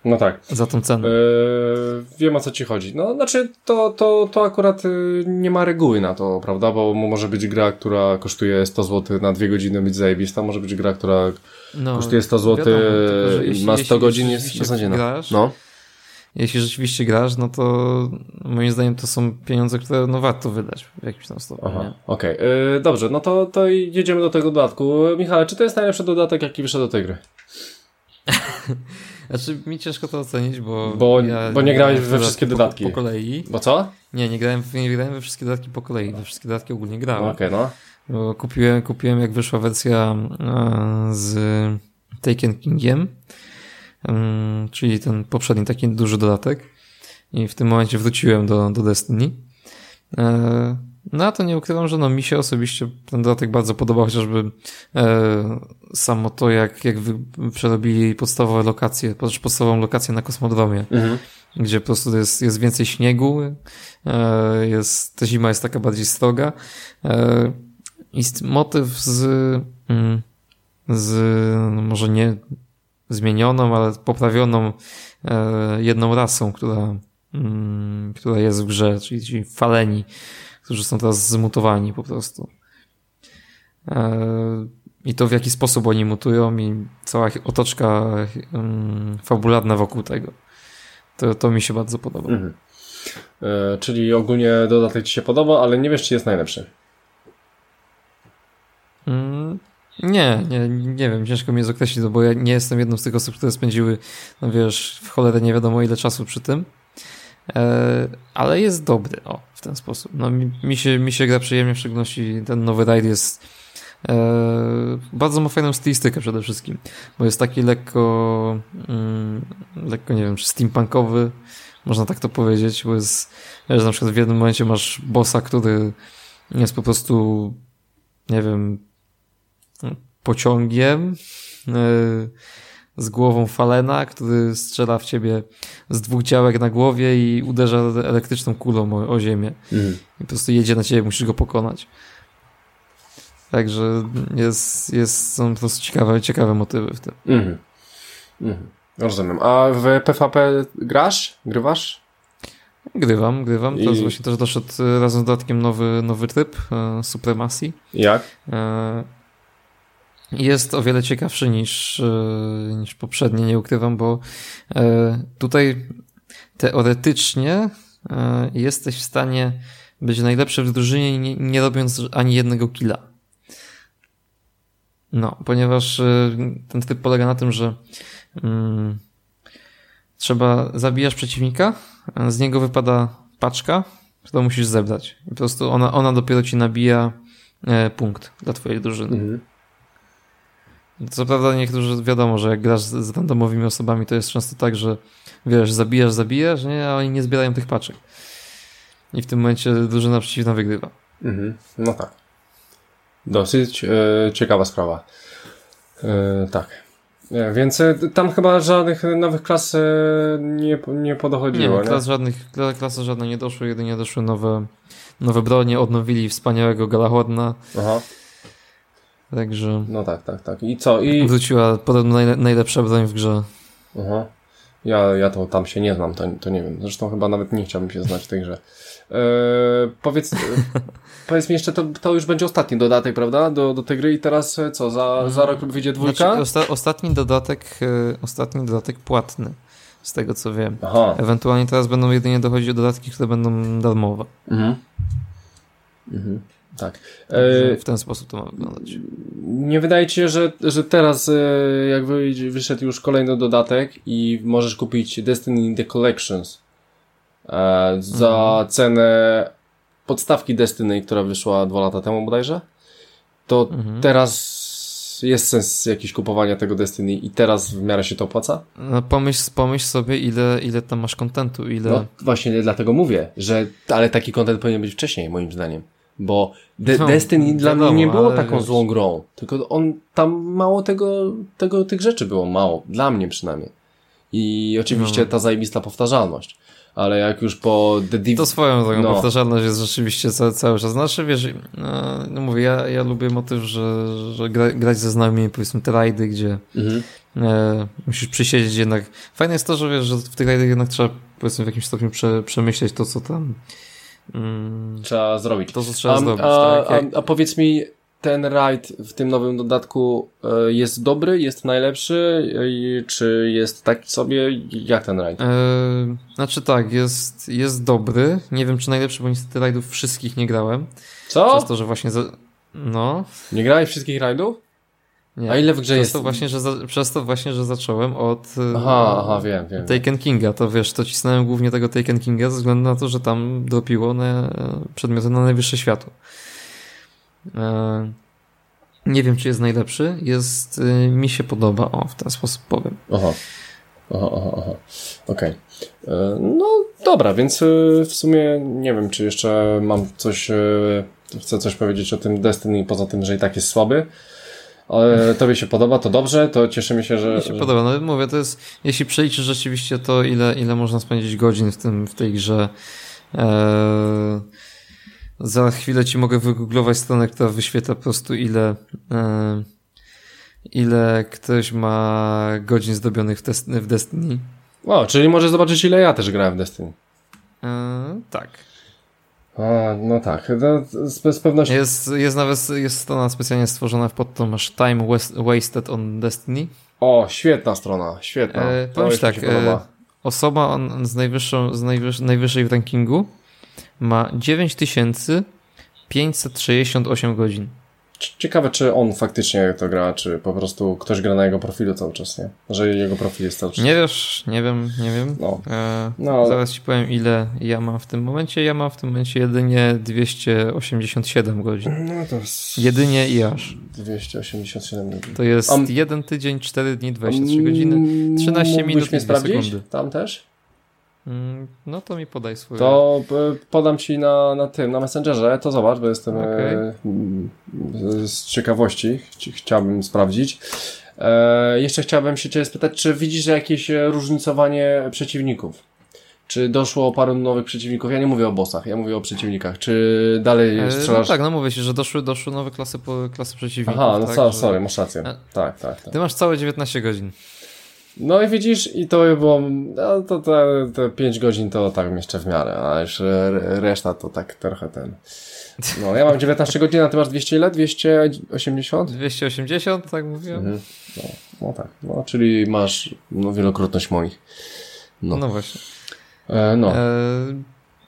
S1: No tak.
S3: Za tą cenę.
S1: Yy, wiem o co ci chodzi. No, znaczy, to, to, to akurat y, nie ma reguły na to, prawda? Bo może być gra, która kosztuje 100 zł na dwie godziny, być zajebista. Może być gra, która no, kosztuje 100 zł, wiadomo, ma 100 jeśli, godzin, jest beznadziejna.
S3: Grasz, no jeśli rzeczywiście grasz, no to moim zdaniem to są pieniądze, które no warto wydać w jakimś tam stopniu.
S1: Aha, okej. Okay. Yy, dobrze, no to, to jedziemy do tego dodatku. Michale, czy to jest najlepszy dodatek, jaki wyszedł do tej gry?
S3: Znaczy, mi ciężko to ocenić, bo.
S1: Bo, ja bo nie grałeś we wszystkie dodatki.
S3: Po, po, kolei.
S1: Bo co?
S3: Nie, nie grałem, nie grałem we wszystkie dodatki po kolei. We wszystkie dodatki ogólnie grałem.
S1: Okej, okay, no.
S3: Bo kupiłem, kupiłem, jak wyszła wersja e, z Taken Kingiem czyli ten poprzedni taki duży dodatek. I w tym momencie wróciłem do, do Destiny. No a to nie ukrywam, że no mi się osobiście ten dodatek bardzo podobał, chociażby e, samo to, jak, jak wy przerobili podstawowe lokacje, podstawową lokację na kosmodromie, mhm. gdzie po prostu jest, jest więcej śniegu, e, jest, ta zima jest taka bardziej stroga. E, I motyw z, mm, z no może nie zmienioną, ale poprawioną e, jedną rasą, która, mm, która jest w grze, czyli ci faleni, którzy są teraz zmutowani po prostu. E, I to w jaki sposób oni mutują i cała otoczka mm, fabularna wokół tego. To, to mi się bardzo podoba. Mhm.
S1: E, czyli ogólnie dodatek Ci się podoba, ale nie wiesz, czy jest najlepszy.
S3: Mm, nie, nie, nie wiem, ciężko mi jest określić, bo ja nie jestem jedną z tych osób, które spędziły, no wiesz, w cholerę nie wiadomo ile czasu przy tym. E, ale jest dobry, o, w ten sposób. No, mi, mi, się, mi się gra przyjemnie, w szczególności ten nowy raid jest e, bardzo ma fajną stylistykę przede wszystkim, bo jest taki lekko, mm, lekko, nie wiem, czy steampunkowy, można tak to powiedzieć, bo jest, że na przykład w jednym momencie masz bossa, który jest po prostu, nie wiem, pociągiem e, z głową falena, który strzela w ciebie z dwóch działek na głowie i uderza elektryczną kulą o, o ziemię. Mm. I po prostu jedzie na ciebie, musisz go pokonać. Także jest, jest, są po prostu ciekawe, ciekawe motywy w tym. Mm.
S1: Mm. Rozumiem. A w PvP grasz? Grywasz?
S3: Grywam, grywam. Teraz I... właśnie też doszedł razem z dodatkiem nowy, nowy tryb e, Supremacji.
S1: Jak?
S3: E, jest o wiele ciekawszy niż, e, niż poprzednie, nie ukrywam, bo e, tutaj teoretycznie e, jesteś w stanie być najlepszy w drużynie nie, robiąc ani jednego killa. No, ponieważ ten typ polega na tym, że mm, trzeba zabijasz przeciwnika, z niego wypada paczka, którą musisz zebrać. I po prostu ona, ona dopiero ci nabija punkt dla twojej drużyny. Mhm. Co prawda niektórzy wiadomo, że jak grasz z, z randomowymi osobami, to jest często tak, że wiesz, zabijasz, zabijasz, nie? a oni nie zbierają tych paczek. I w tym momencie drużyna przeciwna wygrywa.
S1: Mhm. No tak. Dosyć e, ciekawa sprawa. E, tak. E, więc e, tam chyba żadnych nowych klas e, nie, nie podochodziło.
S3: Nie, klas nie? żadnych, klasy żadne nie doszły, jedynie doszły nowe, nowe bronie, odnowili wspaniałego Galahodna. Aha. Także.
S1: No tak, tak, tak. I co? I...
S3: Wróciła podobno najle najlepsza broń w grze.
S1: Aha. Ja, ja to tam się nie znam, to, to nie wiem. Zresztą chyba nawet nie chciałbym się znać w tej grze. Eee, powiedz, powiedz mi jeszcze, to, to już będzie ostatni dodatek, prawda? Do, do tej gry i teraz e, co, za, za rok wyjdzie dwójka? Znaczy,
S3: osta ostatni dodatek, e, ostatni dodatek płatny, z tego co wiem. Aha. Ewentualnie teraz będą jedynie dochodzić dodatki, które będą darmowe. Mhm.
S1: Mhm. Tak.
S3: E, w ten sposób to ma wyglądać.
S1: Nie wydaje ci się, że, że teraz e, jak wyszedł już kolejny dodatek i możesz kupić Destiny The Collections e, za mhm. cenę podstawki Destiny, która wyszła dwa lata temu bodajże, to mhm. teraz jest sens jakiś kupowania tego Destiny i teraz w miarę się to opłaca?
S3: No pomyśl, pomyśl sobie, ile, ile tam masz kontentu, ile... No
S1: właśnie dlatego mówię, że ale taki kontent powinien być wcześniej, moim zdaniem. Bo De no, Destiny dla mnie nie było taką wiesz. złą grą. Tylko on tam mało tego, tego, tych rzeczy było mało. Dla mnie przynajmniej. I oczywiście no. ta zajebista powtarzalność. Ale jak już po
S3: The Div... To swoją drogą, no. powtarzalność jest rzeczywiście cały, cały czas. Znaczy, wiesz, no, no mówię, ja, ja lubię motyw, że, że gra, grać ze znajomymi, powiedzmy, te rajdy, gdzie mhm. e, musisz przysiedzieć jednak. Fajne jest to, że wiesz, że w tych rajdach jednak trzeba, powiedzmy, w jakimś stopniu prze, przemyśleć to, co tam
S1: Mm, trzeba zrobić.
S3: To, co trzeba
S1: a,
S3: zrobić,
S1: a, tak? a, a, powiedz mi, ten raid w tym nowym dodatku e, jest dobry, jest najlepszy, czy jest tak sobie? Jak ten raid? E,
S3: znaczy tak, jest, jest dobry. Nie wiem, czy najlepszy, bo niestety raidów wszystkich nie grałem.
S1: Co?
S3: Przez to, że właśnie... Za... No.
S1: Nie grałeś wszystkich raidów?
S3: Nie. A ile w grze przez jest? To właśnie, że za, przez to właśnie, że zacząłem od
S1: e, aha, aha, wiem, wiem.
S3: Taken Kinga. To wiesz, to cisnąłem głównie tego Taken Kinga ze względu na to, że tam dropiło na, e, przedmioty na najwyższe światło. E, nie wiem, czy jest najlepszy. Jest, mi się podoba. O, w ten sposób powiem.
S1: Aha. Aha, aha, aha. Okej. Okay. No dobra, więc w sumie nie wiem, czy jeszcze mam coś, chcę coś powiedzieć o tym Destiny, poza tym, że i tak jest słaby tobie się podoba, to dobrze, to cieszymy się, że...
S3: Mi się że... podoba, no mówię, to jest, jeśli przeliczysz rzeczywiście to, ile, ile można spędzić godzin w tym, w tej grze, e, za chwilę ci mogę wygooglować stronę, która wyświetla po prostu ile, e, ile ktoś ma godzin zdobionych w, w Destiny.
S1: O, czyli może zobaczyć, ile ja też grałem w Destiny.
S3: E, tak.
S1: A, no tak, z, z pewnością.
S3: Jest, jest nawet jest strona specjalnie stworzona pod to masz Time Wasted on Destiny.
S1: O, świetna strona, świetna. E,
S3: powiem tak, e, osoba on, z, najwyższą, z najwyż, najwyższej w rankingu ma 9568 godzin.
S1: Ciekawe, czy on faktycznie to gra, czy po prostu ktoś gra na jego profilu cały czas, nie? Że jego profil jest cały czas.
S3: Nie wiesz, nie wiem, nie wiem. No. E, no. Zaraz ci powiem, ile ja mam w tym momencie. Ja mam w tym momencie jedynie 287 godzin.
S1: No to jest...
S3: Jedynie i aż.
S1: 287 godzin.
S3: To jest um, jeden tydzień, 4 dni, 23 godziny, 13 minut i 2 sekundy.
S1: Tam też?
S3: Mm, no to mi podaj swoje.
S1: To e, podam ci na, na tym, na Messengerze, to zobacz, bo jestem okay. e, z ciekawości, chciałbym sprawdzić. E, jeszcze chciałbym się cię spytać, czy widzisz jakieś różnicowanie przeciwników? Czy doszło paru nowych przeciwników? Ja nie mówię o bossach, ja mówię o przeciwnikach. Czy dalej e, strzelasz?
S3: No tak, no mówię ci, że doszły, doszły nowe klasy, klasy przeciwników.
S1: Aha, no
S3: tak,
S1: co, że... sorry, masz rację. Tak, tak, tak.
S3: Ty masz całe 19 godzin.
S1: No i widzisz, i to było, no to te, te 5 godzin to tak jeszcze w miarę, a już reszta to tak trochę ten. No, ja mam 19 godzin, a ty masz 200 ile? 280?
S3: 280, tak mówiłem. Mhm.
S1: No, no tak, no, czyli masz no, wielokrotność moich.
S3: No, no właśnie.
S1: E, no. E,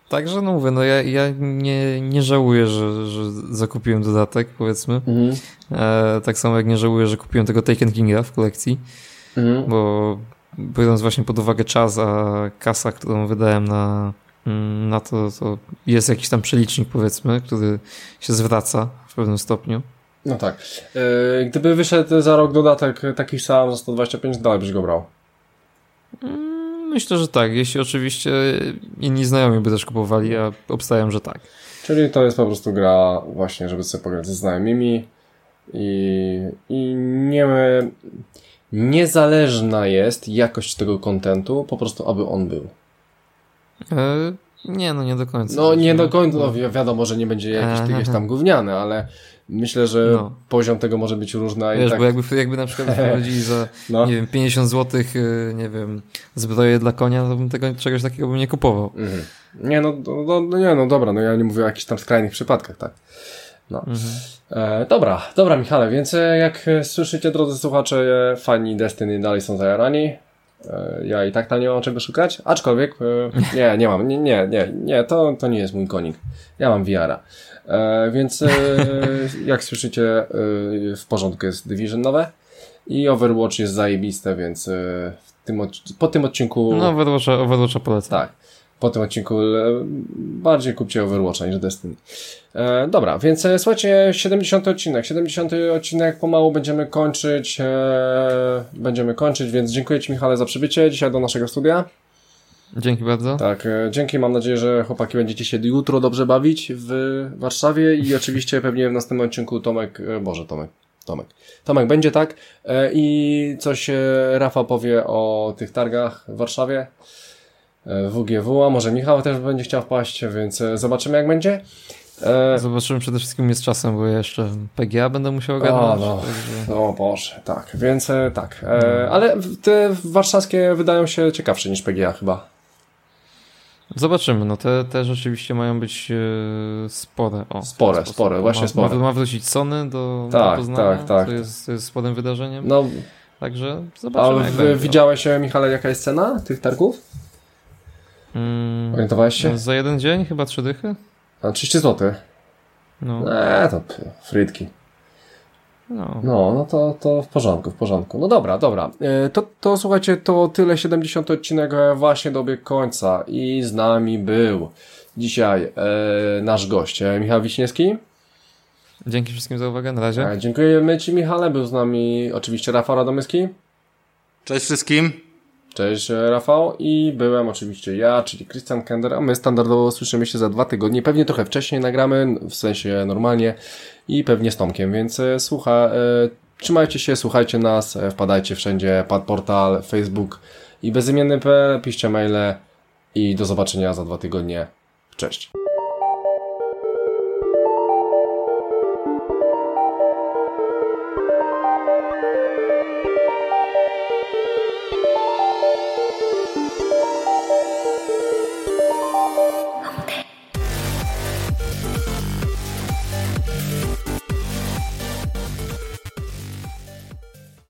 S3: także no mówię, no ja, ja nie, nie żałuję, że, że zakupiłem dodatek, powiedzmy. Mhm. E, tak samo jak nie żałuję, że kupiłem tego Taken Kinga w kolekcji. Mhm. Bo biorąc właśnie pod uwagę czas, a kasa, którą wydałem na, mm, na to, to jest jakiś tam przelicznik powiedzmy, który się zwraca w pewnym stopniu.
S1: No tak. E, gdyby wyszedł za rok dodatek taki sam za 125, dalej byś go brał?
S3: Mm, myślę, że tak. Jeśli oczywiście inni znajomi by też kupowali, ja obstawiam, że tak.
S1: Czyli to jest po prostu gra właśnie, żeby sobie pograć ze znajomymi i, i nie niezależna jest jakość tego kontentu, po prostu aby on był.
S3: E, Nie, no nie do końca.
S1: No nie do końca, no wi wiadomo, że nie będzie jakiś jakieś tam gówniany, ale myślę, że no. poziom tego może być różny.
S3: Wiesz, tak... bo jakby, jakby na przykład wprowadzili za, no. nie wiem, 50 zł, y, nie wiem, zbroję dla konia, to bym tego, czegoś takiego bym nie kupował. Mhm.
S1: Nie, no, no, no, nie, no dobra, no ja nie mówię o jakichś tam skrajnych przypadkach, tak. No. Mhm. E, dobra, dobra Michale, więc e, jak słyszycie drodzy słuchacze, e, fani Destiny dalej są zajarani. E, ja i tak tam nie mam czego szukać, aczkolwiek e, nie, nie mam, nie, nie, nie, nie to, to nie jest mój konik. Ja mam VR-a. E, więc jak słyszycie, w porządku jest Division nowe i Overwatch jest zajebiste, więc tym, po tym odcinku...
S3: No Overwatcha, Overwatcha polecam.
S1: Tak po tym odcinku bardziej kupcie Overwatcha niż Destiny. E, dobra, więc e, słuchajcie, 70 odcinek. 70 odcinek pomału będziemy kończyć. E, będziemy kończyć, więc dziękuję Ci Michale za przybycie dzisiaj do naszego studia.
S3: Dzięki bardzo.
S1: Tak, e, dzięki. Mam nadzieję, że chłopaki będziecie się jutro dobrze bawić w Warszawie i oczywiście pewnie w następnym odcinku Tomek, e, Boże Tomek, Tomek. Tomek będzie tak e, i coś Rafa powie o tych targach w Warszawie. WGW, a może Michał też będzie chciał wpaść, więc e, zobaczymy jak będzie.
S3: E... Zobaczymy przede wszystkim jest czasem, bo jeszcze PGA będę musiał.
S1: O, no. Także... o Boże, tak, więc e, tak. E, ale te warszawskie wydają się ciekawsze niż PGA chyba.
S3: Zobaczymy, no te, te rzeczywiście mają być spore. O,
S1: spore, spore, właśnie ma, spore.
S3: Ma, wrócić Sony do,
S1: tak,
S3: do Poznania,
S1: tak, tak.
S3: To jest, to jest sporym wydarzeniem.
S1: No,
S3: Także zobaczymy.
S1: A widziałeś, Michale, jaka jest cena tych targów?
S3: Mm,
S1: Orientowałeś się?
S3: Za jeden dzień chyba trzy dychy?
S1: A 30 zł? No. Eee, to frytki. No. no, no to, to w porządku, w porządku. No dobra, dobra. E, to, to słuchajcie, to tyle 70 odcinek właśnie dobiegł końca i z nami był dzisiaj e, nasz gość, e, Michał Wiśniewski.
S3: Dzięki wszystkim za uwagę, na razie.
S1: E, dziękujemy Ci Michale, był z nami oczywiście Rafał Radomyski.
S2: Cześć wszystkim.
S1: Cześć e, Rafał i byłem oczywiście ja, czyli Christian Kender, a my standardowo słyszymy się za dwa tygodnie, pewnie trochę wcześniej nagramy, w sensie normalnie i pewnie z Tomkiem, więc e, słucha, e, trzymajcie się, słuchajcie nas, wpadajcie wszędzie, portal, Facebook i bezimienny.pl, piszcie maile i do zobaczenia za dwa tygodnie. Cześć.